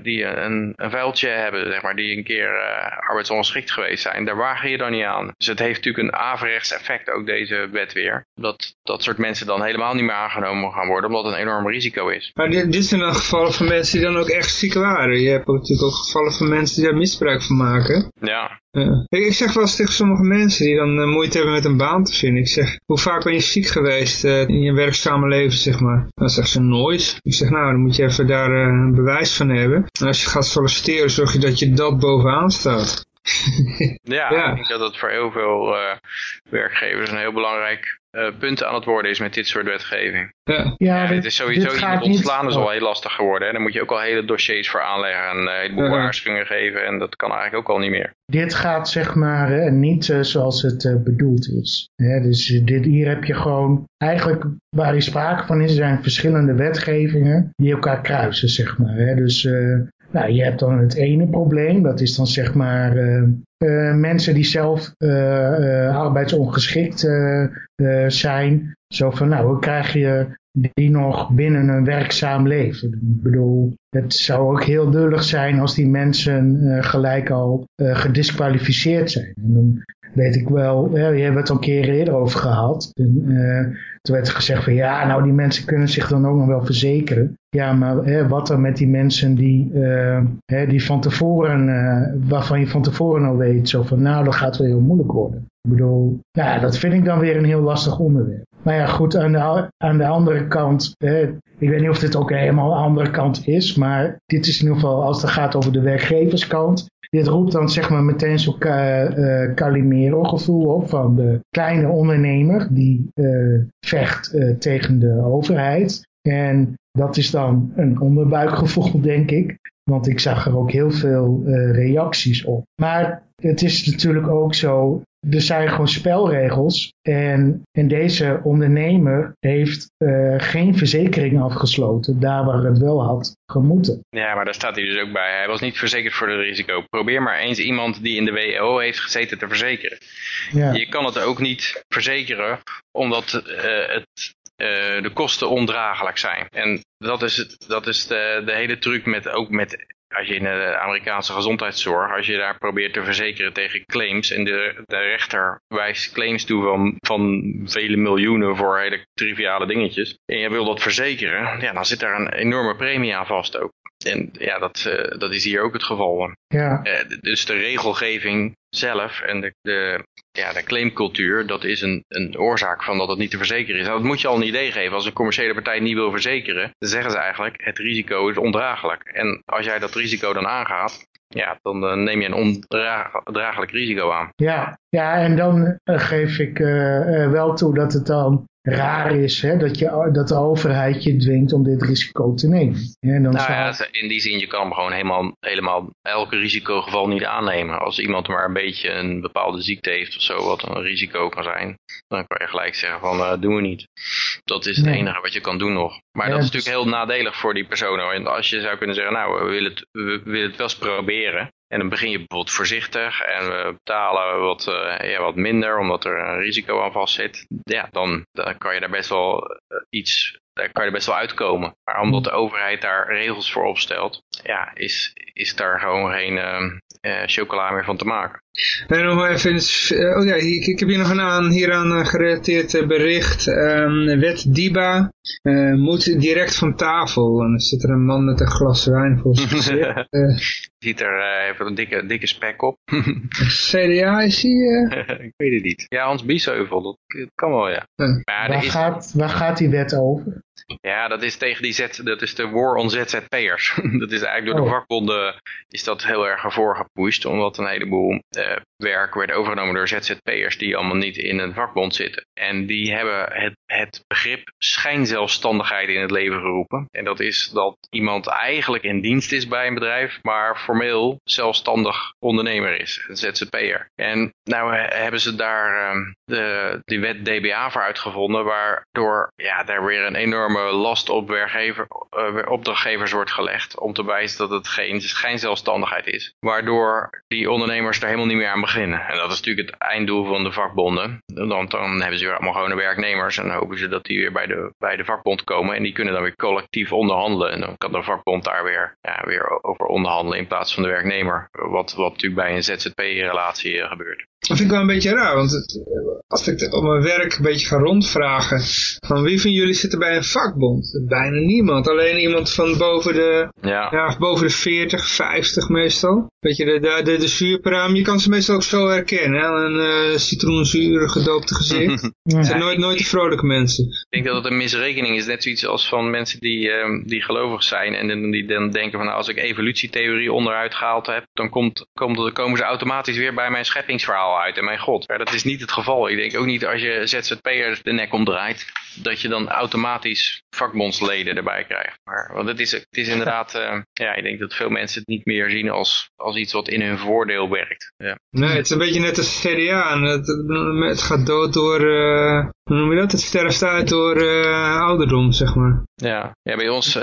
die een, een vuiltje hebben, zeg maar, die een keer arbeidsongeschikt geweest zijn. Daar wagen je dan niet aan. Dus het heeft natuurlijk een averechts effect, ook deze wet weer. Dat dat soort mensen dan helemaal niet meer aangenomen gaan worden, omdat het een enorm risico is. Maar dit, dit zijn dan gevallen van mensen die dan ook echt ziek waren. Je hebt ook natuurlijk ook gevallen van mensen die daar misbruik van maken. Ja. Uh, ik zeg wel eens tegen sommige mensen die dan uh, moeite hebben met een baan te vinden. Ik zeg, hoe vaak ben je ziek geweest uh, in je werkzame leven, zeg maar? Dan zegt ze nooit. Ik zeg, nou, dan moet je even daar een bewijs van hebben. En als je gaat solliciteren, zorg je dat je dat bovenaan staat. Ja, ja, ik denk dat dat voor heel veel werkgevers een heel belangrijk uh, punt aan het worden is met dit soort wetgeving. Ja, ja dit, het is sowieso iemand ontslaan is al heel lastig geworden. Hè? Daar moet je ook al hele dossiers voor aanleggen en uh, een heleboel uh waarschuwingen geven. En dat kan eigenlijk ook al niet meer. Dit gaat zeg maar uh, niet zoals het bedoeld is. Hè? Dus dit, hier heb je gewoon eigenlijk waar die sprake van is, zijn verschillende wetgevingen die elkaar kruisen, zeg maar. Hè? Dus nou, je hebt dan het ene probleem, dat is dan zeg maar uh, uh, mensen die zelf uh, arbeidsongeschikt zijn. Zo van, nou, hoe krijg je die nog binnen een werkzaam leven? Ik bedoel, het zou ook heel dullig zijn als die mensen gelijk al gedisqualificeerd zijn. En dan weet ik wel, ja, je hebt het al een keer eerder over gehad. En, toen werd gezegd van ja, nou die mensen kunnen zich dan ook nog wel verzekeren. Ja, maar wat dan met die mensen die, uh, hè, die van tevoren, uh, waarvan je van tevoren al weet, zo van nou, dat gaat wel heel moeilijk worden. Ik bedoel, ja, dat vind ik dan weer een heel lastig onderwerp. Maar ja, goed, aan de, aan de andere kant, hè, ik weet niet of dit ook helemaal de andere kant is, maar dit is in ieder geval, als het gaat over de werkgeverskant, dit roept dan zeg maar meteen zo'n uh, Calimero gevoel op van de kleine ondernemer die vecht tegen de overheid. En dat is dan een onderbuikgevoel, denk ik. Want ik zag er ook heel veel uh, reacties op. Maar het is natuurlijk ook zo, er zijn gewoon spelregels. En, en deze ondernemer heeft uh, geen verzekering afgesloten, daar waar het wel had gemoeten. Ja, maar daar staat hij dus ook bij. Hij was niet verzekerd voor het risico. Probeer maar eens iemand die in de WO heeft gezeten te verzekeren. Ja. Je kan het ook niet verzekeren, omdat uh, het de kosten ondraaglijk zijn. En dat is, het, dat is de, de hele truc met, ook met als je in de Amerikaanse gezondheidszorg, als je daar probeert te verzekeren tegen claims en de, de rechter wijst claims toe van, van vele miljoenen voor hele triviale dingetjes en je wil dat verzekeren, ja, dan zit daar een enorme premie aan vast ook. En ja, dat, uh, dat is hier ook het geval. Ja. Uh, dus de regelgeving zelf en de, de, ja, de claimcultuur, dat is een, een oorzaak van dat het niet te verzekeren is. Nou, dat moet je al een idee geven. Als een commerciële partij niet wil verzekeren, dan zeggen ze eigenlijk, het risico is ondraaglijk. En als jij dat risico dan aangaat, ja, dan uh, neem je een ondraaglijk risico aan. Ja, ja en dan geef ik wel toe dat het dan raar is hè, dat, je, dat de overheid je dwingt om dit risico te nemen. En dan nou ja, in die zin, je kan gewoon helemaal, helemaal elke risicogeval niet aannemen. Als iemand maar een beetje een bepaalde ziekte heeft of zo, wat een risico kan zijn, dan kan je gelijk zeggen van, uh, doen we niet. Dat is het enige wat je kan doen nog. Maar dat is natuurlijk heel nadelig voor die personen. En als je zou kunnen zeggen, nou, we willen het, we willen het wel eens proberen. En dan begin je bijvoorbeeld voorzichtig en we betalen wat, uh, ja, wat minder omdat er een risico aan vast zit. Ja, dan, dan kan je daar best wel uh, iets, daar kan je best wel uitkomen. Maar omdat de overheid daar regels voor opstelt, ja, is, is daar gewoon geen uh, chocola meer van te maken. En nog even, uh, oh ja, ik, ik, heb hier nog een aan, hieraan gerelateerd bericht. Um, wet DIBA uh, moet direct van tafel. En dan zit er een man met een glas wijn voor zijn gezicht. Ziet er even een dikke, dikke spek op. CDA is hij? ik weet het niet. Ja, Hans Biesheuvel, dat, dat kan wel, ja. Maar waar, is... gaat, waar gaat die wet over? Ja, dat is tegen die Z, dat is de war on ZZP'ers. dat is eigenlijk door de oh. vakbonden is dat heel erg voorgepusht, omdat een heleboel uh, werk werd overgenomen door ZZP'ers die allemaal niet in een vakbond zitten. En die hebben het, het begrip schijnzelfstandigheid in het leven geroepen. En dat is dat iemand eigenlijk in dienst is bij een bedrijf, maar formeel zelfstandig ondernemer is, een ZZP'er. En nou hebben ze daar uh, de, die wet DBA voor uitgevonden, waardoor ja, daar weer een enorme last op uh, opdrachtgevers wordt gelegd om te wijzen dat het geen schijnzelfstandigheid is. Waardoor die ondernemers er helemaal niet meer aan beginnen. En dat is natuurlijk het einddoel van de vakbonden. Dan, dan hebben ze weer allemaal gewone werknemers en hopen ze dat die weer bij de, bij de vakbond komen en die kunnen dan weer collectief onderhandelen. En dan kan de vakbond daar weer, ja, weer over onderhandelen in plaats van de werknemer. Wat, wat natuurlijk bij een ZZP-relatie gebeurt. Dat vind ik wel een beetje raar, want het, als ik op mijn werk een beetje ga rondvragen, van wie van jullie zit er bij een vakbond? Bijna niemand, alleen iemand van boven de, ja. ja boven de 40, 50 meestal. Weet je, de, de, de, de zuurpraam, je kan ze meestal ook zo herkennen, hè? een uh, citroenzuur gedoopte gezicht. Het zijn nooit, nooit de vrolijke mensen. Ik denk dat het een misrekening is, net zoiets als van mensen die, uh, die gelovig zijn en die dan denken van nou, als ik evolutietheorie onderuit gehaald heb, dan komt, komt, dan komen ze automatisch weer bij mijn scheppingsverhaal uit. En mijn god, maar dat is niet het geval. Ik denk ook niet als je ZZP'er de nek omdraait, dat je dan automatisch vakbondsleden erbij krijgt. Maar, want het is, het is inderdaad, uh, ja, ik denk dat veel mensen het niet meer zien als, als iets wat in hun voordeel werkt. Ja. Nee, het is een beetje net als CDA. En het, het gaat dood door, uh, hoe noem je dat? Het sterft uit door uh, ouderdom, zeg maar. Ja, ja bij ons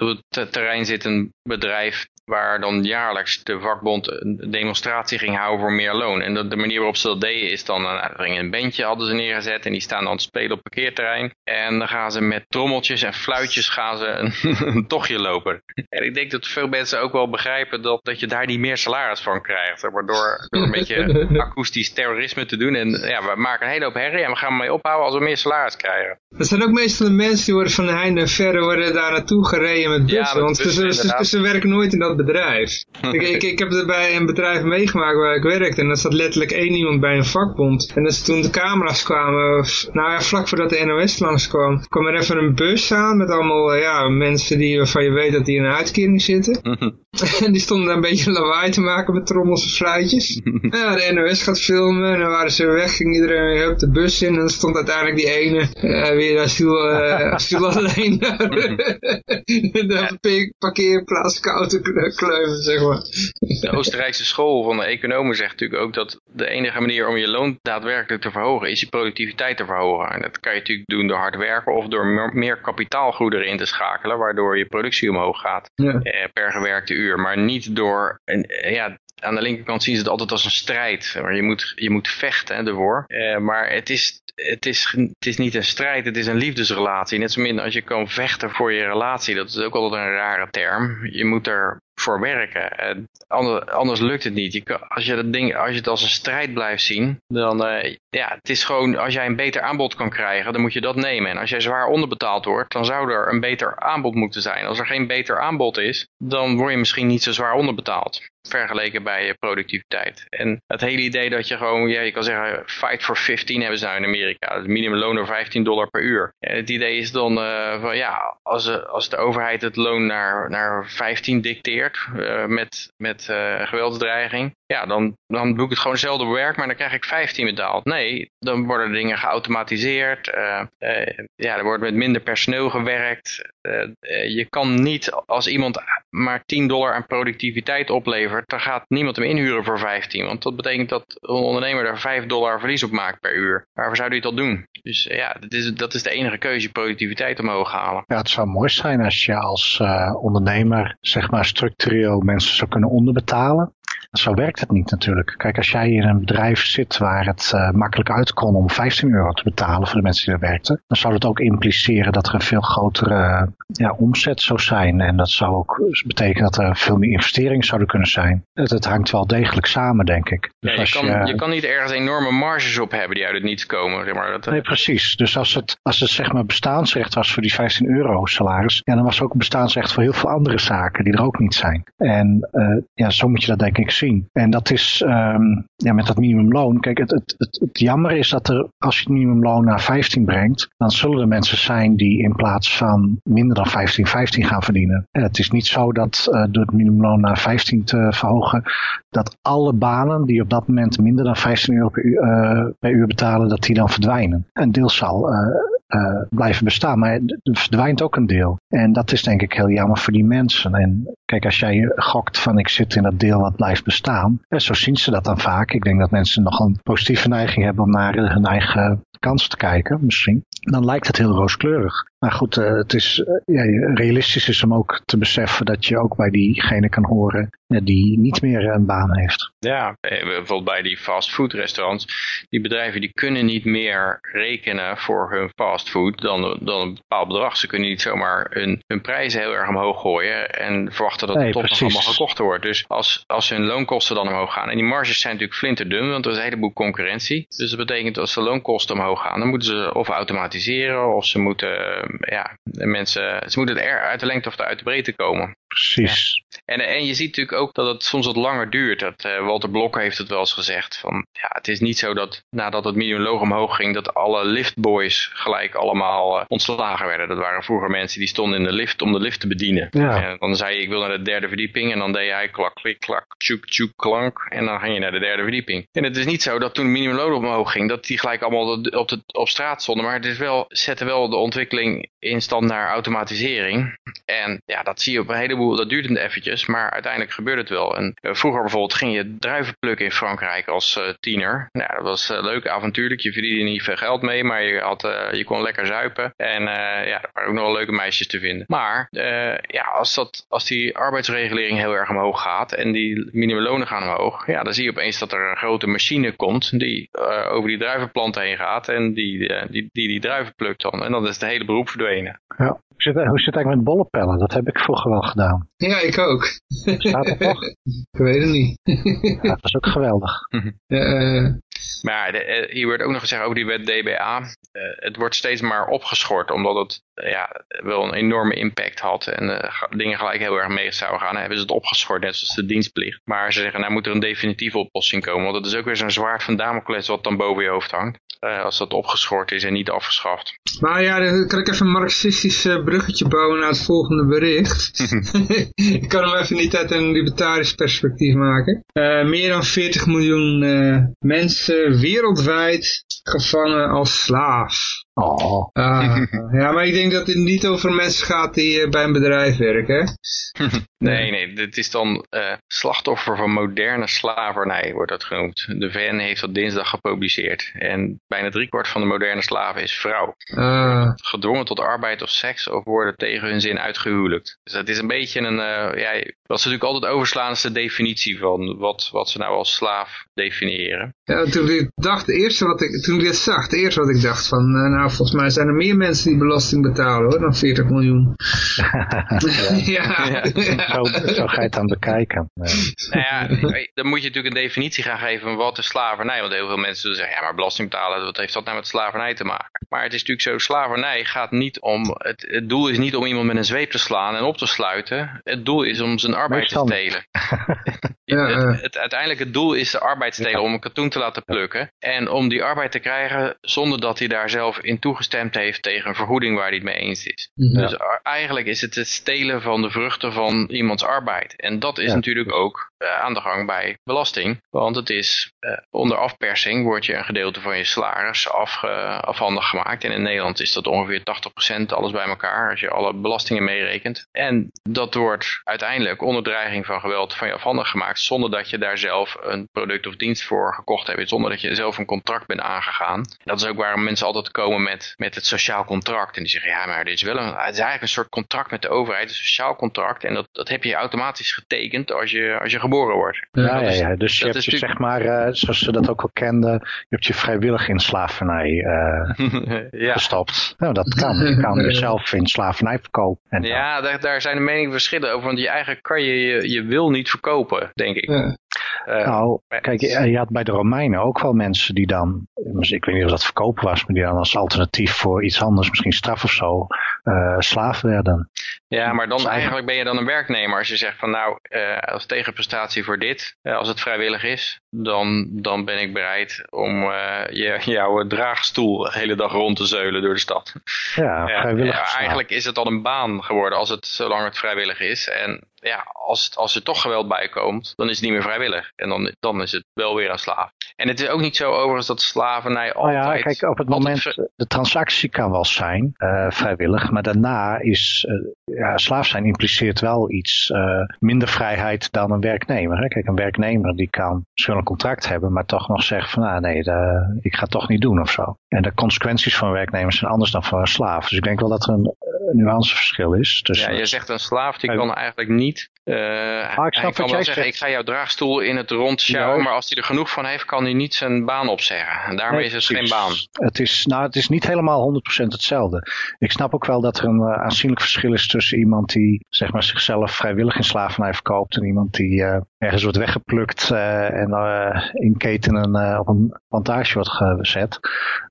op het terrein zit een bedrijf waar dan jaarlijks de vakbond een demonstratie ging houden voor meer loon. En de, de manier waarop ze dat deden is dan, nou, een bandje hadden ze neergezet en die staan dan te spelen op parkeerterrein. En dan gaan ze met trommeltjes en fluitjes gaan ze een, een, tochtje lopen. En ik denk dat veel mensen ook wel begrijpen dat, dat je daar niet meer salaris van krijgt. Waardoor door een beetje akoestisch terrorisme te doen. En ja, we maken een hele hoop herrie en we gaan ermee ophouden als we meer salaris krijgen. Dat zijn ook meestal de mensen die worden van de heinde en verre worden daar naartoe gereden met bussen. want ze, ze, ze, werken nooit in dat bedrijf. ik, ik, ik heb er bij een bedrijf meegemaakt waar ik werkte. En er zat letterlijk één iemand bij een vakbond. En dus toen de camera's kwamen, nou ja, vlak voordat de NOS langskwam, kwam er even een bus aan met allemaal ja, mensen die, waarvan je weet dat die in een uitkering zitten. en die stonden daar een beetje lawaai te maken met trommels en fluitjes. ja, de NOS gaat filmen en dan waren ze weg, ging iedereen weer op de bus in. En dan stond uiteindelijk die ene uh, weer asiel, uh, asiel alleen de parkeerplaats koud te zeg maar. De Oostenrijkse school van de economen zegt natuurlijk ook dat de enige manier om je loon daadwerkelijk te verhogen is je productiviteit te verhogen. En dat kan je natuurlijk doen door hard werken of door meer kapitaalgoederen in te schakelen, waardoor je productie omhoog gaat ja. eh, per gewerkte uur. Maar niet door, en, ja, aan de linkerkant zien ze het altijd als een strijd. Maar je moet, je moet vechten ervoor. Uh, maar het is, het, is, het is niet een strijd, het is een liefdesrelatie. Net zo min als je kan vechten voor je relatie. Dat is ook altijd een rare term. Je moet er voor werken. En anders, lukt het niet. Je als, je dat ding, als je het als een strijd blijft zien, dan uh, ja, het is gewoon, als jij een beter aanbod kan krijgen, dan moet je dat nemen. En als jij zwaar onderbetaald wordt, dan zou er een beter aanbod moeten zijn. Als er geen beter aanbod is, dan word je misschien niet zo zwaar onderbetaald vergeleken bij je productiviteit. En het hele idee dat je gewoon, ja, je kan zeggen, fight for 15 hebben ze nou in Amerika. Het minimumloon door 15 dollar per uur. En het idee is dan van, ja, als, als de overheid het loon naar, naar 15 dicteert uh, met, met geweldsdreiging, ja, dan, dan doe ik het gewoon hetzelfde werk, maar dan krijg ik 15 betaald. Nee, dan worden dingen geautomatiseerd. ja, er wordt met minder personeel gewerkt. Je kan niet als iemand maar 10 dollar aan productiviteit oplevert, dan gaat niemand hem inhuren voor 15. Want dat betekent dat een ondernemer daar 5 dollar verlies op maakt per uur. Waarvoor zou hij dat doen? Dus ja, dat is, dat is de enige keuze, productiviteit omhoog halen. Ja, het zou mooi zijn als je als ondernemer zeg maar structureel mensen zou kunnen onderbetalen. Zo werkt het niet natuurlijk. Kijk, als jij in een bedrijf zit waar het uh, makkelijk uit kon om 15 euro te betalen voor de mensen die er werkten, dan zou dat ook impliceren dat er een veel grotere ja, omzet zou zijn. En dat zou ook betekenen dat er veel meer investeringen zouden kunnen zijn. Het, het hangt wel degelijk samen, denk ik. Dus ja, je, kan, je, kan niet ergens enorme marges op hebben die uit het niets komen. Zeg maar. dat, nee, precies. Dus als het, als het zeg maar bestaansrecht was voor die 15 euro salaris, ja, dan was het ook bestaansrecht voor heel veel andere zaken die er ook niet zijn. En uh, ja, zo moet je dat denk ik zien. En dat is um, ja, met dat minimumloon. Kijk, het, het, het, jammer is dat er, als je het minimumloon naar 15 brengt, dan zullen er mensen zijn die in plaats van minder dan 15, 15 gaan verdienen. En het is niet zo dat uh, door het minimumloon naar 15 te verhogen, dat alle banen die op dat moment minder dan 15 euro per uur, uh, per uur betalen, dat die dan verdwijnen. Een deel zal uh, blijven bestaan. Maar er verdwijnt ook een deel. En dat is denk ik heel jammer voor die mensen. En kijk, als jij gokt van ik zit in dat deel wat blijft bestaan. En zo zien ze dat dan vaak. Ik denk dat mensen nog een positieve neiging hebben om naar hun eigen kans te kijken, misschien. Dan lijkt het heel rooskleurig. Maar goed, uh, het is, uh, ja, realistisch is om ook te beseffen dat je ook bij diegene kan horen die niet meer een baan heeft. Ja, eh, bijvoorbeeld bij die fastfood-restaurants. Die bedrijven die kunnen niet meer rekenen voor hun fastfood dan, dan een bepaald bedrag. Ze kunnen niet zomaar hun, hun prijzen heel erg omhoog gooien en verwachten dat het toch nog allemaal gekocht wordt. Dus als, als hun loonkosten dan omhoog gaan. En die marges zijn natuurlijk flinterdun, want er is een heleboel concurrentie. Dus dat betekent als de loonkosten omhoog gaan, dan moeten ze of automatiseren of ze moeten, ja, mensen, ze moeten er uit de lengte of uit de breedte komen. Precies. En, en je ziet natuurlijk ook dat het soms wat langer duurt. Dat, uh, Walter Blokker heeft het wel eens gezegd. Van, ja, het is niet zo dat nadat het minimumloon omhoog ging, dat alle liftboys gelijk allemaal uh, ontslagen werden. Dat waren vroeger mensen die stonden in de lift om de lift te bedienen. Ja. En dan zei je, ik wil naar de derde verdieping. En dan deed hij klak, klik, klak, tjoek, tjoek, klank. En dan ging je naar de derde verdieping. En het is niet zo dat toen het minimumloon omhoog ging, dat die gelijk allemaal op, de, op straat stonden. Maar het is wel, zette wel de ontwikkeling in stand naar automatisering. En ja, dat zie je op een heleboel, dat duurt een eventjes, maar uiteindelijk gebeurt het wel. En uh, vroeger bijvoorbeeld ging je druiven plukken in Frankrijk als uh, tiener. Nou, dat was uh, leuk, avontuurlijk. Je verdiende niet veel geld mee, maar je, had, je kon lekker zuipen. En ja, er waren ook nog wel leuke meisjes te vinden. Maar ja, als, dat, als die arbeidsregulering heel erg omhoog gaat en die minimumlonen gaan omhoog, ja, dan zie je opeens dat er een grote machine komt die over die druivenplanten heen gaat en die die, die, die, die druiven plukt dan. En dan is het hele beroep verdwenen. Ja. Hoe zit, hoe zit het eigenlijk met bollenpellen? Dat heb ik vroeger wel gedaan. Ja, ik ook. Staat nog? ik weet het niet. ja, dat was ook geweldig. uh, maar de, eh, hier wordt ook nog gezegd over die wet DBA. Uh, het wordt steeds maar opgeschort, omdat het uh, ja, wel een enorme impact had. En dingen gelijk heel erg mee zouden gaan. Dan hebben ze het opgeschort, net zoals de dienstplicht. Maar ze zeggen, nou moet er een definitieve oplossing komen. Want dat is ook weer zo'n zwaard van Damocles wat dan boven je hoofd hangt. als dat opgeschort is en niet afgeschaft. Maar ja, dan kan ik even een marxistisch bruggetje bouwen naar het volgende bericht. ik kan hem even niet uit een libertarisch perspectief maken. meer dan 40 miljoen mensen wereldwijd gevangen als slaaf. Oh. Uh, ja, maar ik denk dat het niet over mensen gaat die uh, bij een bedrijf werken. nee, nee, dit is dan uh, slachtoffer van moderne slavernij, wordt dat genoemd. De VN heeft dat dinsdag gepubliceerd. En bijna driekwart van de moderne slaven is vrouw. Ah. Gedwongen tot arbeid of seks of worden tegen hun zin uitgehuwelijkt. Dus het is een beetje een, ja, Dat is natuurlijk altijd overslaandste definitie van wat, wat ze nou als slaaf definiëren. Ja, toen ik dacht, het eerste wat ik, toen ik dit zag, het eerste wat ik dacht van, uh, nou volgens mij zijn er meer mensen die belasting betalen hoor, dan 40 miljoen. ja. ja. Zo, zo, ga je het dan bekijken. Nou ja, dan moet je natuurlijk een definitie gaan geven van wat is slavernij. Want heel veel mensen zeggen, ja maar belasting betalen, wat heeft dat nou met slavernij te maken? Maar het is natuurlijk zo, slavernij gaat niet om, het, het doel is niet om iemand met een zweep te slaan en op te sluiten. Het doel is om zijn arbeid te stelen. ja, het, het, uiteindelijk het doel is de arbeid stelen, om een katoen te laten plukken. En om die arbeid te krijgen zonder dat hij daar zelf in toegestemd heeft tegen een vergoeding waar hij het mee eens is. Mhm. Dus eigenlijk is het het stelen van de vruchten van iemands arbeid. En dat is natuurlijk ook uh, aan de gang bij belasting. Want het is uh, onder afpersing wordt je een gedeelte van je salaris af, afhandig gemaakt. En in Nederland is dat ongeveer 80% alles bij elkaar als je alle belastingen meerekent. En dat wordt uiteindelijk onder dreiging van geweld van je afhandig gemaakt zonder dat je daar zelf een product of dienst voor gekocht hebt. Zonder dat je zelf een contract bent aangegaan. Dat is ook waarom mensen altijd komen met, met het sociaal contract. En die zeggen ja maar dit is wel een, het is eigenlijk een soort contract met de overheid. Een sociaal contract. En dat, dat heb je automatisch getekend als je, als je geboren wordt. Ja, ja, ja. dus je hebt je, zeg maar, uh, zoals ze dat ook wel kenden, je hebt je vrijwillig in slavernij uh, ja. gestopt. Nou, dat kan. Je kan jezelf in slavernij verkopen. En ja, daar, daar zijn de meningen verschillen over. Want je eigenlijk kan je je, je wil niet verkopen, denk ik. Ja. Uh, nou, kijk, je had bij de Romeinen ook wel mensen die dan, ik weet niet of dat verkopen was, maar die dan als alternatief voor iets anders, misschien straf of zo, uh, slaaf werden. Ja, maar dan eigenlijk ben je dan een werknemer. Als je zegt van nou, uh, als tegenprestatie voor dit, als het vrijwillig is, dan, dan ben ik bereid om je, jouw draagstoel de hele dag rond te zeulen door de stad. Ja, vrijwillig. Eigenlijk is het al een baan geworden als het, zolang het vrijwillig is. En ja, als, als er toch geweld bij komt, dan is het niet meer vrijwillig. En dan, dan is het wel weer een slaaf. En het is ook niet zo overigens dat slavernij altijd... Nou ja, kijk, op het moment, de transactie kan wel zijn, uh, vrijwillig, maar daarna is, uh, ja, slaaf zijn impliceert wel iets uh, minder vrijheid dan een werknemer. Hè? Kijk, een werknemer die kan misschien een contract hebben, maar toch nog zeggen van, nou nee, de, ik ga het toch niet doen of zo. En de consequenties van werknemers zijn anders dan voor een slaaf. Dus ik denk wel dat er een nuanceverschil is. ja, je zegt een slaaf, die kan eigenlijk niet... Uh, ah, ik hij kan wel zeggen, ik ga jouw draagstoel in het rond sjouwen, maar als hij er genoeg van heeft, kan hij niet zijn baan opzeggen. En daarmee is het geen baan. Het is, nou, het is niet helemaal 100% hetzelfde. Ik snap ook wel dat er een uh, aanzienlijk verschil is tussen iemand die zeg maar, zichzelf vrijwillig in slavernij verkoopt en iemand die uh, ergens wordt weggeplukt en in ketenen op een plantage wordt gezet.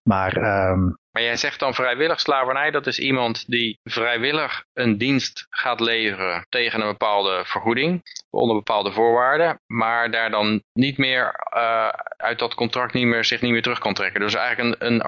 Maar um, maar jij zegt dan vrijwillig slavernij, dat is iemand die vrijwillig een dienst gaat leveren tegen een bepaalde vergoeding, onder bepaalde voorwaarden, maar daar dan niet meer uh, uit dat contract niet meer, zich niet meer terug kan trekken. Dus eigenlijk een, een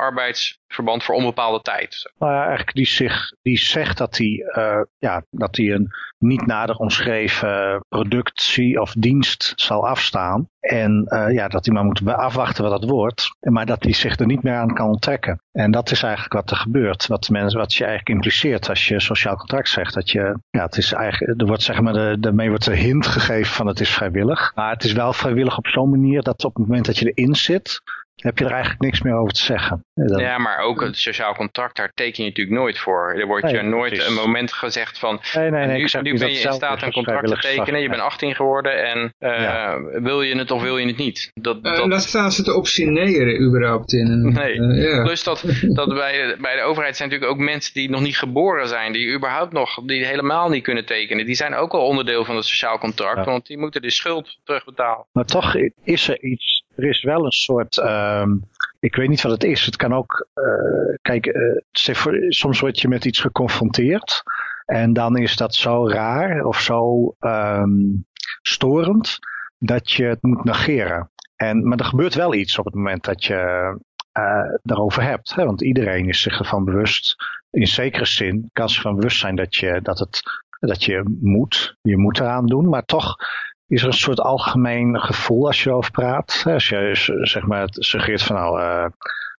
arbeidsverband voor onbepaalde tijd. Nou ja, eigenlijk die, die zegt dat hij uh, ja, dat hij een niet nader omschreven productie of dienst zal afstaan. En uh, ja, dat hij maar moet afwachten wat dat wordt. Maar dat hij zich er niet meer aan kan onttrekken. En dat is eigenlijk wat er gebeurt. Wat, mensen, wat je eigenlijk impliceert als je sociaal contract zegt. Dat je, ja, het is eigenlijk, er wordt zeg maar, de, daarmee wordt de hint gegeven van het is vrijwillig. Maar het is wel vrijwillig op zo'n manier dat op het moment dat je erin zit, heb je er eigenlijk niks meer over te zeggen. Ja, maar ook het sociaal contract, daar teken je natuurlijk nooit voor. Er wordt je nooit een moment gezegd van, nee, nee, nee, nu, nu ben je in staat een contract te tekenen, je bent 18 geworden en uh, wil je het of wil je het niet. Dat, uh, dat... daar staan ze te optioneren überhaupt in. Nee, uh, plus dat, dat bij, bij de overheid zijn natuurlijk ook mensen die nog niet geboren zijn, die überhaupt nog, die helemaal niet kunnen tekenen. Die zijn ook al onderdeel van het sociaal contract, want die moeten de schuld terugbetalen. Maar toch is er iets er is wel een soort, um, ik weet niet wat het is. Het kan ook, uh, kijk, uh, soms word je met iets geconfronteerd. En dan is dat zo raar of zo um, storend dat je het moet negeren. En, maar er gebeurt wel iets op het moment dat je uh, daarover hebt. Hè? Want iedereen is zich ervan bewust, in zekere zin kan zich van bewust zijn dat je, dat het, dat je moet, je moet eraan doen. Maar toch is er een soort algemeen gevoel als je erover praat. Als je zeg maar het suggereert van nou, uh,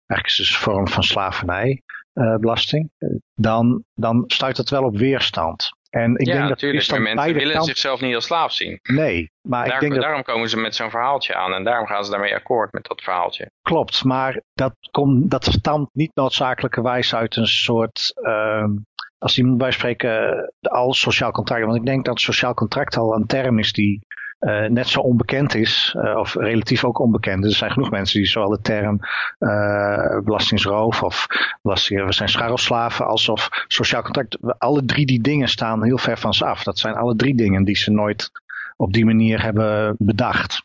eigenlijk is het een vorm van slavernijbelasting. Uh, dan, dan stuit het wel op weerstand. En ik ja, denk natuurlijk. Dat mensen willen zichzelf niet als slaaf zien. Nee, maar ik denk dat... Daarom komen ze met zo'n verhaaltje aan en daarom gaan ze daarmee akkoord met dat verhaaltje. Klopt, maar dat, komt, dat stamt niet noodzakelijkerwijs uit een soort uh, als iemand bij spreken al sociaal contract, want ik denk dat sociaal contract al een term is die uh, net zo onbekend is, uh, of relatief ook onbekend. Er zijn genoeg mensen die zowel de term belastingsroof of belasting, we zijn scharrelslaven, alsof sociaal contract, alle drie die dingen staan heel ver van ze af. Dat zijn alle drie dingen die ze nooit op die manier hebben bedacht.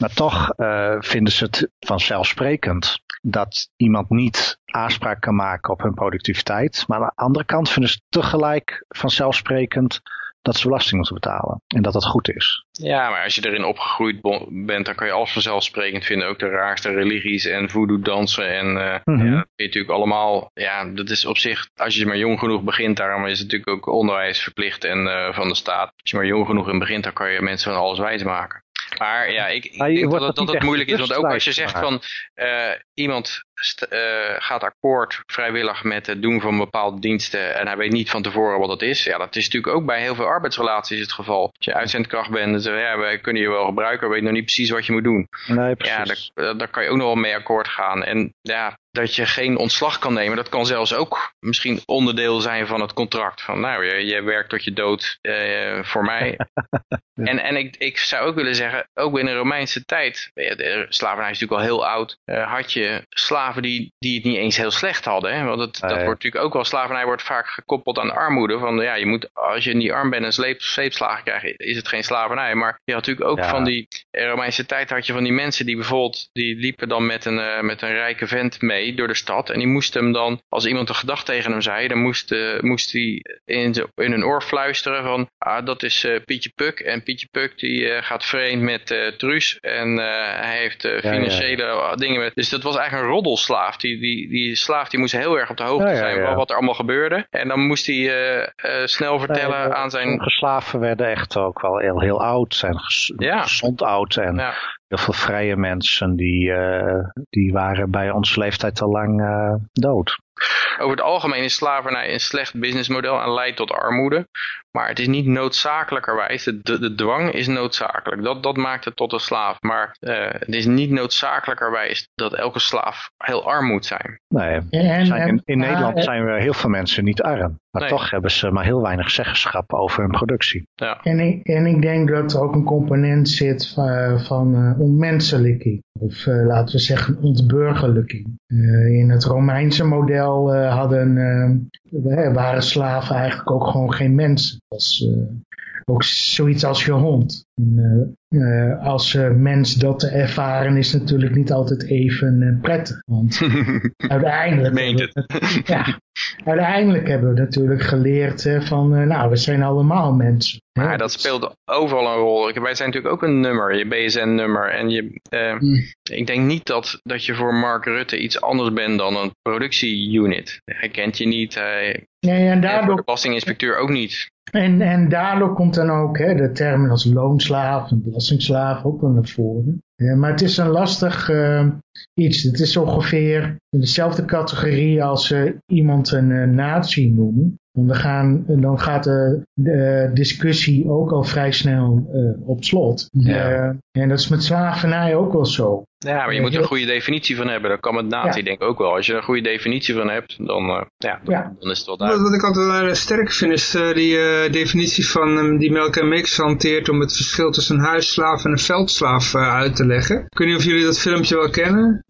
Maar toch vinden ze het vanzelfsprekend dat iemand niet aanspraak kan maken op hun productiviteit. Maar aan de andere kant vinden ze tegelijk vanzelfsprekend dat ze belasting moeten betalen. En dat dat goed is. Ja, maar als je erin opgegroeid bent, dan kan je alles vanzelfsprekend vinden. Ook de raarste religies en voodoo dansen. En uh, mm -hmm. ja, je natuurlijk allemaal, ja, dat is op zich, als je maar jong genoeg begint, daarom is het natuurlijk ook onderwijs verplicht en uh, van de staat. Als je maar jong genoeg in begint, dan kan je mensen van alles wijs maken. Maar ja, ik, ik denk dat, dat het moeilijk is. Want ook als je zegt van uh, iemand uh, gaat akkoord vrijwillig met het doen van bepaalde diensten en hij weet niet van tevoren wat het is. Ja, dat is natuurlijk ook bij heel veel arbeidsrelaties het geval. Als je uitzendkracht bent en zegt, ja, wij kunnen je wel gebruiken, weet nog niet precies wat je moet doen. Nee, Ja, daar, daar kan je ook nog wel mee akkoord gaan. En ja, dat je geen ontslag kan nemen. Dat kan zelfs ook misschien onderdeel zijn van het contract. Van nou, je, je werkt tot je dood uh, voor mij. En, en ik, ik zou ook willen zeggen, ook binnen de Romeinse tijd, de slavernij is natuurlijk al heel oud, uh, had je slaven die, die het niet eens heel slecht hadden. Hè? Want het, dat wordt natuurlijk ook wel, slavernij wordt vaak gekoppeld aan armoede. Van ja, je moet, als je niet arm bent en sleep, sleepslagen krijgt, is het geen slavernij. Maar je had natuurlijk ook ja. van die, in de Romeinse tijd had je van die mensen die bijvoorbeeld, die liepen dan met een, uh, met een rijke vent mee door de stad. En die moesten hem dan, als iemand een gedacht tegen hem zei, dan moest, uh, moest hij in, in hun oor fluisteren van, ah, dat is uh, Pietje Puk. En Pietje Puk die uh, gaat vreemd met Truus. En hij heeft financiële ja, ja. dingen met... Dus dat was eigenlijk een roddelslaaf. Die, die, die slaaf die moest heel erg op de hoogte zijn van wat er allemaal gebeurde. En dan moest hij snel vertellen aan zijn... Sommige slaven werden echt ook wel heel, heel oud. Zijn gezond oud. En heel veel vrije mensen die, die waren bij onze leeftijd al lang dood. Over het algemeen is slavernij een slecht businessmodel en leidt tot armoede. Maar het is niet noodzakelijkerwijs, de, de, de dwang is noodzakelijk. Dat, dat maakt het tot een slaaf. Maar uh, het is niet noodzakelijkerwijs dat elke slaaf heel arm moet zijn. Nee, en, zijn, in, in Nederland zijn we heel veel mensen niet arm. Maar nee. toch hebben ze maar heel weinig zeggenschap over hun productie. Ja. En, ik, en ik denk dat er ook een component zit van, van uh, ontmenselijking. Of uh, laten we zeggen ontburgerlijking. Uh, in het Romeinse model hadden, waren slaven eigenlijk ook gewoon geen mensen. Ook zoiets als je hond. En, uh, als uh, mens dat te ervaren is natuurlijk niet altijd even uh, prettig. Want uiteindelijk, hebben we, ja, uiteindelijk hebben we natuurlijk geleerd van, nou, we zijn allemaal mensen. Maar hè? dat speelt overal een rol. Wij zijn natuurlijk ook een nummer, je BSN-nummer. En je, hmm. ik denk niet dat, dat je voor Mark Rutte iets anders bent dan een productieunit. Hij kent je niet, hij, nee, en daardoor... de belastinginspecteur ook niet. En, en daardoor komt dan ook hè, de termen als loonslaaf en belastingslaaf ook wel naar voren. Ja, maar het is een lastig uh, iets. Het is ongeveer in dezelfde categorie als uh, iemand een uh, nazi noemen. Dan, gaan, dan gaat de, de, discussie ook al vrij snel op slot. Ja. en dat is met slavernij ook wel zo. Ja, maar je moet er een goede definitie van hebben. Dat kan met nazi ja. denk ik ook wel. Als je er een goede definitie van hebt, dan, uh, ja, dan, ja. dan, is het wel duidelijk. Wat ik altijd wel sterk vind is uh, die uh, definitie van um, die Malcolm X hanteert om het verschil tussen een huisslaaf en een veldslaaf uit te leggen. Ik weet niet of jullie dat filmpje wel kennen.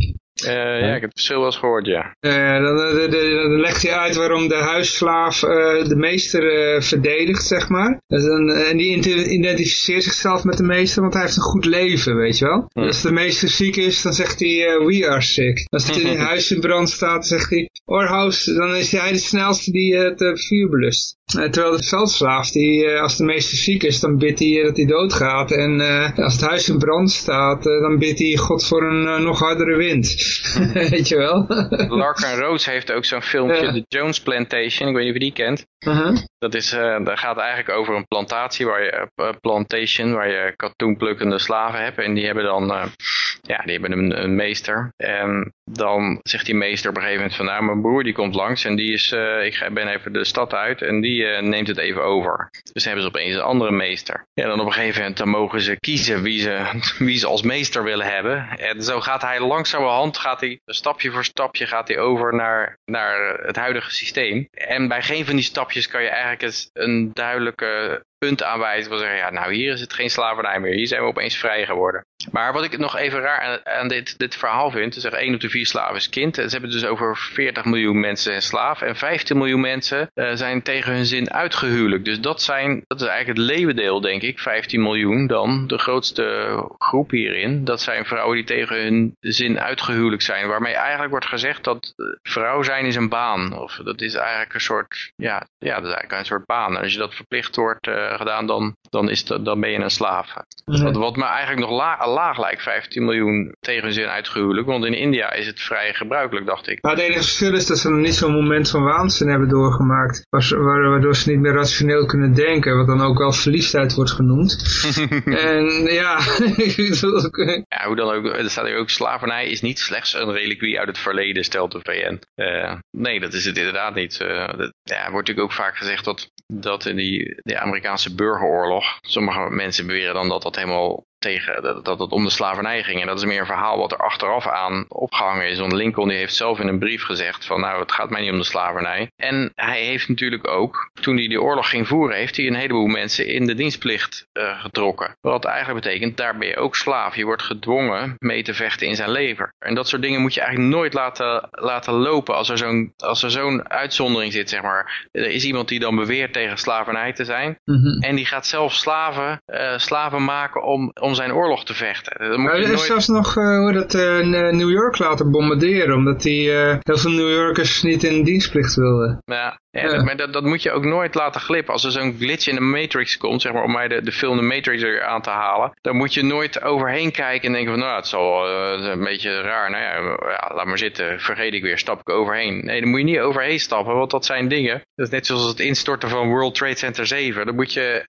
Uh, ja, ik heb het verschil wel eens gehoord, ja. Uh, dan, dan, dan, legt hij uit waarom de huisslaaf uh, de meester verdedigt, zeg maar. Dus dan, en die identificeert zichzelf met de meester, want hij heeft een goed leven, weet je wel. Hm. Als de meester ziek is, dan zegt hij, we are sick. Als het in een huis in brand staat, zegt hij, Orhouse, dan is hij de snelste die het vuur belust. terwijl de veldslaaf, die, als de meester ziek is, dan bidt hij dat hij doodgaat. En als het huis in brand staat, dan bidt hij God voor een nog hardere wind. Weet je wel. Larkin Rose heeft ook zo'n filmpje, ja. The Jones Plantation, ik weet niet of je die kent. Uh -huh. Dat, is, uh, dat gaat eigenlijk over een plantatie, waar je, uh, plantation, waar je katoenplukkende slaven hebt. En die hebben dan, ja, die hebben een, een meester. En dan zegt die meester op een gegeven moment van nou, mijn broer die komt langs en die is, uh, ik ben even de stad uit en die uh, neemt het even over. Dus hebben ze opeens een andere meester. En dan op een gegeven moment dan mogen ze kiezen wie ze, wie ze als meester willen hebben. En zo gaat hij langzamerhand, gaat hij stapje voor stapje gaat hij over naar, naar het huidige systeem. En bij geen van die stapjes kan je eigenlijk eens een duidelijke punt aanwijzen. Van zeggen, ja, nou hier is het geen slavernij meer. Hier zijn we opeens vrij geworden. Maar wat ik nog even raar aan, aan dit, dit verhaal vind. Ze zeggen 1 op de 4 slaven is kind. Ze hebben dus over 40 miljoen mensen zijn slaaf. En 15 miljoen mensen uh, zijn tegen hun zin uitgehuwelijk. Dus dat, zijn, dat is eigenlijk het leeuwendeel denk ik. 15 miljoen dan. De grootste groep hierin. Dat zijn vrouwen die tegen hun zin uitgehuwelijk zijn. Waarmee eigenlijk wordt gezegd dat vrouw zijn is een baan. Of dat is eigenlijk een soort, ja, ja dat is eigenlijk een soort baan. En als je dat verplicht wordt uh, gedaan, dan, dan, is dat, dan ben je een slaaf. Wat, wat me eigenlijk nog la laag lijkt, 15 miljoen tegen hun zin uitgehuwelijk. Want in India is het vrij gebruikelijk, dacht ik. Maar het enige verschil is dat ze nog niet zo'n moment van waanzin hebben doorgemaakt. Waardoor ze niet meer rationeel kunnen denken. Wat dan ook wel verliefdheid wordt genoemd. en ja... ja, hoe dan ook. Er staat hier ook, slavernij is niet slechts een reliquie uit het verleden, stelt de VN. Uh, nee, dat is het inderdaad niet. Uh, dat, ja, wordt natuurlijk ook vaak gezegd dat, dat in die, die Amerikaanse burgeroorlog, sommige mensen beweren dan dat dat helemaal tegen dat, dat het om de slavernij ging. En dat is meer een verhaal wat er achteraf aan opgehangen is. Want Lincoln die heeft zelf in een brief gezegd van nou het gaat mij niet om de slavernij. En hij heeft natuurlijk ook, toen hij die oorlog ging voeren, heeft hij een heleboel mensen in de dienstplicht uh, getrokken. Wat eigenlijk betekent, daar ben je ook slaaf. Je wordt gedwongen mee te vechten in zijn lever. En dat soort dingen moet je eigenlijk nooit laten, laten lopen als er zo'n als er zo'n uitzondering zit, zeg maar. Er is iemand die dan beweert tegen slavernij te zijn. Mm -hmm. En die gaat zelf slaven, uh, slaven maken om om zijn oorlog te vechten. Moet je er is nooit... zelfs nog uh, hoe dat uh, New York laten bombarderen, omdat die heel veel New Yorkers niet in dienstplicht wilden. Ja, ja, maar dat, dat moet je ook nooit laten glippen. Als er zo'n glitch in de Matrix komt, zeg maar, om mij de, de film de Matrix er aan te halen, dan moet je nooit overheen kijken en denken van, nou, het zal een beetje raar. Nou ja, ja, laat maar zitten, vergeet ik weer, stap ik overheen. Nee, dan moet je niet overheen stappen, want dat zijn dingen. Dat is net zoals het instorten van World Trade Center 7. Dan moet je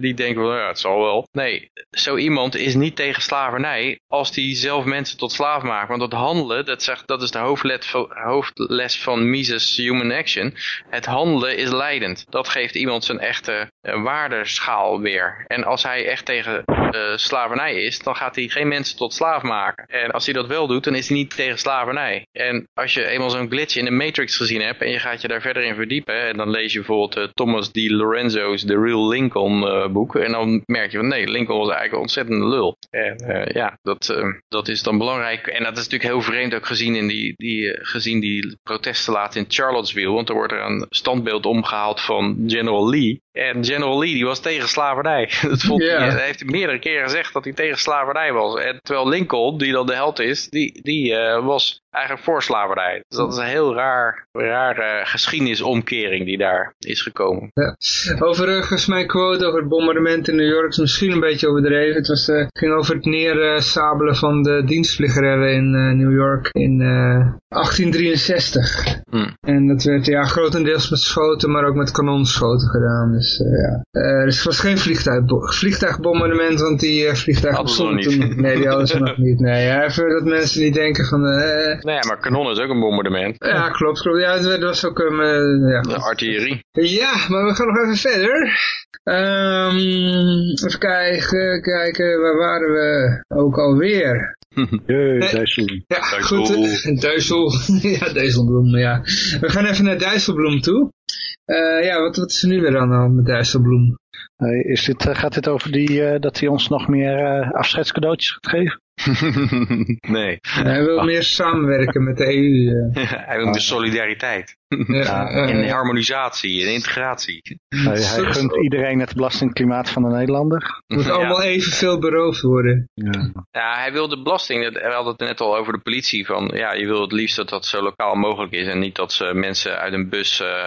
niet denken van, nou, ja, het zal wel. Nee, zo iemand is niet tegen slavernij als die zelf mensen tot slaaf maakt. Want dat handelen, dat, zegt, dat is de hoofdlet, hoofdles van Mises Human Action. Het handelen is leidend. Dat geeft iemand zijn echte waardeschaal weer. En als hij echt tegen uh, slavernij is, dan gaat hij geen mensen tot slaaf maken. En als hij dat wel doet, dan is hij niet tegen slavernij. En als je eenmaal zo'n glitch in de Matrix gezien hebt en je gaat je daar verder in verdiepen, en dan lees je bijvoorbeeld uh, Thomas D. Lorenzo's The Real Lincoln boek, en dan merk je van nee, Lincoln was eigenlijk een ontzettende lul. En uh, ja, dat, uh, dat is dan belangrijk. En dat is natuurlijk heel vreemd ook gezien, in die, die, uh, gezien die protesten laat in Charlottesville. Want er wordt er een standbeeld omgehaald van General Lee. En General Lee die was tegen slavernij. Dat vond yeah. hij, hij heeft meerdere keren gezegd dat hij tegen slavernij was. En terwijl Lincoln, die dan de held is, die, die was eigenlijk voor slavernij. Dus dat is een heel raar, rare geschiedenisomkering die daar is gekomen. Ja. Overigens, mijn quote over het bombardement in New York is misschien een beetje overdreven. Het was, uh, ging over het neersabelen van de dienstvliegerellen in uh, New York in uh, 1863. Hmm. En dat werd ja, grotendeels met schoten, maar ook met kanonschoten gedaan. Dus ja. dus het was geen vliegtuig, vliegtuigbombardement, want die vliegtuigen bestonden toen Nee, die hadden ze nog niet. Nee, ja, even dat mensen niet denken van... Nee, maar kanon is ook een bombardement. Ja, klopt, klopt. Ja, dat was ook een... Uh, ja. De artillerie. Ja, maar we gaan nog even verder. Um, even kijken, kijken, waar waren we ook alweer? Jee, Dijssel. Ja, goed. Duisel. ja, Dijsselbloem, ja. We gaan even naar Dijsselbloem toe. Uh, ja, wat, wat is er nu weer aan de hand met Dijsselbloem? Uh, is dit, uh, gaat dit over die, uh, dat hij ons nog meer afscheidscadeautjes gaat geven? nee. Hij wil meer samenwerken met de EU. hij wil meer solidariteit. Ja, en harmonisatie en integratie. Hij, hij gunt iedereen het belastingklimaat van de Nederlander. Moet allemaal evenveel beroofd worden. Ja. ja, hij wil de belasting, we hadden het net al over de politie, van ja, je wil het liefst dat dat zo lokaal mogelijk is en niet dat ze mensen uit een bus, uh,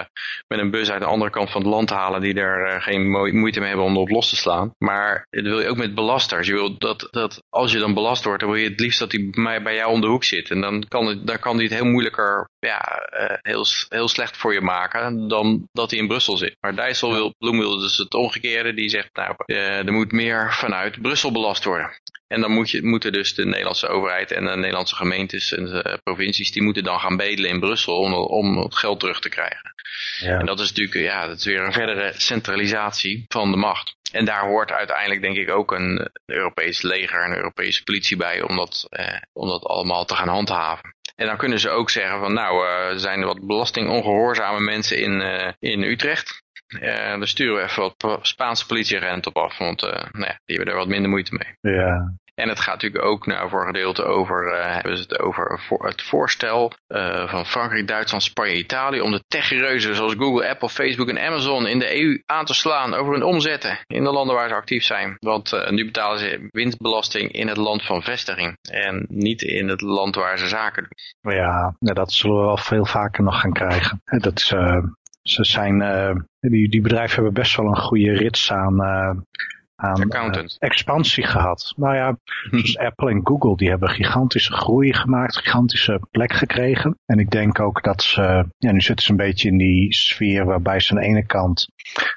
met een bus uit de andere kant van het land halen die er uh, geen moeite mee hebben om erop los te slaan. Maar dat wil je ook met belasters. Je wil dat, dat als je dan belast wordt, dan wil je het liefst dat hij bij, mij- bij jou om de hoek zit. En dan kan, het, dan kan hij het heel moeilijker, ja, eh, heel, heel slecht voor je maken dan dat hij in Brussel zit. Maar Dijssel wil, Bloem wil dus het omgekeerde. Die zegt, nou, eh, er moet meer vanuit Brussel belast worden. En dan moet je, moeten dus de Nederlandse overheid en de Nederlandse gemeentes en de eh, provincies, die moeten dan gaan bedelen in Brussel om, om het geld terug te krijgen. Ja. En dat is natuurlijk ja, dat is weer een verdere centralisatie van de macht. En daar hoort uiteindelijk denk ik ook een Europees leger en een Europese politie bij om dat, eh, om dat allemaal te gaan handhaven. En dan kunnen ze ook zeggen van nou, eh, er zijn wat belastingongehoorzame mensen in, eh, in Utrecht. Eh daar sturen we even wat Spaanse politieagenten op af, want nou ja, die hebben er wat minder moeite mee. Ja. En het gaat natuurlijk ook nou, voor een gedeelte over, eh, hebben ze het over het voorstel eh, van Frankrijk, Duitsland, Spanje, Italië om de techreuzen zoals Google, Apple, Facebook en Amazon in de EU aan te slaan over hun omzetten in de landen waar ze actief zijn. Want eh, nu betalen ze winstbelasting in het land van vestiging en niet in het land waar ze zaken doen. Ja, nou, dat zullen we wel veel vaker nog gaan krijgen. Dat is, ze zijn, die, die bedrijven hebben best wel een goede rits aan, aan eh, expansie gehad. Nou ja, zoals Apple en Google, die hebben gigantische groei gemaakt, gigantische plek gekregen. En ik denk ook dat ze, ja, nu zitten ze een beetje in die sfeer waarbij ze aan de ene kant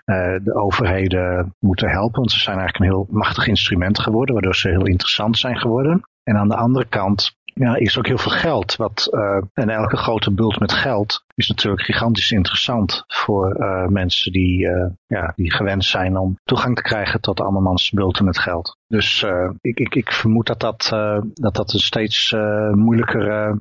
eh, de overheden moeten helpen, want ze zijn eigenlijk een heel machtig instrument geworden, waardoor ze heel interessant zijn geworden. En aan de andere kant ja, is ook heel veel geld. Wat, eh, en elke grote bult met geld is natuurlijk gigantisch interessant voor eh, mensen die, eh, ja, die gewend zijn om toegang te krijgen tot andermans bulten met geld. Dus ik, ik, ik vermoed dat dat, dat, dat een steeds moeilijker eh,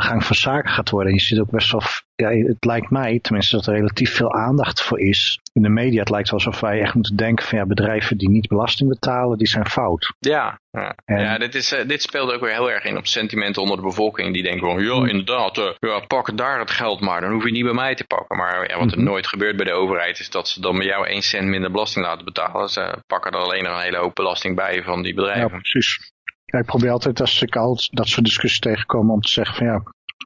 gang van zaken gaat worden. En je ziet ook best wel, ja, het lijkt mij tenminste dat er relatief veel aandacht voor is in de media. Het lijkt alsof wij echt moeten denken van ja, bedrijven die niet belasting betalen, die zijn fout. Ja, ja. En- ja dit, is, eh, dit speelt ook weer heel erg in op sentimenten onder de bevolking. Die denken van, ja inderdaad, eh, ja, pak daar het geld maar. Dan hoef je niet bij mij te pakken. Maar ja, wat er Mhm. nooit gebeurt bij de overheid is dat ze dan bij jou 1 cent minder belasting laten betalen. Ze pakken er alleen nog een hele hoop belasting bij van die Ja, bedrijven. precies. Ja, ik probeer altijd als ik al dat soort discussies tegenkom om te zeggen van ja,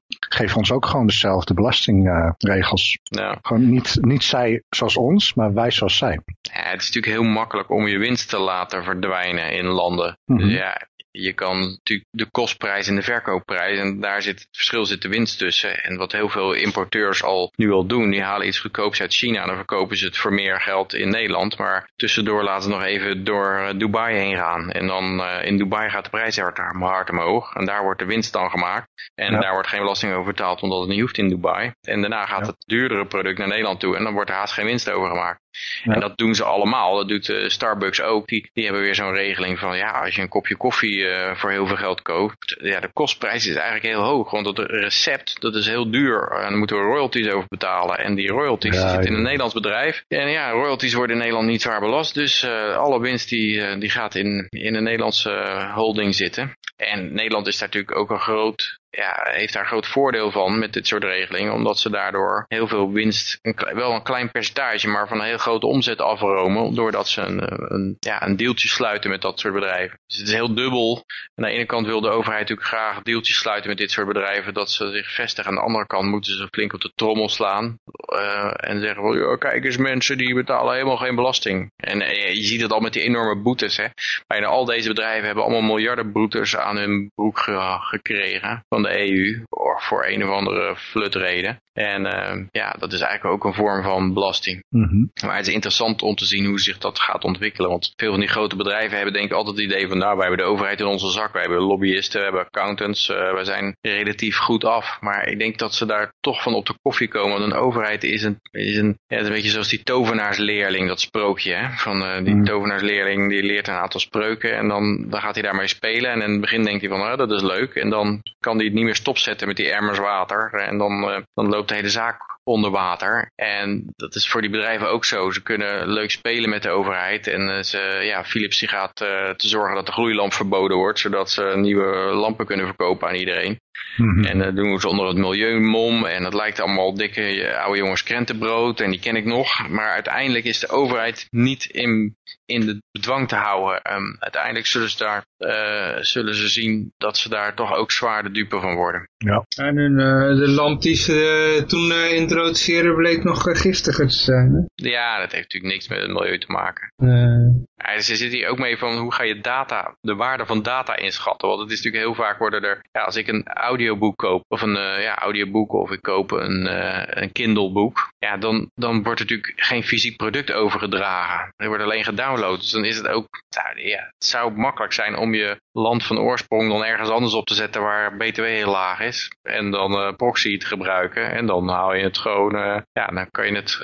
geef ons ook gewoon dezelfde belastingregels. Ja. gewoon niet, niet zij zoals ons, maar wij zoals zij. Ja, het is natuurlijk heel makkelijk om je winst te laten verdwijnen in landen. Dus ja, je kan natuurlijk de kostprijs en de verkoopprijs en daar zit het verschil zit de winst tussen. En wat heel veel importeurs al nu al doen, die halen iets goedkoops uit China en dan verkopen ze het voor meer geld in Nederland. Maar tussendoor laten ze nog even door eh, Dubai heen gaan. En dan eh, in Dubai gaat de prijs hard, hard omhoog en daar wordt de winst dan gemaakt. En Ja. daar wordt geen belasting over betaald omdat het niet hoeft in Dubai. En daarna gaat Ja. het duurdere product naar Nederland toe en dan wordt er haast geen winst over gemaakt. Ja. En dat doen ze allemaal. Dat doet eh, Starbucks ook. Die, die hebben weer zo'n regeling van ja, als je een kopje koffie eh, voor heel veel geld koopt. Ja, de kostprijs is eigenlijk heel hoog. Want dat recept, dat is heel duur. En daar moeten we royalties over betalen. En die royalties Ja, zitten in een Nederlands bedrijf. En ja, royalties worden in Nederland niet zwaar belast. Dus eh, alle winst die, eh, die gaat in, in een Nederlandse eh, holding zitten. En Nederland is daar natuurlijk ook een groot ja, heeft daar groot voordeel van met dit soort regelingen. Omdat ze daardoor heel veel winst, een, wel een klein percentage, maar van een heel grote omzet afromen. Doordat ze een, eh, een, ja, een deeltje sluiten met dat soort bedrijven. Dus het is heel dubbel. Aan de ene kant wil de overheid natuurlijk graag deeltjes sluiten met dit soort bedrijven. Dat ze zich vestigen. Aan de andere kant moeten ze flink op de trommel slaan. eh, en zeggen van, ja, kijk eens mensen die betalen helemaal geen belasting. En eh, je ziet het al met die enorme boetes. Hè. Bijna al deze bedrijven hebben allemaal miljarden boetes aan hun broek ge- gekregen van de EU. Voor, voor een of andere flutreden. En eh, ja, dat is eigenlijk ook een vorm van belasting. Mhm. Maar het is interessant om te zien hoe zich dat gaat ontwikkelen. Want veel van die grote bedrijven hebben denk ik altijd het idee van... nou, wij hebben de overheid in onze zak. Wij hebben lobbyisten, we hebben accountants. eh we zijn relatief goed af. Maar ik denk dat ze daar toch van op de koffie komen. Want een overheid is een... Is een ja, het is een beetje zoals die tovenaarsleerling, dat sprookje. Hè? Van eh, die Mm. tovenaarsleerling die leert een aantal spreuken. En dan, dan gaat hij daarmee spelen. En in het begin denkt hij van, oh, dat is leuk. En dan kan hij het niet meer stopzetten met die emmers water. En dan, eh, dan loopt de hele zaak onder water. En dat is voor die bedrijven ook zo. Ze kunnen leuk spelen met de overheid. En eh, ze, ja, Philips die gaat eh, te zorgen dat de gloeilamp verboden wordt. Zodat ze nieuwe lampen kunnen verkopen aan iedereen. Mhm. En dat doen ze onder het milieumom. En dat lijkt allemaal dikke eh, oude jongens krentenbrood. En die ken ik nog. Maar uiteindelijk is de overheid niet in, in de bedwang te houden. Ehm, uiteindelijk zullen ze, daar, eh, zullen ze zien dat ze daar toch ook zwaar de dupe van worden. En hun, eh, de lamp die ze eh, toen eh, introduceerden bleek nog giftiger te zijn. Hè? Ja, dat heeft natuurlijk niks met het milieu te maken. Eh, Ja, ze zit hier ook mee van hoe ga je data, de waarde van data inschatten. Want het is natuurlijk heel vaak worden er, ja, als ik een audioboek koop, of een uh, ja, audioboek, of ik koop een, uh, een Kindle boek, ja, dan, dan wordt er natuurlijk geen fysiek product overgedragen. Er wordt alleen gedownload. Dus dan is het ook, ja, het zou makkelijk zijn om je land van oorsprong dan ergens anders op te zetten waar BTW heel laag is. En dan uh, proxy te gebruiken. En dan haal je het gewoon, ja, dan kan je het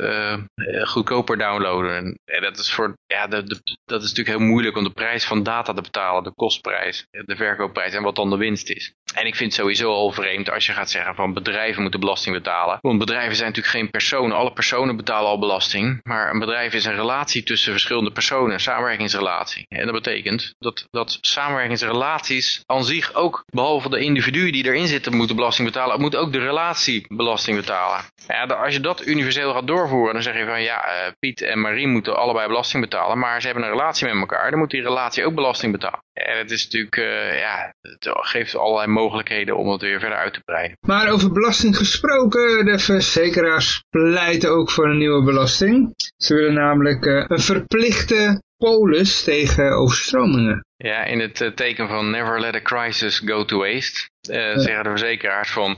goedkoper downloaden. En, dat is voor, ja, de, dat is natuurlijk heel moeilijk om de prijs van data te betalen, de kostprijs, de verkoopprijs en wat dan de winst is. En ik vind het sowieso al vreemd als je gaat zeggen van bedrijven moeten belasting betalen. Want bedrijven zijn natuurlijk geen personen. Alle personen betalen al belasting. Maar een bedrijf is een relatie tussen verschillende personen, een samenwerkingsrelatie. En dat betekent dat, dat samenwerkingsrelaties aan zich ook, behalve de individuen die erin zitten moeten belasting betalen, moet ook de relatie belasting betalen. Ja, als je dat universeel gaat doorvoeren, dan zeg je van ja, uh, Piet en Marie moeten allebei belasting betalen. Maar ze hebben een relatie met elkaar, dan moet die relatie ook belasting betalen. En het is natuurlijk, uh, ja, het geeft allerlei mogelijkheden om het weer verder uit te breiden. Maar over belasting gesproken, de verzekeraars pleiten ook voor een nieuwe belasting. Ze willen namelijk uh, een verplichte polis tegen overstromingen. Ja, in het teken van never let a crisis go to waste, zeggen de verzekeraars van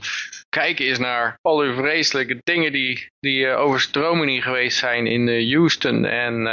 kijk eens naar al die vreselijke dingen die, die uh, overstromingen geweest zijn in uh, Houston en,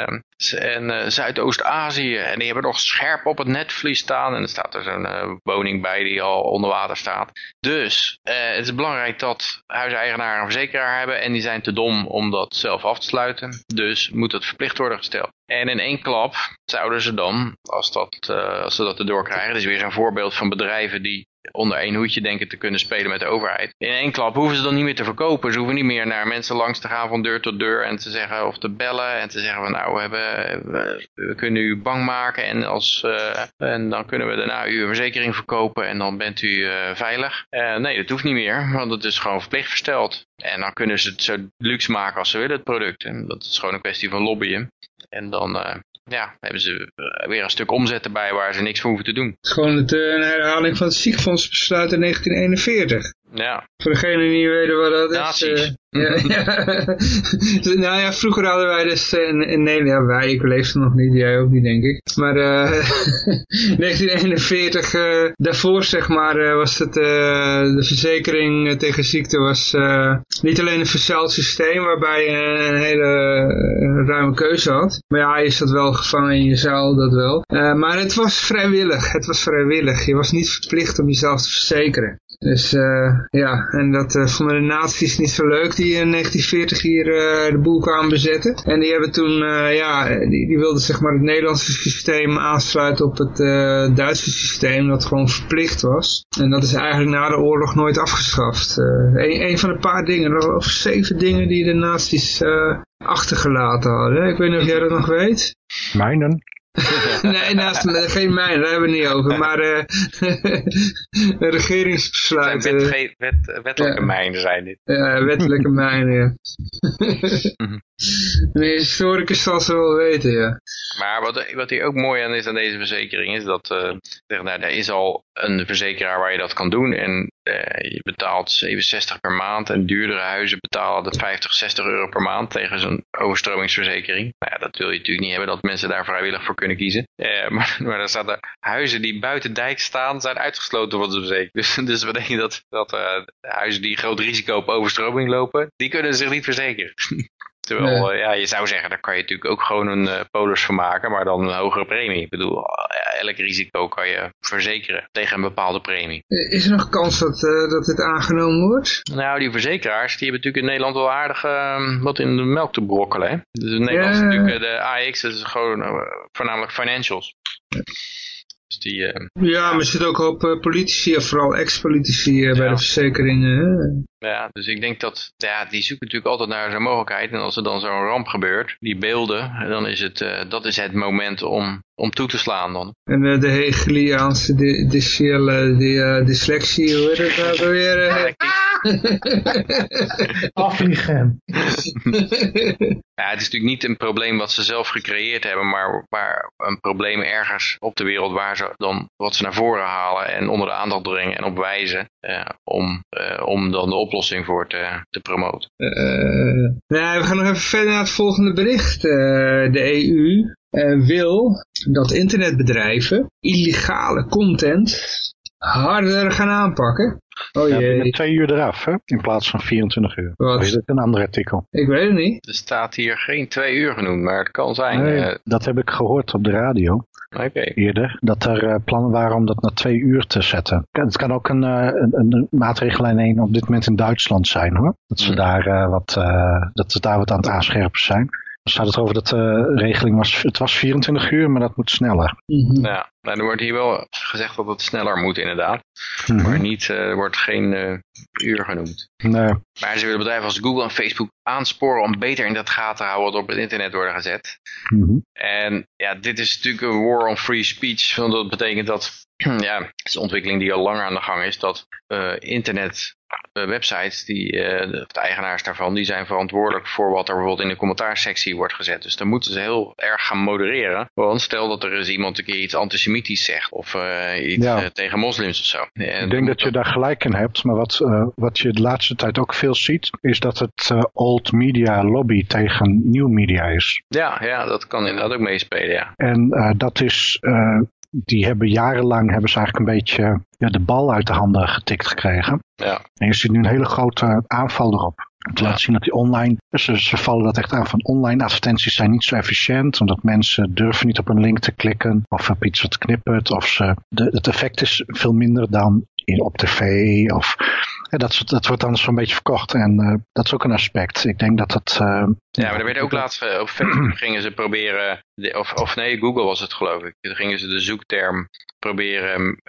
en Zuidoost-Azië. En die hebben nog scherp op het netvlies staan en er staat er zo'n woning bij die al onder water staat. Dus het is belangrijk dat huiseigenaren een verzekeraar hebben en die zijn te dom om dat zelf af te sluiten. Dus moet dat verplicht worden gesteld. En in één klap zouden ze dan, als, dat, als ze dat erdoor krijgen, is weer een voorbeeld van bedrijven die onder één hoedje denken te kunnen spelen met de overheid. In één klap hoeven ze dan niet meer te verkopen. Ze hoeven niet meer naar mensen langs te gaan van deur tot deur en te zeggen of te bellen en te zeggen van nou we, hebben, we, kunnen u bang maken en, als, uh, en dan kunnen we daarna uw verzekering verkopen en dan bent u uh, veilig. Uh, nee, dat hoeft niet meer, want het is gewoon verplicht versteld. En dan kunnen ze het zo luxe maken als ze willen het product. En dat is gewoon een kwestie van lobbyen. En dan ja, hebben ze weer een stuk omzet erbij waar ze niks voor hoeven te doen. Het is gewoon het, een herhaling van het ziekenfondsbesluit in 1941. Ja. Voor degene die niet weten wat dat Nazi's. is. Uh, ja, ja. nou ja, vroeger hadden wij dus in, in Nederland, ja wij, ik leefde nog niet, jij ook niet denk ik. Maar uh, 1941, uh, daarvoor zeg maar, was het, de verzekering tegen ziekte was niet alleen een verzeild systeem waarbij je een hele ruime keuze had. Maar ja, je zat wel gevangen in je zaal, dat wel. maar het was vrijwillig, het was vrijwillig. Je was niet verplicht om jezelf te verzekeren. Dus uh, ja, en dat uh, vonden de nazi's niet zo leuk die in 1940 hier uh, de boel kwamen bezetten. En die hebben toen, ja, die, die wilden zeg maar het Nederlandse systeem aansluiten op het Duitse systeem dat gewoon verplicht was. En dat is eigenlijk na de oorlog nooit afgeschaft. een, een van de paar dingen, of zeven dingen die de nazi's achtergelaten hadden. Ik weet niet of jij dat nog weet. Mijnen. nee, naast, geen mijn, daar hebben we het niet over. Maar uh, regeringsbesluiten. Wet, wet, wettelijke ja. mijnen zijn dit. Ja, wettelijke mijnen, ja. Een historicus zal ze wel weten, ja. Maar wat, wat hier ook mooi aan is aan deze verzekering is dat uh, nou, er is al een verzekeraar waar je dat kan doen. En uh, je betaalt 67 per maand en duurdere huizen betalen dat 50, 60 euro per maand tegen zo'n overstromingsverzekering. Nou ja, dat wil je natuurlijk niet hebben dat mensen daar vrijwillig voor kunnen kiezen. Uh, maar, maar dan staat er huizen die buiten dijk staan zijn uitgesloten van de verzekering. Dus, dus we denken dat, dat huizen die groot risico op overstroming lopen, die kunnen zich niet verzekeren. Terwijl, nee. ja, je zou zeggen, daar kan je natuurlijk ook gewoon een uh, polis van maken, maar dan een hogere premie. Ik bedoel, elk risico kan je verzekeren tegen een bepaalde premie. Is er nog kans dat, uh, dat dit aangenomen wordt? Nou, die verzekeraars, die hebben natuurlijk in Nederland wel aardig uh, wat in de melk te brokkelen. Hè? Dus in Nederland ja. is natuurlijk de AX, dat is gewoon voornamelijk financials. Dus die, uh, ja, maar er zitten ook op uh, politici, of vooral ex-politici uh, ja. bij de verzekeringen. Ja, dus ik denk dat, ja, die zoeken natuurlijk altijd naar zo'n mogelijkheid. En als er dan zo'n ramp gebeurt, die beelden, dan is het, dat is het moment om, om toe te slaan dan. En de Hegeliaanse dy dy dyslexie, hoe heet het nou weer? Afvliegen. ja, het is natuurlijk niet een probleem wat ze zelf gecreëerd hebben, maar, maar een probleem ergens op de wereld waar ze dan wat ze naar voren halen en onder de aandacht brengen en op wijzen uh, om, uh, om dan de oplossing voor te, te promoten. Uh, nou, we gaan nog even verder naar het volgende bericht. de EU uh, wil dat internetbedrijven illegale content harder gaan aanpakken. Oh ja, jee. twee uur eraf, hè? in plaats van 24 uur. Wat? Of is het een ander artikel? Ik weet het niet. Er staat hier geen twee uur genoemd, maar het kan zijn. Nee, uh... dat heb ik gehoord op de radio. Okay. Eerder, dat er uh, plannen waren om dat naar twee uur te zetten. Het kan ook een, uh, een, een maatregel in op dit moment in Duitsland zijn hoor. Dat ze, hmm. daar, wat, dat ze daar wat aan het aanscherpen zijn. Dan staat het over dat de regeling was, het was 24 uur, maar dat moet sneller. Mm -hmm. Ja, nou, er wordt hier wel gezegd dat het sneller moet inderdaad. Mm -hmm. Maar niet, uh, er wordt geen uh, uur genoemd. Nee. Maar ze willen bedrijven als Google en Facebook aansporen om beter in dat gaten te houden wat op het internet worden gezet. Mm -hmm. En ja, dit is natuurlijk een war on free speech. Want dat betekent dat, ja, het is een ontwikkeling die al langer aan de gang is, dat uh, internet websites, die, de, de, eigenaars daarvan, die zijn verantwoordelijk voor wat er bijvoorbeeld in de commentaarsectie wordt gezet. Dus dan moeten ze heel erg gaan modereren. Want stel dat er eens iemand een keer iets antisemitisch zegt of uh, iets ja. tegen moslims of zo. En Ik denk dat je daar gelijk in hebt, maar wat, wat je de laatste tijd ook veel ziet, is dat het old media lobby tegen nieuw media is. Ja, ja, dat kan inderdaad ook meespelen, ja. En dat is die hebben jarenlang hebben ze eigenlijk een beetje ja, de bal uit de handen getikt gekregen. Ja. En je ziet nu een hele grote aanval erop. Te laten zien dat die online, ze, ze vallen dat echt aan van online advertenties zijn niet zo efficiënt. Omdat mensen durven niet op een link te klikken of op iets wat knippert. Of ze, de, het effect is veel minder dan in, op tv of ja, dat, dat wordt dan zo'n beetje verkocht. En uh, dat is ook een aspect. Ik denk dat dat... ja, maar er werd ook laatst uh, op Facebook gingen ze proberen, of, of nee, Google was het geloof ik. Dan gingen ze de zoekterm proberen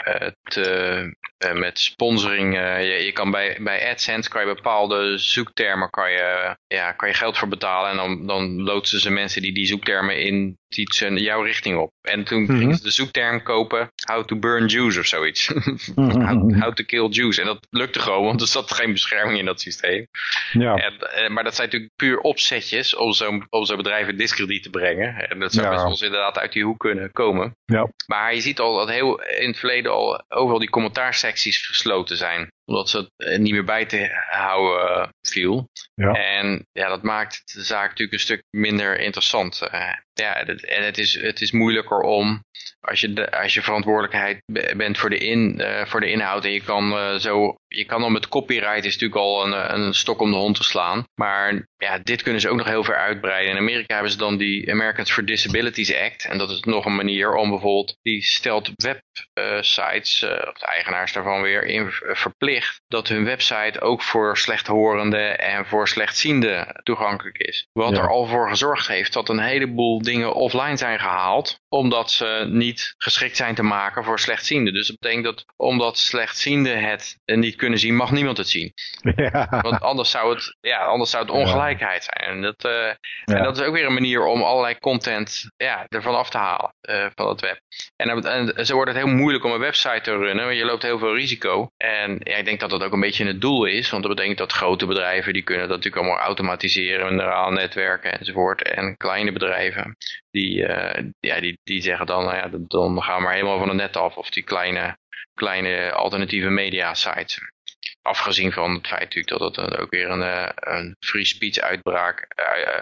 te, met sponsoring. Je, je, kan bij, bij AdSense kan je bepaalde zoektermen kan je, ja, kan je geld voor betalen. En dan, dan loodsen ze mensen die die zoektermen in iets jouw richting op. En toen mm -hmm. gingen ze de zoekterm kopen, how to burn Jews of zoiets. how, how, to kill Jews. En dat lukte gewoon, want er zat geen bescherming in dat systeem. Ja. En, maar dat zijn natuurlijk puur opzetjes om zo'n zo bedrijf in discrediet te brengen. En dat zou ja. best wel inderdaad uit die hoek kunnen komen. Ja. Maar je ziet al dat heel in het verleden al overal die commentaarsecties gesloten zijn omdat ze het niet meer bij te houden viel. Ja. En ja, dat maakt de zaak natuurlijk een stuk minder interessant. Uh, ja, en het is, het is moeilijker om, als je, de, als je verantwoordelijkheid bent voor de, in, uh, voor de inhoud en je kan uh, zo, je kan dan met copyright is natuurlijk al een, een stok om de hond te slaan. Maar ja, dit kunnen ze ook nog heel ver uitbreiden. In Amerika hebben ze dan die Americans for Disabilities Act. En dat is nog een manier om bijvoorbeeld, die stelt websites, of de eigenaars daarvan weer, in, verplicht dat hun website ook voor slechthorenden en voor slechtzienden toegankelijk is. Wat ja. er al voor gezorgd heeft dat een heleboel dingen offline zijn gehaald, omdat ze niet geschikt zijn te maken voor slechtzienden. Dus dat betekent dat omdat slechtzienden het niet kunnen zien, mag niemand het zien. Ja. Want anders zou het, ja, anders zou het ongelijkheid zijn. En dat, uh, ja. en dat is ook weer een manier om allerlei content ja, ervan af te halen uh, van het web. En, en zo wordt het heel moeilijk om een website te runnen, want je loopt heel veel risico. En ja, ik denk dat dat ook een beetje het doel is, want dat betekent dat grote bedrijven, die kunnen dat natuurlijk allemaal automatiseren, neurale netwerken enzovoort. En kleine bedrijven, die, uh, ja, die, die zeggen dan, nou ja, dan gaan we maar helemaal van het net af. Of die kleine, kleine alternatieve media sites. Afgezien van het feit natuurlijk dat het ook weer een, een free speech uitbraak,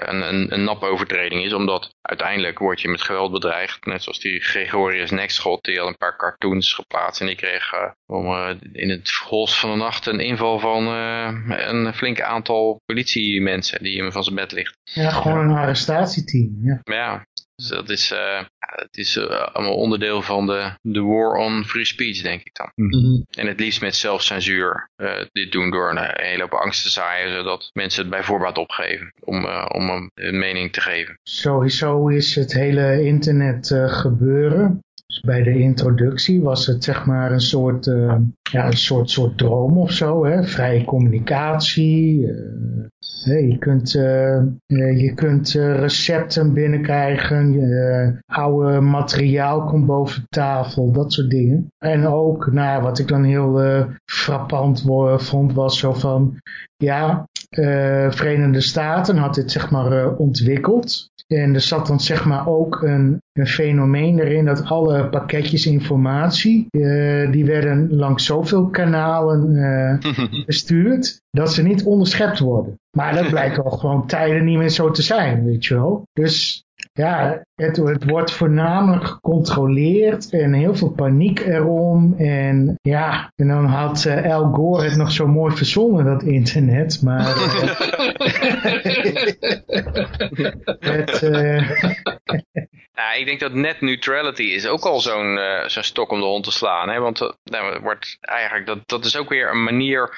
een, een, een napovertreding is. Omdat uiteindelijk word je met geweld bedreigd. Net zoals die Gregorius Nekschot, die had een paar cartoons geplaatst. En die kreeg uh, om, uh, in het holst van de nacht een inval van uh, een flink aantal politiemensen die hem van zijn bed ligt. Ja, gewoon een arrestatieteam. Ja, ja dus dat is, uh, het is uh, allemaal onderdeel van de, de war on free speech, denk ik dan. Mm -hmm. En het liefst met zelfcensuur uh, dit doen door een hele hoop angst te zaaien, zodat mensen het bij voorbaat opgeven om, om een mening te geven. Sowieso is het hele internet gebeuren bij de introductie was het zeg maar een soort, uh, ja, een soort, soort droom of zo. Hè? Vrije communicatie. Uh, je kunt, uh, je kunt recepten binnenkrijgen. oude materiaal komt boven tafel. Dat soort dingen. En ook, nou, wat ik dan heel frappant vond was zo van... Ja, Verenigde Staten had dit zeg maar ontwikkeld. En er zat dan zeg maar ook een, een fenomeen erin dat alle pakketjes informatie, uh, die werden langs zoveel kanalen bestuurd, dat ze niet onderschept worden. Maar dat blijkt al gewoon tijden niet meer zo te zijn, weet je wel. Dus ja, het, het wordt voornamelijk gecontroleerd en heel veel paniek erom. En ja, en dan had uh, Al Gore het nog zo mooi verzonnen, dat internet. Maar het, uh... ja, ik denk dat net neutrality is ook al zo'n uh, zo'n stok om de hond te slaan. Hè? Want nou, wordt eigenlijk, dat, dat is ook weer een manier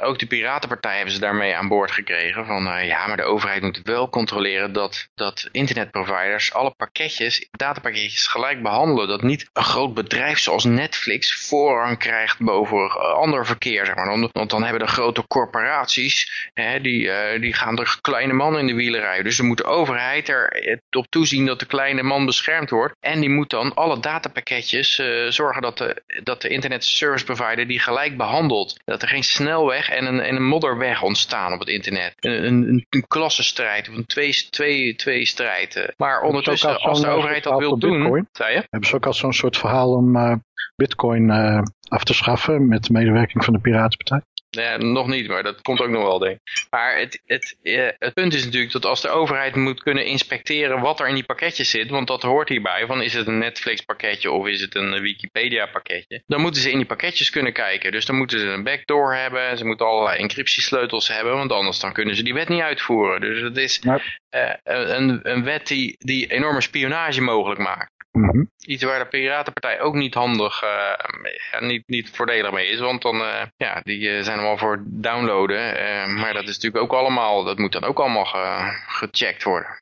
ook de Piratenpartij hebben ze daarmee aan boord gekregen. Van uh, ja, maar de overheid moet wel controleren dat, dat internetproviders alle pakketjes, datapakketjes gelijk behandelen. Dat niet een groot bedrijf zoals Netflix voorrang krijgt boven uh, ander verkeer. Zeg maar. Want dan hebben de grote corporaties, hè, die, die gaan de kleine man in de wielen rijden. Dus dan moet de overheid er op toezien dat de kleine man beschermd wordt. En die moet dan alle datapakketjes zorgen dat de, dat de internet service provider die gelijk behandelt. Dat er geen snelweg en een, en een modderweg ontstaan op het internet. Een, een, een klassenstrijd of een twee, twee, twee strijd. Maar ondertussen, als de overheid dat wil doen, zei je? Hebben ze ook al zo'n soort verhaal om uh, bitcoin uh, af te schaffen met de medewerking van de Piratenpartij? Nee, nog niet, maar dat komt ook nog wel, denk ik. Maar het, het, eh, het punt is natuurlijk dat als de overheid moet kunnen inspecteren wat er in die pakketjes zit, want dat hoort hierbij, van is het een Netflix pakketje of is het een Wikipedia pakketje, dan moeten ze in die pakketjes kunnen kijken. Dus dan moeten ze een backdoor hebben, ze moeten allerlei encryptiesleutels hebben, want anders dan kunnen ze die wet niet uitvoeren. Dus het is uh, een, een wet die, die enorme spionage mogelijk maakt. Mm Iets waar de Piratenpartij ook niet handig, uh, niet, niet voordelig mee is. Want dan, uh, ja, die uh, zijn allemaal voor downloaden. maar dat is natuurlijk ook allemaal, dat moet dan ook allemaal ge, gecheckt worden.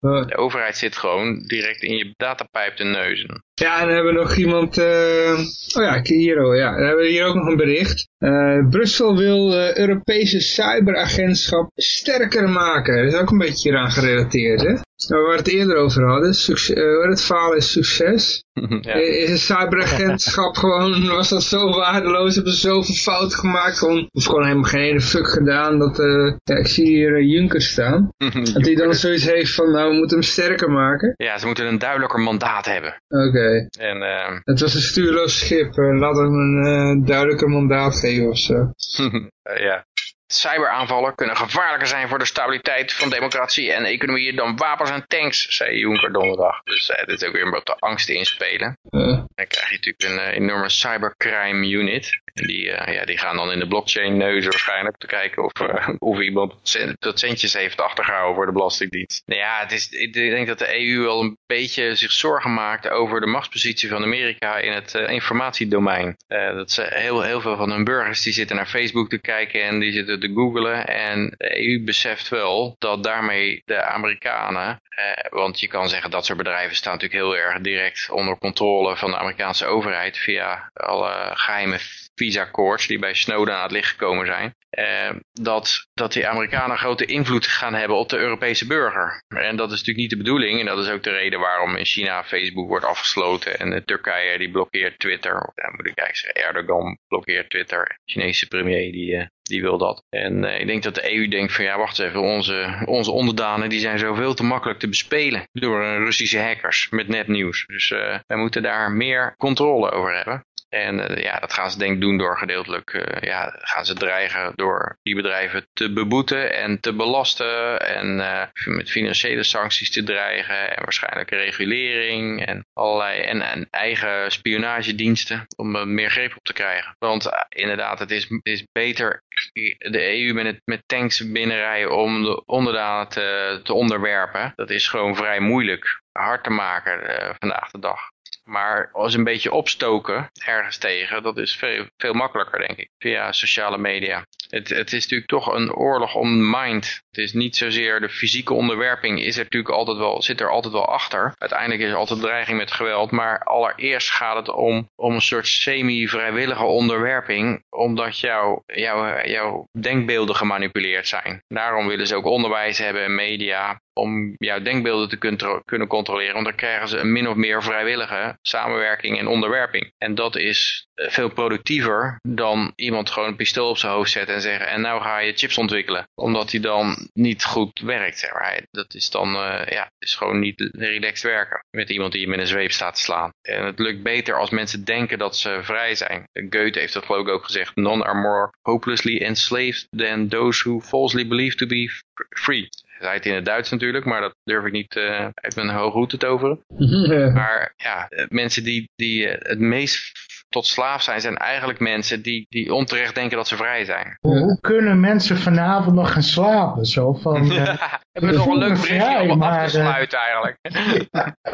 De overheid zit gewoon direct in je datapijp te neuzen. Ja, en dan hebben we nog iemand, oh ja, hier, oh, ja, dan hebben we hier ook nog een bericht. Brussel wil Europese cyberagentschap sterker maken. Dat is ook een beetje hieraan gerelateerd, hè? Waar we het eerder over hadden, succes, uh, het falen is succes. Ja. Is een cyberagentschap gewoon, was dat zo waardeloos, hebben ze zoveel fouten gemaakt, gewoon, of gewoon helemaal geen ene fuck gedaan, dat, uh, ja, ik zie hier uh, Juncker staan, dat hij dan zoiets heeft van, nou, we moeten hem sterker maken. Ja, ze moeten een duidelijker mandaat hebben. Oké. Okay. En, Het was een stuurloos schip, we hem een duidelijker mandaat geven of zo. ja. Cyberaanvallen kunnen gevaarlijker zijn voor de stabiliteit van democratie en economie dan wapens en tanks, zei Juncker donderdag. Dus uh, dit is ook weer een beetje angst inspelen. Uh. Dan krijg je natuurlijk een uh, enorme cybercrime unit. En die, uh, ja, die gaan dan in de blockchain neuzen waarschijnlijk te kijken of, of iemand dat centjes heeft achtergehouden voor de Belastingdienst. Nou ja, het is, ik denk dat de EU wel een beetje zich zorgen maakt over de machtspositie van Amerika in het informatiedomein. dat ze heel, heel veel van hun burgers die zitten naar Facebook te kijken en die zitten te googlen. En de EU beseft wel dat daarmee de Amerikanen, eh, want je kan zeggen dat soort bedrijven staan natuurlijk heel erg direct onder controle van de Amerikaanse overheid via alle geheime visa-koorts die bij Snowden aan het licht gekomen zijn. Eh, dat, dat die Amerikanen grote invloed gaan hebben op de Europese burger. En dat is natuurlijk niet de bedoeling. En dat is ook de reden waarom in China Facebook wordt afgesloten. En de Turkije die blokkeert Twitter. Ja, moet ik eigenlijk zeggen, Erdogan blokkeert Twitter. De Chinese premier die, uh, die wil dat. En uh, ik denk dat de EU denkt van ja, wacht even. Onze, onze onderdanen die zijn zoveel te makkelijk te bespelen. Door Russische hackers met nepnieuws. Dus wij moeten daar meer controle over hebben. En uh, ja, dat gaan ze denk ik doen door gedeeltelijk, uh, ja, gaan ze dreigen door die bedrijven te beboeten en te belasten en uh, met financiële sancties te dreigen en waarschijnlijk regulering en allerlei en, en eigen spionagediensten om er meer greep op te krijgen. Want inderdaad, het is, is beter de EU met, met tanks binnenrijden om de onderdanen te, te onderwerpen. Dat is gewoon vrij moeilijk hard te maken vandaag de dag. Maar als een beetje opstoken ergens tegen, dat is veel, veel makkelijker denk ik, via sociale media. Het, het is natuurlijk toch een oorlog om mind. Het is niet zozeer de fysieke onderwerping is er natuurlijk altijd wel, zit er altijd wel achter. Uiteindelijk is er altijd dreiging met geweld, maar allereerst gaat het om, om een soort semi-vrijwillige onderwerping, omdat jouw jou, jouw denkbeelden gemanipuleerd zijn. Daarom willen ze ook onderwijs hebben en media, om jouw denkbeelden te kunnen controleren. Want dan krijgen ze een min of meer vrijwillige samenwerking en onderwerping. En dat is eh, veel productiever dan iemand gewoon een pistool op zijn hoofd zetten en zeggen en nou ga je chips ontwikkelen. Omdat die dan niet goed werkt. Dat is dan uh, ja, is gewoon niet relaxed werken met iemand die je met een zweep staat te slaan. En het lukt beter als mensen denken dat ze vrij zijn. Goethe heeft dat geloof ik ook gezegd. None are more hopelessly enslaved than those who falsely believe to be free het in het Duits natuurlijk, maar dat durf ik niet uh, uit mijn hoge hoed te toveren. Maar ja, mensen die, die het meest tot slaaf zijn, zijn eigenlijk mensen die, die onterecht denken dat ze vrij zijn. Hoe, kunnen mensen vanavond nog gaan slapen? Zo van, uh, Hebben we nog een leuk berichtje om maar, af te sluiten eigenlijk?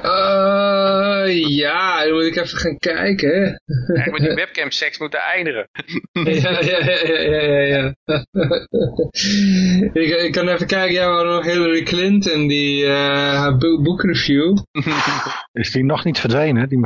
uh, ja, dan moet ik even gaan kijken. Eigenlijk met die webcam seks moeten eindigen. ja, ja, ja, ja, ja. ik, ik, kan even kijken, ja, we hadden nog Hillary Clinton, die uh, boekreview. Is die nog niet verdwenen? Die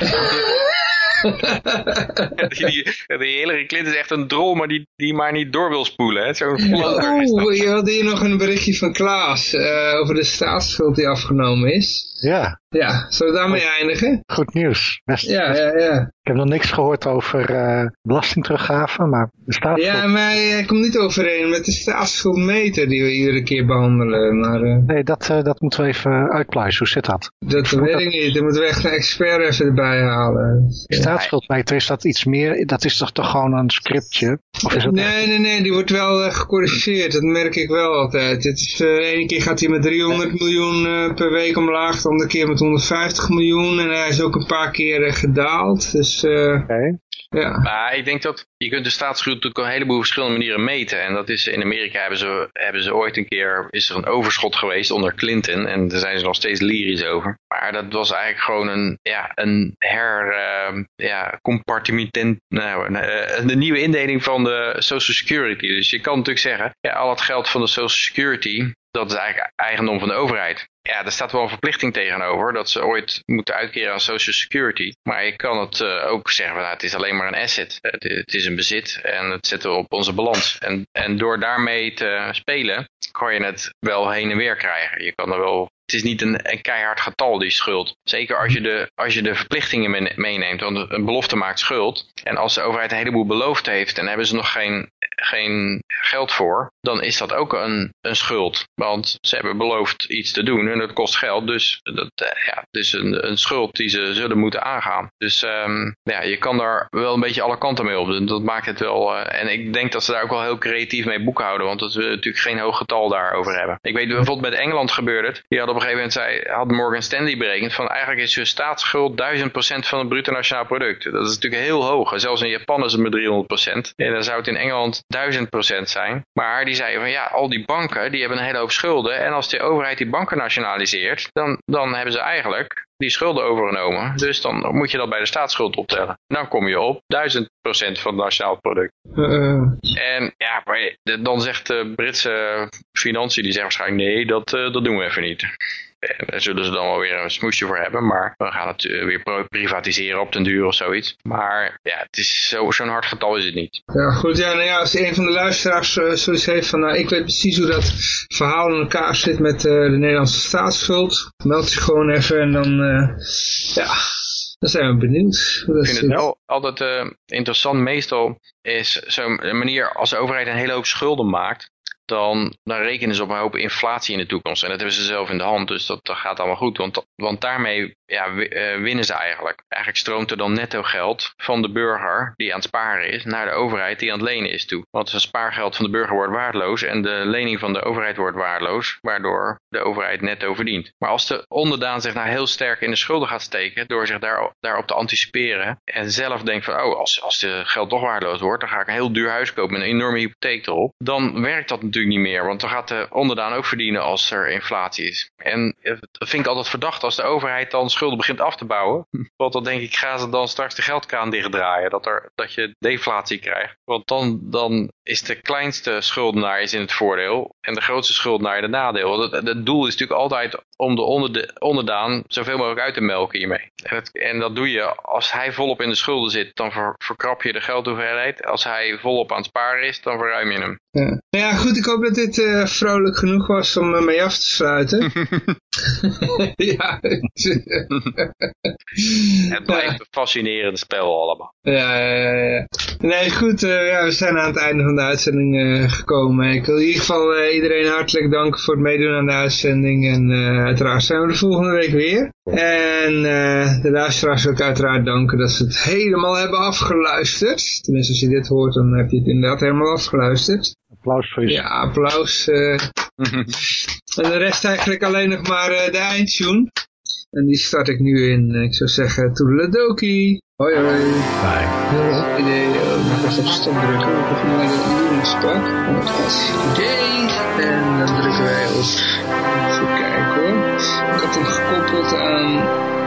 die, die Hillary Clinton is echt een drol, maar die, die maar niet door wil spoelen. Zo'n oh, je had hier nog een berichtje van Klaas uh, over de staatsschuld die afgenomen is. Ja. Ja, zullen we daarmee eindigen? Goed nieuws. Best, ja, ja, ja. Ik heb nog niks gehoord over uh, belastingteruggave, maar de staatsschuld... Ja, maar hij komt niet overeen met de staatsschuldmeter die we iedere keer behandelen. Maar, uh, nee, dat, uh, dat moeten we even uitpluizen. Hoe zit dat? Dat weet ik niet. Dan moeten we echt een expert even erbij halen. De staatsschuldmeter, is dat iets meer? Dat is toch toch gewoon een scriptje? Of is het nee, echt... nee, nee. Die wordt wel gecorrigeerd. Dat merk ik wel altijd. Het is, ene keer gaat hij met 300 miljoen per week omlaag. De andere keer met 150 miljoen. En hij is ook een paar keer gedaald. Dus okay. ja. Maar ik denk dat je kunt de staatsschuld natuurlijk op een heleboel verschillende manieren meten. En dat is in Amerika hebben ze, hebben ze ooit een keer, is er een overschot geweest onder Clinton. En daar zijn ze nog steeds lyrisch over. Maar dat was eigenlijk gewoon een, ja, een her, uh, ja, compartiment, nou, uh, een nieuwe indeling van de Social Security. Dus je kan natuurlijk zeggen, ja, al het geld van de Social Security, dat is eigenlijk eigendom van de overheid. Ja, er staat wel een verplichting tegenover dat ze ooit moeten uitkeren aan Social Security. Maar je kan het uh, ook zeggen, nou, het is alleen maar een asset. Het, het, is een bezit en het zetten we op onze balans. En, en door daarmee te spelen, kan je het wel heen en weer krijgen. Je kan er wel het is niet een, een, keihard getal die schuld. Zeker als je de, als je de verplichtingen meeneemt, want een belofte maakt schuld. En als de overheid een heleboel beloofd heeft en hebben ze nog geen, geen geld voor, dan is dat ook een, een schuld. Want ze hebben beloofd iets te doen en dat kost geld, dus dat eh, ja, het is een, een schuld die ze zullen moeten aangaan. Dus um, ja, je kan daar wel een beetje alle kanten mee op. Dat maakt het wel, uh, en ik denk dat ze daar ook wel heel creatief mee boekhouden, want dat we natuurlijk geen hoog getal daarover hebben. Ik weet bijvoorbeeld met Engeland gebeurde het. Die hadden op een gegeven moment, zei, had Morgan Stanley berekend, van eigenlijk is je staatsschuld 1000% van het bruto nationaal product. Dat is natuurlijk heel hoog. Zelfs in Japan is het met 300%. En dan zou het in Engeland 1000% zijn. Maar die zei van ja, al die banken, die hebben een hele hoop schulden. En als de overheid die banken nationaliseert, dan, dan hebben ze eigenlijk die schulden overgenomen. Dus dan moet je dat bij de staatsschuld optellen. dan kom je op 1000% van het nationaal product. Uh. En ja, maar dan zegt de Britse financiën, die zeggen waarschijnlijk nee, dat, uh, dat doen we even niet. Daar zullen ze dan wel weer een smoesje voor hebben. Maar we gaan het eh, weer privatiseren op den duur of zoiets. Maar ja, het is zo'n hard getal is het niet. Ja, goed. Ja, nou ja, als een van de luisteraars uh, zoiets heeft van... Nou, ik weet precies hoe dat verhaal in elkaar zit met uh, de Nederlandse staatsschuld. Meld zich gewoon even en dan... ja, dan zijn we benieuwd. Ik vind het wel altijd interessant. Meestal is zo'n manier als de overheid een hele hoop schulden maakt dan, rekenen ze op een hoop inflatie in de toekomst. En dat hebben ze zelf in de hand, dus dat, dat gaat allemaal goed. Want, want daarmee ja, eh, winnen ze eigenlijk. Eigenlijk stroomt er dan netto geld van de burger die aan het sparen is, naar de overheid die aan het lenen is toe. Want het spaargeld van de burger wordt waardeloos en de lening van de overheid wordt waardeloos, waardoor de overheid netto verdient. Maar als de onderdaan zich nou heel sterk in de schulden gaat steken, door zich daar, daarop te anticiperen en zelf denkt van, oh, als, als de geld toch waardeloos wordt, dan ga ik een heel duur huis kopen met een enorme hypotheek erop. Dan werkt dat natuurlijk niet meer, want dan gaat de onderdaan ook verdienen als er inflatie is. En dat vind ik altijd verdacht als de overheid dan schulden begint af te bouwen. Want dan denk ik, gaan ze dan straks de geldkraan dichtdraaien, dat, er, dat je deflatie krijgt. Want dan, dan is de kleinste schuldenaar is in het voordeel en de grootste schuldenaar de nadeel. Het, het doel is natuurlijk altijd om de, onder de onderdaan zoveel mogelijk uit te melken hiermee. En, en, dat doe je als hij volop in de schulden zit, dan ver, verkrap je de geldhoeveelheid. Als hij volop aan het sparen is, dan verruim je hem. Ja, nou ja goed, ik hoop dat dit uh, vrolijk genoeg was om uh, mee af te sluiten. ja, het blijft een fascinerend spel allemaal. Ja, ja, ja. Nee, goed, uh, ja, we zijn aan het einde van de uitzending gekomen. Ik wil in ieder geval iedereen hartelijk danken voor het meedoen aan de uitzending. En uiteraard zijn we de volgende week weer. En uh, de luisteraars wil ik uiteraard danken dat ze het helemaal hebben afgeluisterd. Tenminste, als je dit hoort, dan heb je het inderdaad helemaal afgeluisterd. Applaus voor je. Ja, applaus. En de rest eigenlijk alleen nog maar eh, de eindtune. En die start ik nu in, ik zou zeggen, toedeledokie. Hoi hoi. Bye. Heel idee, oh, nog even op stop drukken. Ik even naar de lievelingspak. idee. En dan drukken wij op, even kijken hoor. Ik had hem gekoppeld aan